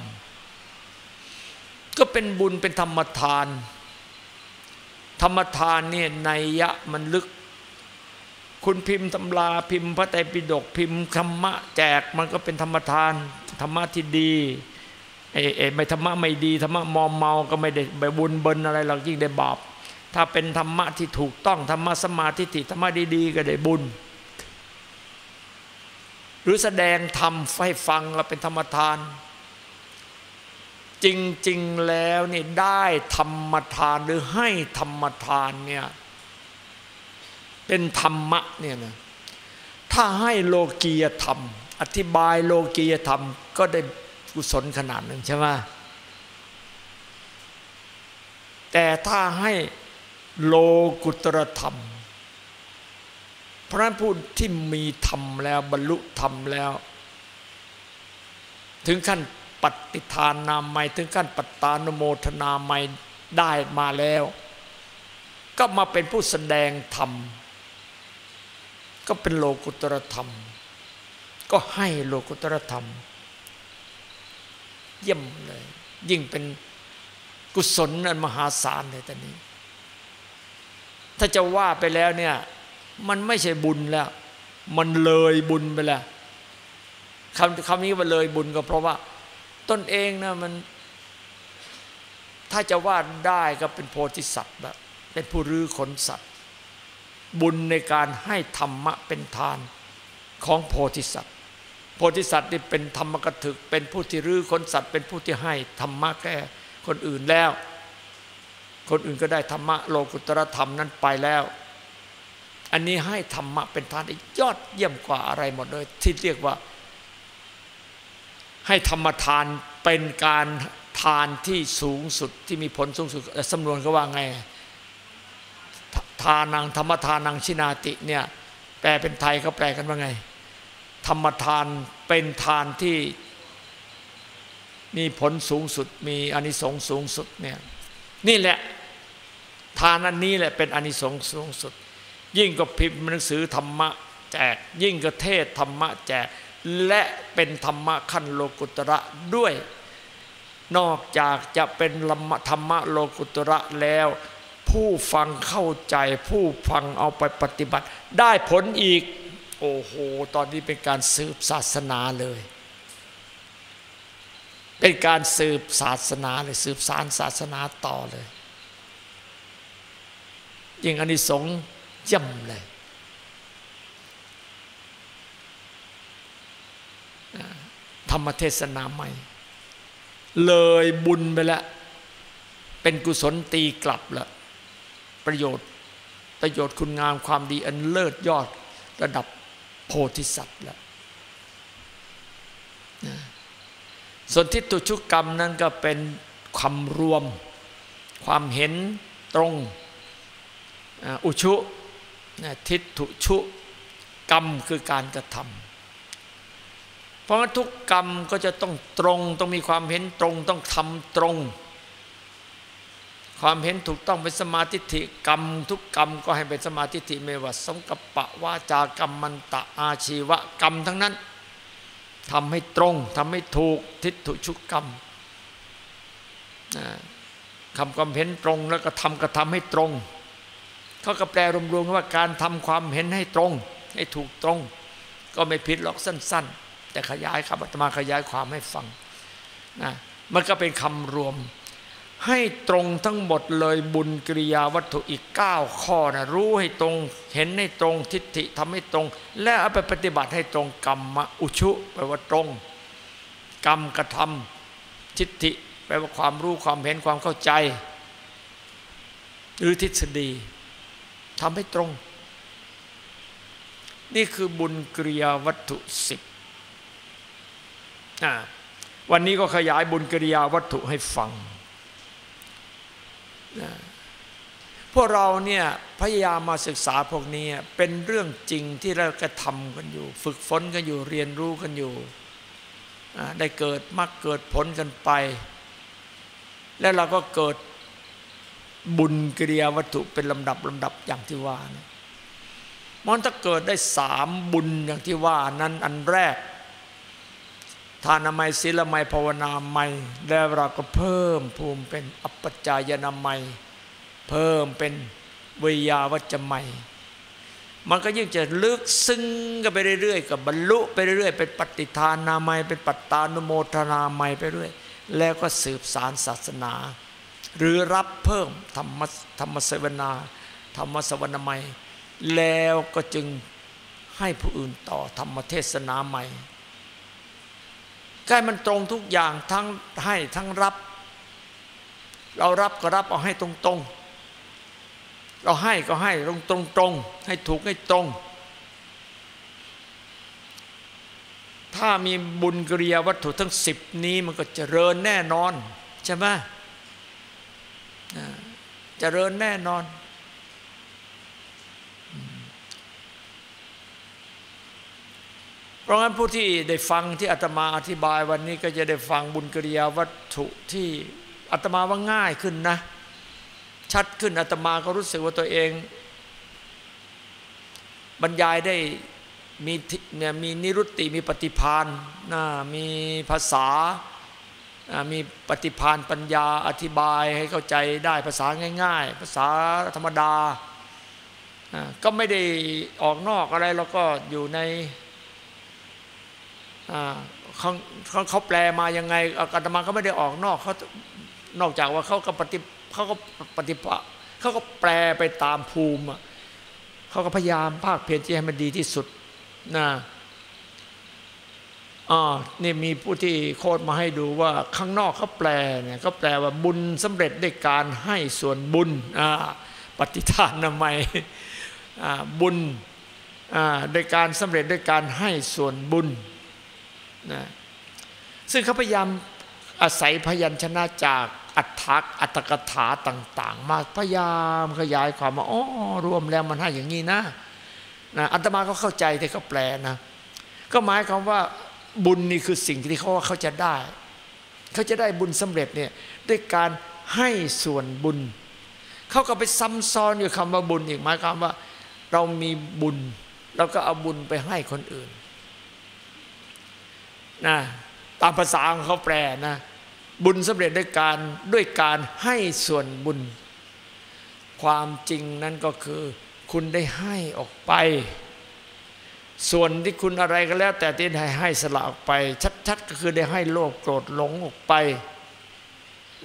ก็เป็นบุญเป็นธรรมทาน ธรรมทานเนี่ยในยะมันลึก คุณพิมพ์ตำราพิมพ์พระไตรปิฎกพิมพ์ธรรมะแจกมันก็เป็นธรรมทาน ธรรมะที่ดีไอ้ไอ้ไม่ธรรมะไม่ดีธรรมะมอมเมาก็ไม่ได้ไปบุญเบินอะไรหรอกยิ่งได้บาปถ้าเป็นธรรมะที่ถูกต้องธรรมะสมาธิธรรมะดีๆก็ได้บุญ หรือแสดงธรรมให้ฟังเราเป็นธรรมทาน จริง ๆ แล้วนี่ได้ธรรมทานหรือให้ธรรมทานเนี่ยเป็นธรรมะเนี่ยนะถ้าให้โลกียธรรม อธิบายโลกียธรรมก็ได้กุศลขนาดหนึ่งใช่ไหมแต่ถ้าให้โลกุตรธรรม พระผู้ที่มีธรรมแล้วบรรลุธรรมแล้ว ถึงขั้น ปฏิทานนาไม่ถึงขั้นปัตตานุโมทนาไม่ได้มาแล้ว ก็มาเป็นผู้แสดงธรรม ก็เป็นโลกุตรธรรม ก็ให้โลกุตรธรรม เยี่ยมเลย ยิ่งเป็นกุศลนันมหาศาลเลยตอนนี้ ถ้าจะว่าไปแล้วเนี่ย มันไม่ใช่บุญแล้ว มันเลยบุญไปแล้วคำคำนี้ว่าเลยบุญก็เพราะว่า ตนเองนะมัน ถ้าจะว่าได้ก็เป็นโพธิสัตว์แบบเป็นผู้รื้อขนสัตว์ บุญในการให้ธรรมะเป็นทานของโพธิสัตว์ โพธิสัตว์นี่เป็นธรรมกถึก เป็นผู้ที่รื้อคนสัตว์ เป็นผู้ที่ให้ธรรมะแก่คนอื่นแล้ว คนอื่นก็ได้ธรรมะโลกุตรธรรมนั้นไปแล้วอันนี้ให้ธรรมะเป็นทานยอดเยี่ยมกว่าอะไรหมดเลยที่เรียกว่า ให้ธรรมทานเป็นการทานที่สูงสุดที่มีผลสูงสุดสำนวนก็ว่าไง ทานังธรรมทานังชินาติเนี่ยแปลเป็นไทยเขาแปลกันว่าไง ธรรมทานเป็นทานที่มีผลสูงสุดมีอานิสงส์สูงสุดเนี่ยนี่แหละทานอันนี้แหละเป็นอานิสงส์สูงสุด ยิ่งก็พิมพ์หนังสือธรรมะแจก ยิ่งก็เทศธรรมะแจก และเป็นธรรมะขั้นโลกุตระด้วย นอกจากจะเป็นธรรมะโลกุตระแล้ว ผู้ฟังเข้าใจผู้ฟังเอาไปปฏิบัติ ได้ผลอีก โอ้โห ตอนนี้เป็นการสืบศาสนาเลย เป็นการสืบศาสนาเลยสืบสารศาสนาต่อเลยยิ่งอันนี้สงย่ำเลย ธรรมเทศนาใหม่ เลยบุญไปแล้ว เป็นกุศลตีกลับล้วประโยชน์ประโยชน์คุณงามความดีอันเลิศยอดระดับโพธิสัตว์ล้วส่วนทิฏฐุชุกรรมนั้นก็เป็นความรวม ความเห็นตรงอุชุทิฏฐุชุกรรมคือการกระทำ เพราะทุกกรรมก็จะต้องตรง ต้องมีความเห็นตรง ต้องทำตรง ความเห็นถูกต้องเป็นสมาธิิกรรม ทุกกรรมก็ให้เป็นสมาธิิไม่ว่าสงกปะวาจากรรมมันตะอาชีวะกรรมทั้งนั้นทำให้ตรงทำให้ถูกทิฏฐุชุกกรรมคำความเห็นตรงแล้วก็ทำกระทำให้ตรงเขาก็แปลรวมๆว่าการทำความเห็นให้ตรง ให้ถูกตรง ก็ไม่ผิดหรอกสั้น ๆ แต่ขยายคำอาตมาขยายความให้ฟังนะมันก็เป็นคำรวม ให้ตรงทั้งหมดเลยบุญกิริยาวัตถุอีก 9 ข้อนะรู้ให้ตรงเห็นให้ตรงทิฏฐิทำให้ตรง และเอาไปปฏิบัติให้ตรงกรรมอุชุแปลว่าตรง กรรมกระทำทิฏฐิแปลว่าความรู้ความเห็นความเข้าใจ หรือทฤษฎีทำให้ตรง นี่คือบุญกิริยาวัตถุสิบ วันนี้ก็ขยายบุญกิริยาวัตถุให้ฟัง พวกเราเนี่ยพยายามมาศึกษาพวกนี้เป็นเรื่องจริงที่เรากระทำกันอยู่ ฝึกฝนกันอยู่เรียนรู้กันอยู่ ได้เกิดมรรคเกิดผลกันไป แล้วเราก็เกิดบุญกิริยาวัตถุเป็นลำดับลำดับอย่างที่ว่านะมันถ้าเกิดได้สามบุญอย่างที่ว่านั้นอันแรก ทานามัยศีลมัยภาวนาไมแล้วเราก็เพิ่มภูมิเป็นอัปปจายนามัย เพิ่มเป็นวิยาวัจจะไมมันก็ยิ่งจะลึกซึ้งกันไปเรื่อยๆกับบรรลุไปเรื่อยๆเป็นปฏิทานามัยเป็นปัตตานุโมทนาไมไปเรื่อยแล้วก็สืบสารศาสนา หรือรับเพิ่มธรรมธรรมสวนาธรรมสวนาใหม่แล้วก็จึงให้ผู้อื่นต่อธรรมเทศนาใหม่ กล้มันตรงทุกอย่างทั้งให้ทั้งรับ เรารับก็รับเอาให้ตรงๆ เราให้ก็ให้ตรงตรงตรงให้ถูกให้ตรง ถ้ามีบุญกริยาวัตถุทั้งสิบนี้มันก็เจริญแน่นอน ใช่ไหมเจริญแน่นอน เพราะงั้นผู้ที่ได้ฟังที่อาตมาอธิบายวันนี้ก็จะได้ฟังบุญกิริยาวัตถุที่อาตมาว่าง่ายขึ้นนะ ชัดขึ้นอาตมาก็รู้สึกว่าตัวเอง บรรยายได้มีเนี่ยมีนิรุตติมีปฏิพานนะมีภาษา มีปฏิพานปัญญาอธิบายให้เข้าใจได้ภาษาง่าย ๆ ภาษาธรรมดา ก็ไม่ได้ออกนอกอะไรแล้วก็อยู่ใน เขาเขาแปลมายังไงอาตมาก็ไม่ได้ออกนอกเขานอกจากว่าเขาก็ปฏิเขาก็ปฏิปะเขาก็แปลไปตามภูมิเขาก็พยายามภาคเพียรที่ให้มันดีที่สุดนะอ๋อนี่มีผู้ที่โคดมาให้ดูว่าข้างนอกเขาแปลเนี่ยเขาแปลว่าบุญสำเร็จด้วยการให้ส่วนบุญปฏิทานนามัยบุญโดยการสำเร็จด้วยการให้ส่วนบุญ นะซึ่งเขาพยายามอาศัยพยัญชนะจากอัตถักอัตกถาต่าง ๆ มาพยายามขยายความว่าอ๋อรวมแล้วมันให้อย่างนี้นะนะอัตมาก็เข้าใจที่เขาแปลนะ ก็หมายความว่าบุญนี่คือสิ่งที่เขาว่าเขาจะได้ เขาจะได้บุญสำเร็จเนี่ยด้วยการให้ส่วนบุญ เขาก็ไปซ้ำซ้อนอยู่คำว่าบุญอีกหมายความว่า เรามีบุญเราก็เอาบุญไปให้คนอื่น นะตามภาษาของเขาแปลนะ บุญสำเร็จด้วยการด้วยการให้ส่วนบุญ ความจริงนั้นก็คือคุณได้ให้ออกไป ส่วนที่คุณอะไรก็แล้ว แต่ที่ให้ให้สละออกไป ชัด ๆ ก็คือได้ให้โลภโกรธหลงออกไป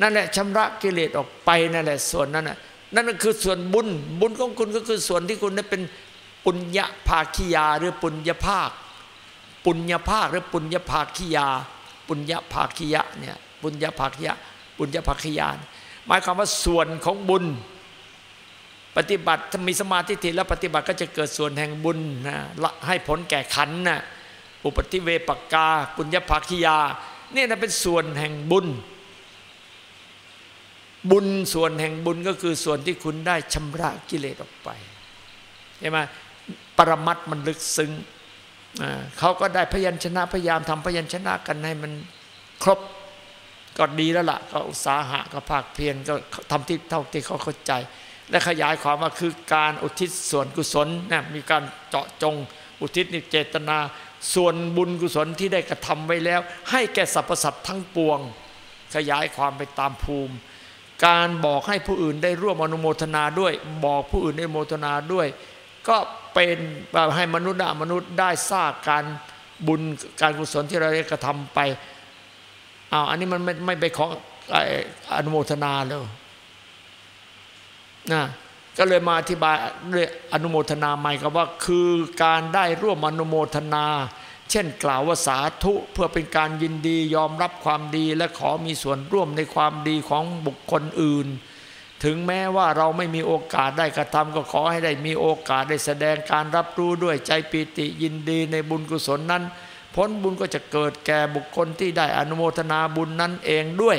นั่นแหละชำระกิเลสออกไปนั่นแหละส่วนนั้นน่ะนั่นก็คือส่วนบุญ บุญของคุณก็คือส่วนที่คุณได้เป็นปุญญาภาคิยาหรือปุญญาภาค ปุญญภาคหรือปุญญภาคิยา ปุญญภาคิยะเนี่ยปุญญภาคิยะปุญญภาคิยาหมายความว่าส่วนของบุญ ปฏิบัติถ้ามีสมาธิถิแล้วปฏิบัติก็จะเกิดส่วนแห่งบุญนะให้ผลแก่ขันนะอุปติเวปกา ปุญญภาคิยาเนี่ยนะเป็นส่วนแห่งบุญ บุญส่วนแห่งบุญก็คือส่วนที่คุณได้ชำระกิเลสออกไปใช่ไหมปรมัตมันลึกซึ้ง เขาก็ได้พยัญชนะพยายามทำพยัญชนะกันให้มันครบก็ดีแล้วล่ะ ก็อุตสาหะก็ภาคเพียรก็ทำที่เท่าที่เขาเข้าใจ และขยายความว่าคือการอุทิศส่วนกุศลนะมีการเจาะจงอุทิศนิเจตนา ส่วนบุญกุศลที่ได้กระทำไว้แล้ว ให้แก่สรรพสัตว์ทั้งปวง ขยายความไปตามภูมิ การบอกให้ผู้อื่นได้ร่วมอนุโมทนาด้วย บอกผู้อื่นได้โมทนาด้วย ก็ เป็นให้มนุษย์มนุษย์ได้ทราบการบุญการกุศลที่เราได้กระทำไปอ้าวอันนี้มันไม่ไม่ไปของอนุโมทนาเลยนะก็เลยมาอธิบายเรื่องอนุโมทนาใหม่กับว่าคือการได้ร่วมอนุโมทนา เช่นกล่าวว่าสาธุเพื่อเป็นการยินดียอมรับความดีและขอมีส่วนร่วมในความดีของบุคคลอื่น ถึงแม้ว่าเราไม่มีโอกาสได้กระทำก็ขอให้ได้มีโอกาสได้แสดงการรับรู้ด้วยใจปีติยินดีในบุญกุศลนั้น ผลบุญก็จะเกิดแก่บุคคลที่ได้อนุโมทนาบุญนั้นเองด้วย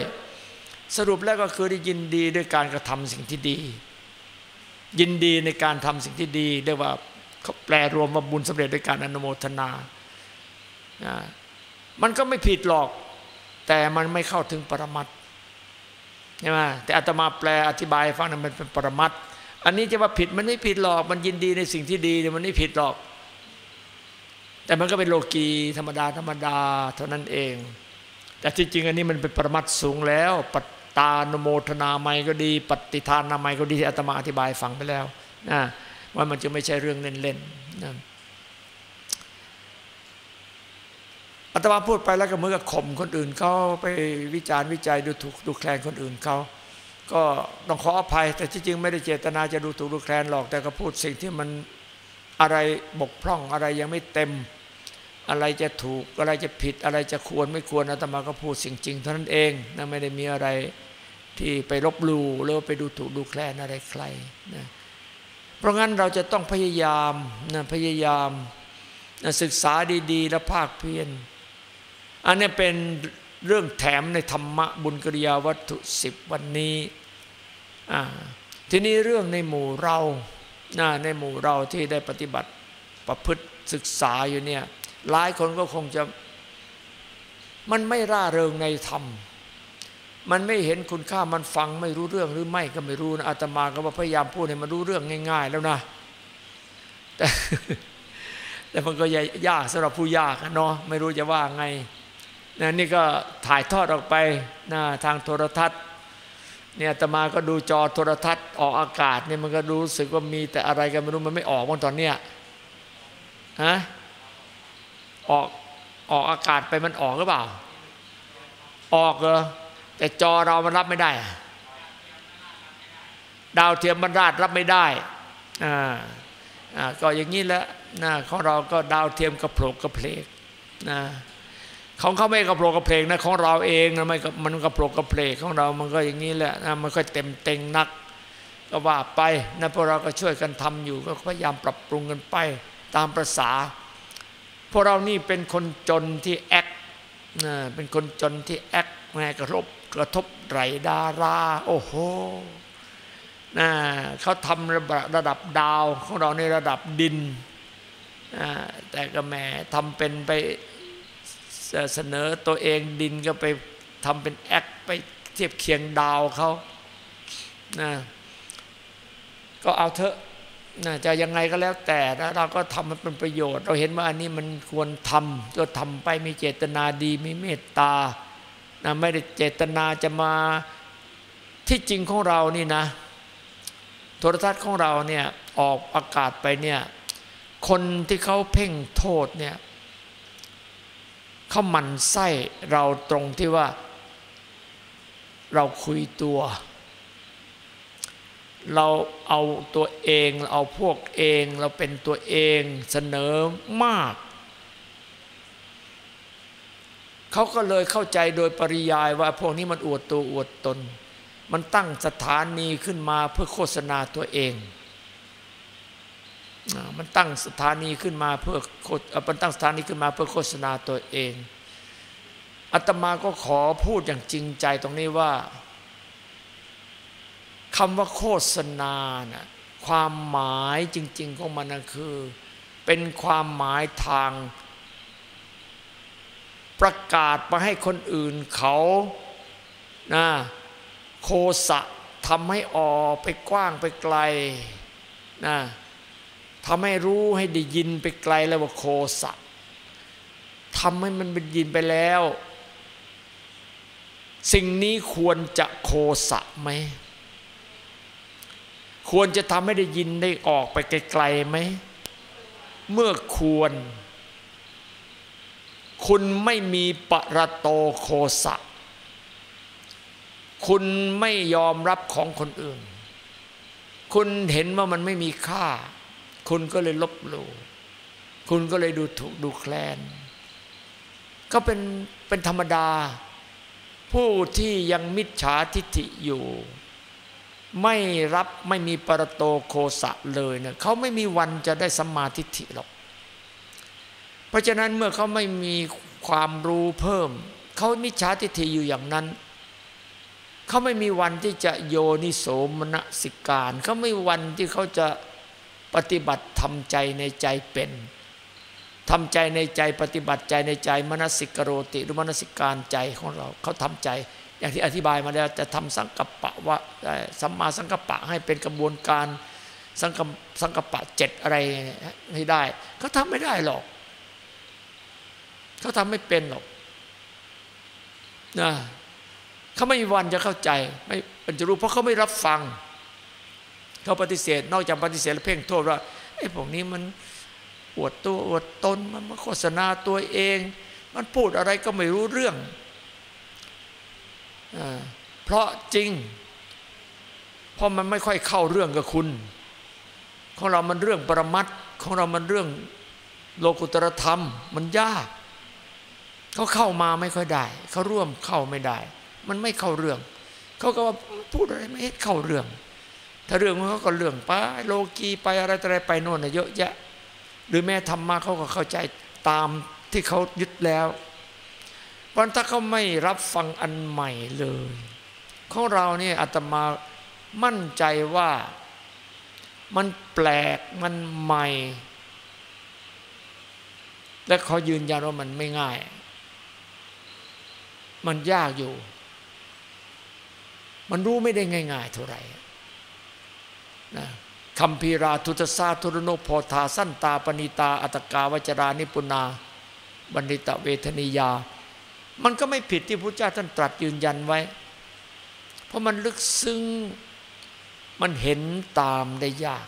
สรุปแล้วก็คือได้ยินดีด้วยการกระทำสิ่งที่ดี ยินดีในการทำสิ่งที่ดีเรียกว่าเขาแปลรวมว่าบุญสำเร็จด้วยการอนุโมทนา มันก็ไม่ผิดหรอก แต่มันไม่เข้าถึงปรมัตใช่ไหมแต่อาตมาแปลอธิบายฟังนั้นมันเป็นปรมัตอันนี้จะว่าผิดมันไม่ผิดหรอก มันยินดีในสิ่งที่ดีมันไม่ผิดหรอก แต่มันก็เป็นโลกีธรรมดาธรรมดาเท่านั้นเอง แต่ที่จริงอันนี้มันเป็นปรมัตสูงแล้ว ปัตตานโมทนาไมก็ดี ปฏิทานนาไมก็ดีที่อาตมาอธิบายฟังไปแล้วนะว่ามันจะไม่ใช่เรื่องเล่นๆนะ อาตมาพูดไปแล้วก็เหมือนกับข่มคนอื่นเขาไปวิจารณ์วิจัยดูถูกดูแคลนคนอื่นเขาก็ต้องขออภัย แต่ที่จริงไม่ได้เจตนาจะดูถูกดูแคลนหรอก แต่ก็พูดสิ่งที่มันอะไรบกพร่องอะไรยังไม่เต็ม อะไรจะถูกอะไรจะผิดอะไรจะควรไม่ควรอาตมาก็พูดสิ่งจริงเท่านั้นเองนะไม่ได้มีอะไรที่ไปลบลู่หรือไปดูถูกดูแคลนอะไรใครนะเพราะงั้นเราจะต้องพยายามนะพยายามนะศึกษาดี ๆ และภาคเพียร อันนี้เป็นเรื่องแถมในธรรมะบุญกิริยาวัตถุสิบวันนี้ทีนี้เรื่องในหมู่เราในหมู่เราที่ได้ปฏิบัติประพฤติศึกษาอยู่เนี่ยหลายคนก็คงจะ มันไม่ร่าเริงในธรรม มันไม่เห็นคุณค่ามันฟังไม่รู้เรื่องหรือไม่ก็ไม่รู้นะอาตมาก็พยายามพูดให้มันรู้เรื่องง่าย ๆ แล้วนะ แต่แต่มันก็ยากสำหรับผู้ยากเนาะไม่รู้จะว่าไง นะนี่ก็ถ่ายทอดออกไปนะทางโทรทัศน์เนี่ยตมาก็ดูจอโทรทัศน์ออกอากาศเนี่ยมันก็รู้สึกว่ามีแต่อะไรกันไม่รู้มันไม่ออกมันตอนเนี้ยฮะออกออกอากาศไปมันออกหรือเปล่า ออกเหรอแต่จอเรามันรับไม่ได้ ดาวเทียมมันราดรับไม่ได้อ่าอ่าก็อย่างนี้แหละนะของเราก็ดาวเทียมกระโผลกกระเพลกนะ ของเขาไม่กระโผลกกระเพลกนะของเราเองนะไม่มันกระโผลกกระเพลกของเรามันก็อย่างนี้แหละนะมันก็เต็มเต็งนัก ก็ว่าไปนะพวกเราก็ช่วยกันทำอยู่ ก็พยายามปรับปรุงกันไปตามประษาพวกเรานี่เป็นคนจนที่แอคเป็นคนจนที่แอคแม่กระทบกระทบไรดารา โอ้โหนะเขาทำระระดับดาวของเราในระดับดินแต่ก็แม่ทำเป็นไป เสนอตัวเองดินก็ไปทำเป็นแอคไปเทียบเคียงดาวเขานะก็เอาเถอะน่าจะยังไงก็แล้วแต่แล้วเราก็ทำมันเป็นประโยชน์ เราเห็นว่าอันนี้มันควรทำก็ทำไปมีเจตนาดีมีเมตตานะไม่ได้เจตนาจะมาที่จริงของเรานี่นะ โทรทัศน์ของเราเนี่ยออกอากาศไปเนี่ยคนที่เขาเพ่งโทษเนี่ย เขาหมั่นไส้เราตรงที่ว่า เราคุยตัว เราเอาตัวเองเอาพวกเองเราเป็นตัวเองเสนอมาก เขาก็เลยเข้าใจโดยปริยายว่าพวกนี้มันอวดตัวอวดตน มันตั้งสถานีขึ้นมาเพื่อโฆษณาตัวเอง มันตั้งสถานีขึ้นมาเพื่อมันตั้งสถานีขึ้นมาเพื่อโฆษณาตัวเองอาตมาก็ขอพูดอย่างจริงใจตรงนี้ว่าคำว่าโฆษณานะความหมายจริง ๆ ของมันคือ เป็นความหมายทาง ประกาศมาให้คนอื่นเขานะโคสะทำให้ออกไปกว้างไปไกลนะ ทำให้รู้ให้ได้ยินไปไกลแล้วว่าโคสะทำให้มันเป็นยินไปแล้ว สิ่งนี้ควรจะโคสะไหม ควรจะทำให้ได้ยินได้ออกไปไกลๆไหม เมื่อควร คุณไม่มีปรโตโคสะ คุณไม่ยอมรับของคนอื่น คุณเห็นว่ามันไม่มีค่า คุณก็เลยลบหลู่คุณก็เลยดูถูกดูแคลน ก็เป็นเป็นธรรมดา ผู้ที่ยังมิจฉาทิฏฐิอยู่ ไม่รับไม่มีปรโตโคสะเลยเนี่ยเขาไม่มีวันจะได้สัมมาทิฏฐิหรอก เพราะฉะนั้นเมื่อเขาไม่มีความรู้เพิ่ม เขามิจฉาทิฏฐิอยู่อย่างนั้นเขาไม่มีวันที่จะโยนิโสมนสิการ เขาไม่วันที่เขาจะ ปฏิบัติทำใจในใจเป็นทำใจในใจปฏิบัติใจในใจมนสิกโรติหรือมนสิการใจของเราเขาทำใจ อย่างที่อธิบายมาแล้วจะทำสังกัปปะว่าสัมมาสังกัปปะให้เป็นกระบวนการสังกัสังกัปปะเจ็ดอะไรให้ได้เขาทำไม่ได้หรอกเขาทำไม่เป็นหรอกนะเขาไม่มีวันจะเข้าใจไม่เป็นจะรู้เพราะเขาไม่รับฟัง เขาปฏิเสธ นอกจากปฏิเสธแล้วเพ่งโทษว่าไอ้พวกนี้มันอวดตัวอวดตนมันมาโฆษณาตัวเอง มันพูดอะไรก็ไม่รู้เรื่องอเพราะจริง เพราะมันไม่ค่อยเข้าเรื่องกับคุณ ของเรามันเรื่องปรมัตของเรามันเรื่องโลกุตรธรรม มันยากเขาเข้ามาไม่ค่อยได้ เขาร่วมเข้าไม่ได้ มันไม่เข้าเรื่อง เขาก็ว่าพูดอะไรไม่เข้าเรื่อง ถ้าเรื่องเขาก็เรื่องไปโลกีไปอะไรอะไรไปโน่นเยอะแยะ หรือแม้ธรรมะเขาก็เข้าใจตามที่เขายึดแล้ววันถ้าเขาไม่รับฟังอันใหม่เลยของเราเนี่ยอาตมามั่นใจว่ามันแปลกมันใหม่ และเขายืนยันว่ามันไม่ง่าย มันยากอยู่ มันรู้ไม่ได้ง่าย ๆ เท่าไหร่ นะคำพีราทุตสาทุรโนโพธาสั้นตาปณิตา อัตกาวจรานิปุนาบัณฑิตเวทนิยา มันก็ไม่ผิดที่พระเจ้าท่านตรัสยืนยันไว้ เพราะมันลึกซึ้งมันเห็นตามได้ยาก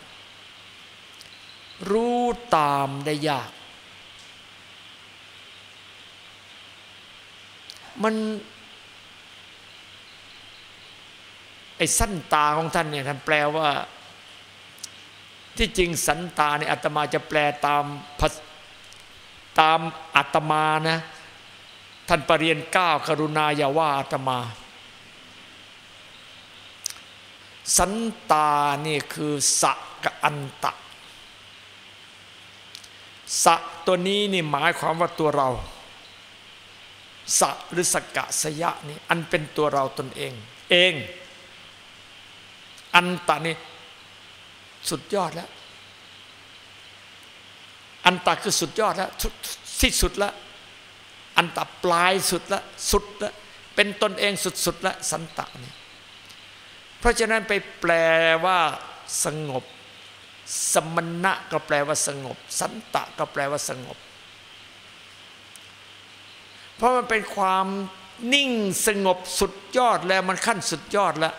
รู้ตามได้ยาก มันไอ้สั้นตาของท่านเนี่ยท่านแปลว่า ที่จริงสันตาเนี่ยอาตมาจะแปลตามตามอาตมานะท่านปรริญญาก้ากรุณาอย่าว่าอาตมา สันตานี่คือสักกับอันตะสัตัวนี้นี่หมายความว่าตัวเราสัหรือสกะสยะนี่อันเป็นตัวเราตนเอง เอง อันตะนี่ สุดยอดแล้ว อันตะคือสุดยอดแล้วที่สุดแล้วอันตะปลายสุดแล้วสุดแล้วเป็นตนเองสุดๆแล้วสันตะนี่เพราะฉะนั้นไปแปลว่าสงบ สมณะก็แปลว่าสงบ สันตะก็แปลว่าสงบ เพราะมันเป็นความนิ่งสงบสุดยอดแล้วมันขั้นสุดยอดแล้ว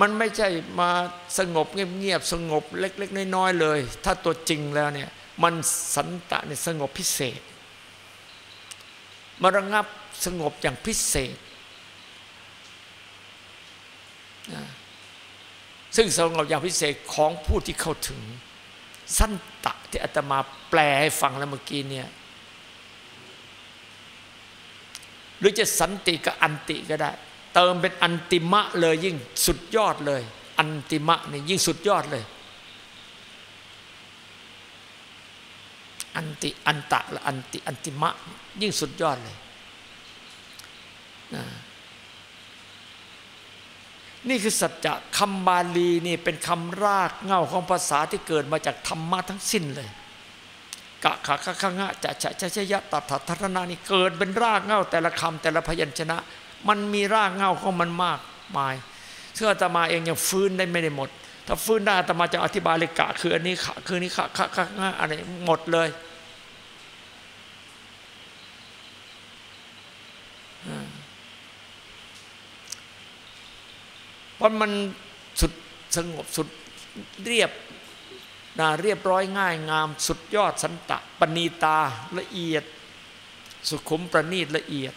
มันไม่ใช่มาสงบเงียบๆสงบเล็ก ๆ น้อยๆเลย ถ้าตัวจริงแล้วเนี่ยมันสันตะเนี่ยสงบพิเศษมาระงับสงบอย่างพิเศษ ซึ่งสงบอย่างพิเศษของผู้ที่เข้าถึง สันตะที่อาตมาแปลให้ฟังแล้วเมื่อกี้เนี่ยหรือจะสันติกับอันติก็ได้ เติมเป็นอันติมะเลยยิ่งสุดยอดเลย อันติมะนี่ยิ่งสุดยอดเลย อันติอันตะและอันติอันติมะ ยิ่งสุดยอดเลยนี่คือสัจจะคำบาลีนี่เป็นคำรากเง้าของภาษาที่เกิดมาจากธรรมะทั้งสิ้นเลยกะขะคะคะงะจะชะชะชะยะตัททัทนานี่เกิดเป็นรากเง้าแต่ละคำแต่ละพยัญชนะ มันมีรากเหง้าของมันมากมายเชื่ออาตมาเองยังฟื้นได้ไม่ได้หมด ถ้าฟื้นได้อาตมาจะอธิบายเลยกะ คืออันนี้ขะคือนี้ขะคะคะงะอะไรหมดเลยเพราะมันสุดสงบสุดเรียบนะเรียบร้อยง่ายงาม สุดยอดสันตะปณีตาละเอียด สุขุมประณีตละเอียด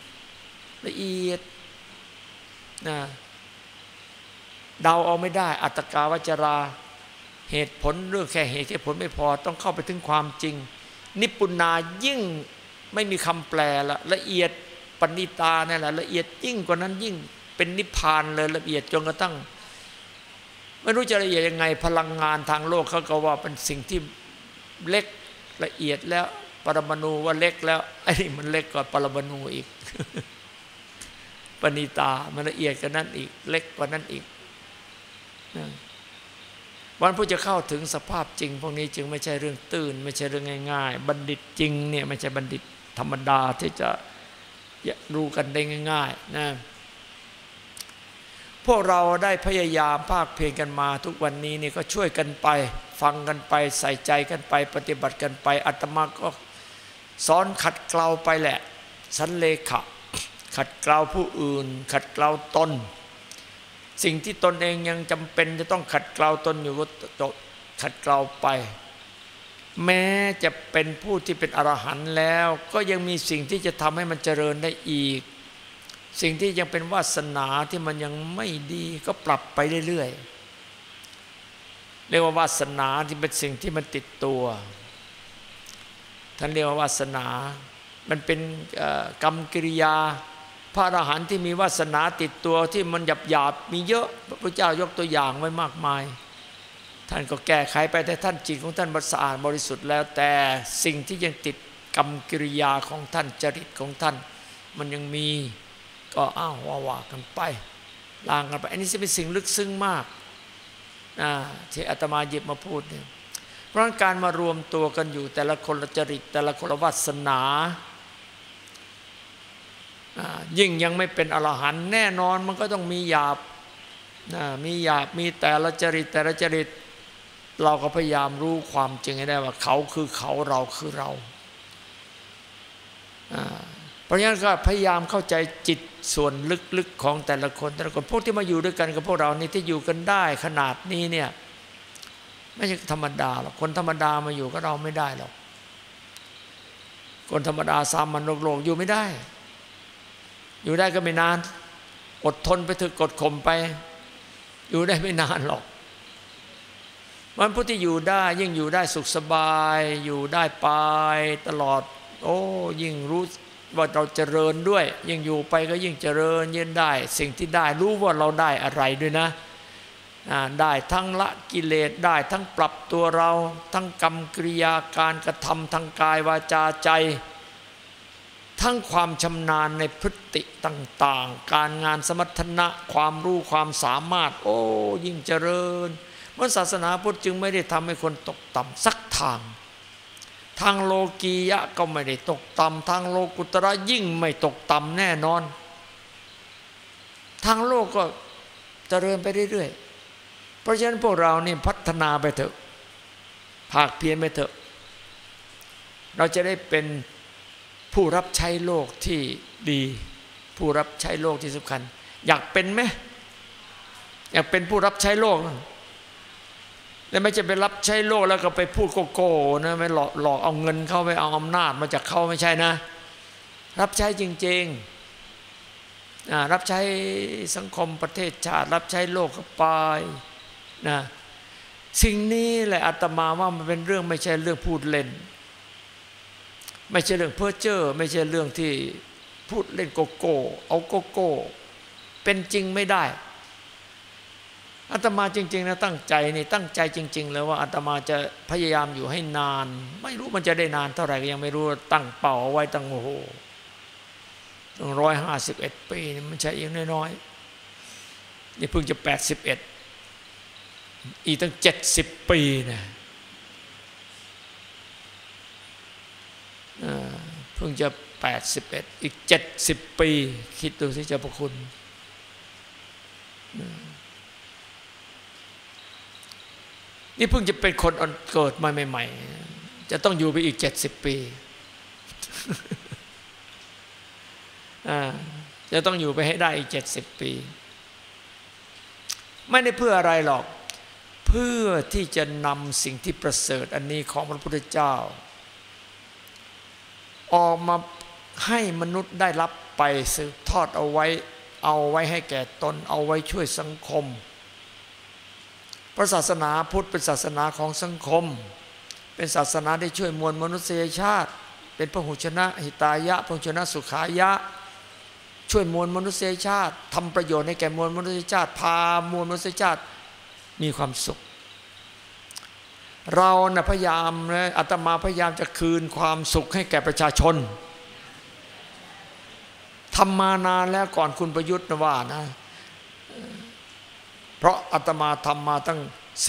ละเอียด นะเดาเอาไม่ได้ อัตกาวจรา เหตุผลเรื่องแค่เหตุแค่ผลไม่พอต้องเข้าไปถึงความจริง นิปุนายิ่งไม่มีคำแปลละละเอียดปณิตาเนี่ยแหละละเอียดยิ่งกว่านั้นยิ่งเป็นนิพพานเลยละเอียดจนกระทั่งไม่รู้จะละเอียดยังไงพลังงานทางโลกเขาก็ว่าเป็นสิ่งที่เล็กละเอียดแล้วปรมาณูว่าเล็กแล้วไอ้นี่มันเล็กกว่าปรมาณูอีก ปณิตา มันละเอียดกว่านั้นอีก เล็กกว่านั้นอีกวันผู้จะเข้าถึงสภาพจริง พวกนี้จึงไม่ใช่เรื่องตื่น ไม่ใช่เรื่องง่าย ๆ บัณฑิตจริงเนี่ยไม่ใช่บัณฑิตธรรมดาที่จะรู้กันได้ง่าย ๆนะพวกเราได้พยายามภาคเพียรกันมา ทุกวันนี้นี่ก็ช่วยกันไป ฟังกันไป ใส่ใจกันไป ปฏิบัติกันไปอาตมาก็สอนขัดเกลาไปแหละ สันเลขะ ขัดเกลาผู้อื่น ขัดเกลาตน สิ่งที่ตนเองยังจำเป็นจะต้องขัดเกลาตนอยู่ก็ขัดเกลาไป แม้จะเป็นผู้ที่เป็นอรหันต์แล้ว ก็ยังมีสิ่งที่จะทำให้มันเจริญได้อีก สิ่งที่ยังเป็นวาสนาที่มันยังไม่ดีก็ปรับไปเรื่อยๆเรียกว่าวาสนาที่เป็นสิ่งที่มันติดตัวท่านเรียกว่าวาสนา มันเป็นกรรมกิริยา พระอรหันต์ที่มีวาสนาติดตัวที่มันหยาบหยาบมีเยอะพระพุทธเจ้ายกตัวอย่างไว้มากมาย ท่านก็แก้ไขไปแต่ท่านจิตของท่านสะอาดบริสุทธิ์แล้ว แต่สิ่งที่ยังติดกรรมกิริยาของท่านจริตของท่าน มันยังมีก็อ้าวว่าว่ากันไปลางกันไป อันนี้จะเป็นสิ่งลึกซึ้งมากที่อาตมาหยิบมาพูดเนี่ยเพราะการมารวมตัวกันอยู่แต่ละคนละจริตแต่ละคนละวัสนา ยิ่งยังไม่เป็นอรหันต์แน่นอนมันก็ต้องมีหยาบมีหยาบมีแต่ละจริตแต่ละจริต เราก็พยายามรู้ความจริงให้ได้ว่าเขาคือเขาเราคือเราเพราะฉะนั้นก็พยายามเข้าใจจิตส่วนลึกๆของแต่ละคนแต่ละคนพวกที่มาอยู่ด้วยกันกับพวกเรานี่ที่อยู่กันได้ขนาดนี้เนี่ยไม่ใช่ธรรมดาหรอกคนธรรมดามาอยู่กับเราไม่ได้หรอกคนธรรมดาสามัญโลกอยู่ไม่ได้ อยู่ได้ก็ไม่นาน อดทนไปถึงกดข่มไป อยู่ได้ไม่นานหรอก มันผู้ที่อยู่ได้ยิ่งอยู่ได้สุขสบาย อยู่ได้ไปตลอด โอ้ยิ่งรู้ว่าเราเจริญด้วย ยิ่งอยู่ไปก็ยิ่งเจริญยิ่งได้ สิ่งที่ได้รู้ว่าเราได้อะไรด้วยนะได้ทั้งละกิเลสได้ทั้งปรับตัวเรา ทั้งกรรมกริยาการกระทำทางกายวาจาใจ ทั้งความชำนาญในพฤติต่างๆ การงานสมรรถนะความรู้ความสามารถ โอ้ยิ่งเจริญเมื่อศาสนาพุทธจึงไม่ได้ทำให้คนตกต่ำสักทาง ทางโลกียะก็ไม่ได้ตกต่ำทางโลกุตระยิ่งไม่ตกต่ำแน่นอน ทางโลกก็เจริญไปเรื่อยๆ เพราะฉะนั้นพวกเรานี่พัฒนาไปเถอะภาคเพียรไปเถอะ เราจะได้เป็น ผู้รับใช้โลกที่ดี ผู้รับใช้โลกที่สำคัญ อยากเป็นไหมอยากเป็นผู้รับใช้โลกแล้วไม่จะไปรับใช้โลกแล้วก็ไปพูดโกโก้นะไม่หลอกหลอกเอาเงินเข้าไปเอาอำนาจมาจากเขาไม่ใช่นะ รับใช้จริงๆรับใช้สังคมประเทศชาติ รับใช้โลกเข้าไปนะสิ่งนี้แหละอาตมาว่ามันเป็นเรื่องไม่ใช่เรื่องพูดเล่น ไม่ใช่เรื่องเพ้อเจ้อไม่ใช่เรื่องที่พูดเล่นโกโก้ เอาโกโก้ เป็นจริงไม่ได้อาตมาจริง ๆ นะตั้งใจนี่ตั้งใจจริง ๆ แล้วว่าอาตมาจะพยายามอยู่ให้นาน ไม่รู้มันจะได้นานเท่าไหร่ก็ยังไม่รู้ตั้งเป่าไว้ตั้งโอ้โหตั้งร้อยห้าสิบเอ็ดปีมันใช่ยังน้อยๆนี่เพิ่งจะแปดสิบเอ็ดอีกตั้งเจ็ดสิบปีนะ เพิ่งจะแปดสิบเอ็ดอีกเจ็ดสิบปี คิดดูสิเจ้าพระคุณนี่เพิ่งจะเป็นคนเกิดมาใหม่ ๆ จะต้องอยู่ไปอีกเจ็ดสิบปีจะต้องอยู่ไปให้ได้อีกเจ็ดสิบปี ไม่ได้เพื่ออะไรหรอก เพื่อที่จะนำสิ่งที่ประเสริฐอันนี้ของพระพุทธเจ้า ออกมาให้มนุษย์ได้รับไปสืบทอดเอาไว้ เอาไว้ให้แก่ตน เอาไว้ช่วยสังคม พระศาสนาพุทธเป็นศาสนาของสังคม เป็นศาสนาที่ช่วยมวลมนุษยชาติ เป็นพระหุชนะหิตายะพระหุชนะสุขายะ ช่วยมวลมนุษยชาติทำประโยชน์ให้แก่มวลมนุษยชาติ พามวลมนุษยชาติมีความสุข เรานะพยายามนะอาตมาพยายามจะคืนความสุขให้แก่ประชาชนทำมานานแล้วก่อนคุณประยุทธ์นะว่านะ เพราะอาตมาทำมาตั้ง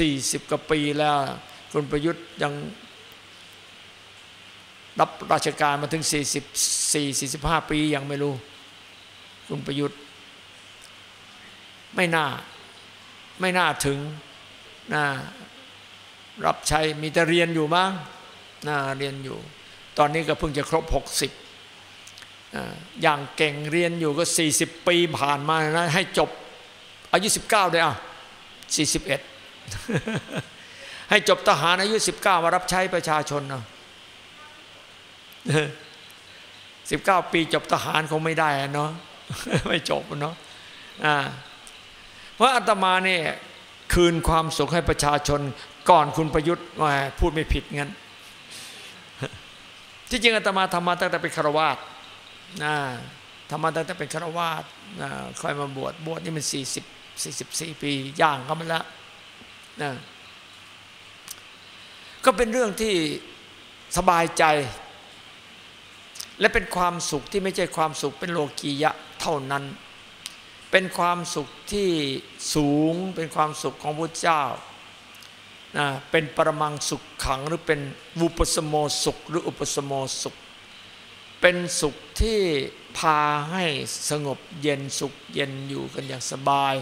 40กว่าปีแล้ว คุณประยุทธ์ยังรับราชการมาถึง 44 45 ปียังไม่รู้ คุณประยุทธ์ ไม่น่า ไม่น่าถึงนะ รับใช้มีแต่เรียนอยู่มั้งนะเรียนอยู่ ตอนนี้ก็เพิ่งจะครบ 60 อย่างเก่งเรียนอยู่ก็ 40 ปีผ่านมานะให้จบอายุ 19เลยอะ41 ให้จบทหารอายุ 19 มารับใช้ประชาชนเนาะ19ปีจบทหารคงไม่ได้เนาะไม่จบเนาะเพราะอาตมาเนี่ยคืนความสุขให้ประชาชน ก่อนคุณประยุทธ์มาพูดไม่ผิดงั้น ที่จริงอาตมาทำมาตั้งแต่เป็นคารวาสทำมาตั้งแต่เป็นคารวาสค่อยมาบวชบวชนี่มันสี่สิบสี่สิบสี่ปีย่างก็มันละนะก็เป็นเรื่องที่สบายใจ และเป็นความสุขที่ไม่ใช่ความสุขเป็นโลกียะเท่านั้น เป็นความสุขที่สูงเป็นความสุขของพระเจ้า นะเป็นปรมังสุขขังหรือเป็นวุปสโมสุขหรืออุปสโมสุข เป็นสุขที่พาให้สงบเย็นสุขเย็นอยู่กันอย่างสบาย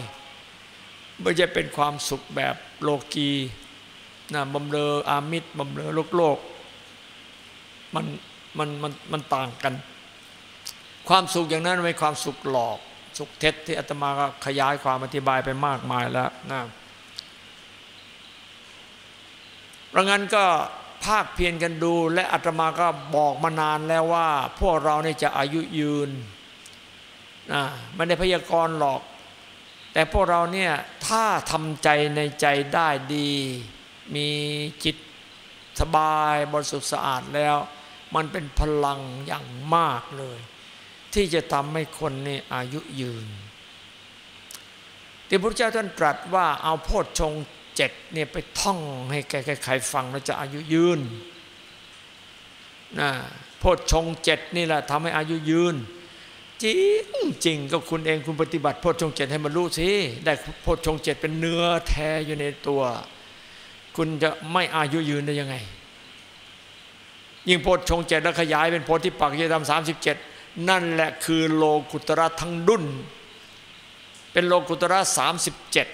ไม่ใช่เป็นความสุขแบบโลกีนะบำเรออามิตรบำเรอโลกโลกมันมันมันมันต่างกัน ความสุขอย่างนั้นเป็นความสุขหลอก สุขเท็จที่อาตมาก็ขยายความอธิบายไปมากมายแล้วนะ เพราะงั้นก็ภาคเพียรกันดูและอาตมาก็บอกมานานแล้วว่า พวกเราเนี่ยจะอายุยืนนะไม่ได้พยากรณ์หรอก แต่พวกเราเนี่ยถ้าทำใจในใจได้ดี มีจิตสบายบริสุทธิ์สะอาดแล้ว มันเป็นพลังอย่างมากเลย ที่จะทำให้คนนี่อายุยืนที่พระเจ้าท่านตรัสว่าเอาโพชฌง เจ็ดเนี่ยไปท่องให้ใครๆฟังแล้วจะอายุยืนนะโพชฌงเจ็ดนี่แหละทำให้อายุยืน จริงจริงก็คุณเองคุณปฏิบัติโพชฌงเจ็ดให้มันรู้สิได้โพชฌงเจ็ดเป็นเนื้อแท้อยู่ในตัว คุณจะไม่อายุยืนได้ยังไง ยิ่งโพชฌงเจ็ดแล้วขยายเป็นโพธิปักจะทำสามสิบเจ็ดนั่นแหละคือโลกุตระทั้งดุนเป็นโลกุตระสามสิบเจ็ด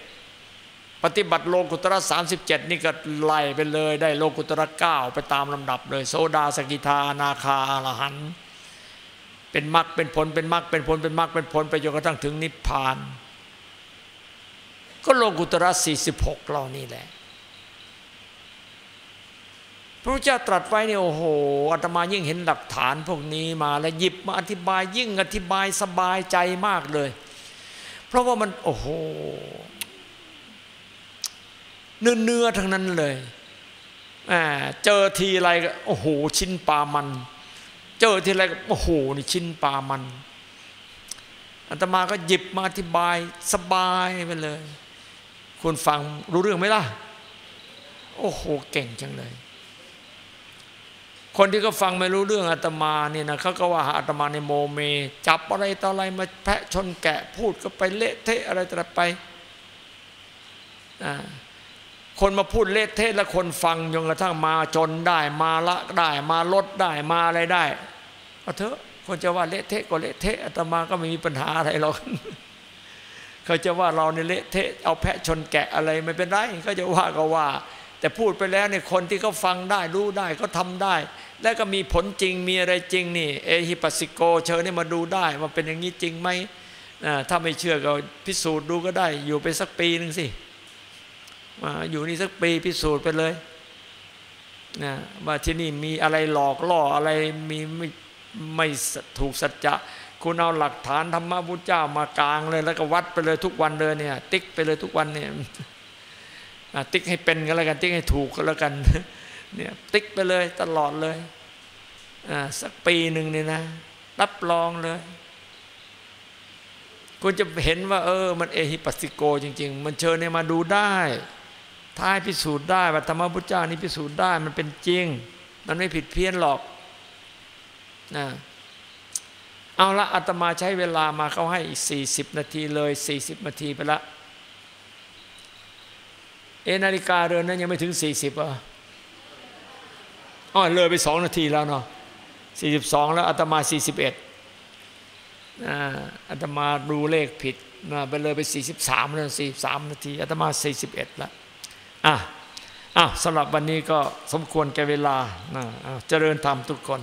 ปฏิบัติโลกุตระสามสิบเจ็ดนี่ก็ไล่ไปเลย ได้โลกุตระเก้าไปตามลำดับเลยโซดาสกิทานาคาอรหันเป็นมรรคเป็นผลเป็นมรรคเป็นผลเป็นมรรคเป็นผลไปจนกระทั่งถึงนิพพาน ก็โลกุตระสี่สิบหกเรานี่แหละพระเจ้าตรัสไว้เนี่ยโอ้โหอาตมายิ่งเห็นหลักฐานพวกนี้มาแล้วหยิบมาอธิบายยิ่งอธิบายสบายใจมากเลย เพราะว่ามันโอ้โห เนื้อเนื้อทั้งนั้นเลยเจอทีไรก็โอ้โหชิ้นปลามัน เจอทีไรก็โอ้โหนี่ชิ้นปลามันอาตมาก็หยิบมาอธิบายสบายไปเลยคุณฟังรู้เรื่องไหมล่ะ โอ้โหเก่งจังเลย คนที่เขาฟังไม่รู้เรื่องอาตมาเนี่ยนะเขาก็ว่าอาตมาในโมเม จับอะไรต่ออะไรมาแพะชนแกะพูดก็ไปเละเทะอะไรต่อไปอ่า คนมาพูดเละเทะแล้วคนฟังจนกระทั่งมาจนได้มาละได้มาลดได้มาอะไรได้เอาเถอะคนจะว่าเละเทะก็เละเทะอาตมาก็ไม่มีปัญหาอะไรหรอกเขาจะว่าเราในเละเทะเอาแพะชนแกะอะไรไม่เป็นไรเขาจะว่าก็ว่า แต่พูดไปแล้วเนี่ยคนที่เขาฟังได้รู้ได้เขาทาได้ แล้วก็มีผลจริงมีอะไรจริงนี่เอฮิปัสสิโกเชิญนี่มาดูได้ว่าเป็นอย่างนี้จริงไหมอ่าถ้าไม่เชื่อก็พิสูจน์ดูก็ได้ อยู่ไปสักปีหนึ่งสิ มาอยู่นี่สักปีพิสูจน์ไปเลยนะว่าที่นี่มีอะไรหลอกล่ออะไรมีไม่ไม่ถูกสัจจะคุณเอาหลักฐานธรรมะพุทธเจ้ามากลางเลย แล้วก็วัดไปเลยทุกวันเลยเนี่ย ติ๊กไปเลยทุกวันเนี่ยติ๊กให้เป็นก็แล้วกัน ติ๊กให้ถูกก็แล้วกันเนี่ยติ๊กไปเลยตลอดเลยอ่าสักปีหนึ่งเนี่ยนะ รับรองเลย คุณจะเห็นว่า เออ มันเอหิปัสสิโกจริง ๆ มันเชิญเนี่ยมาดูได้ ท้ายพิสูจน์ได้ว่าธรรมพุทธเจ้านี่พิสูจน์ได้มันเป็นจริง มันไม่ผิดเพี้ยนหรอกนะเอาละอาตมาใช้เวลามาเขาให้อีก 40 นาทีเลย 40 นาทีไปละเอนาฬิกาเรือนนั้นยังไม่ถึง 40อะอ๋อเลยไปสองนาทีแล้วเนาะ42 แล้วอาตมา 41อาตมาดูเลขผิดนะไปเลยไป 43 แล้ว 43 นาทีอาตมา 41 แล้ว อะอะสำหรับวันนี้ก็สมควรแก่เวลานะเจริญธรรมทุกคน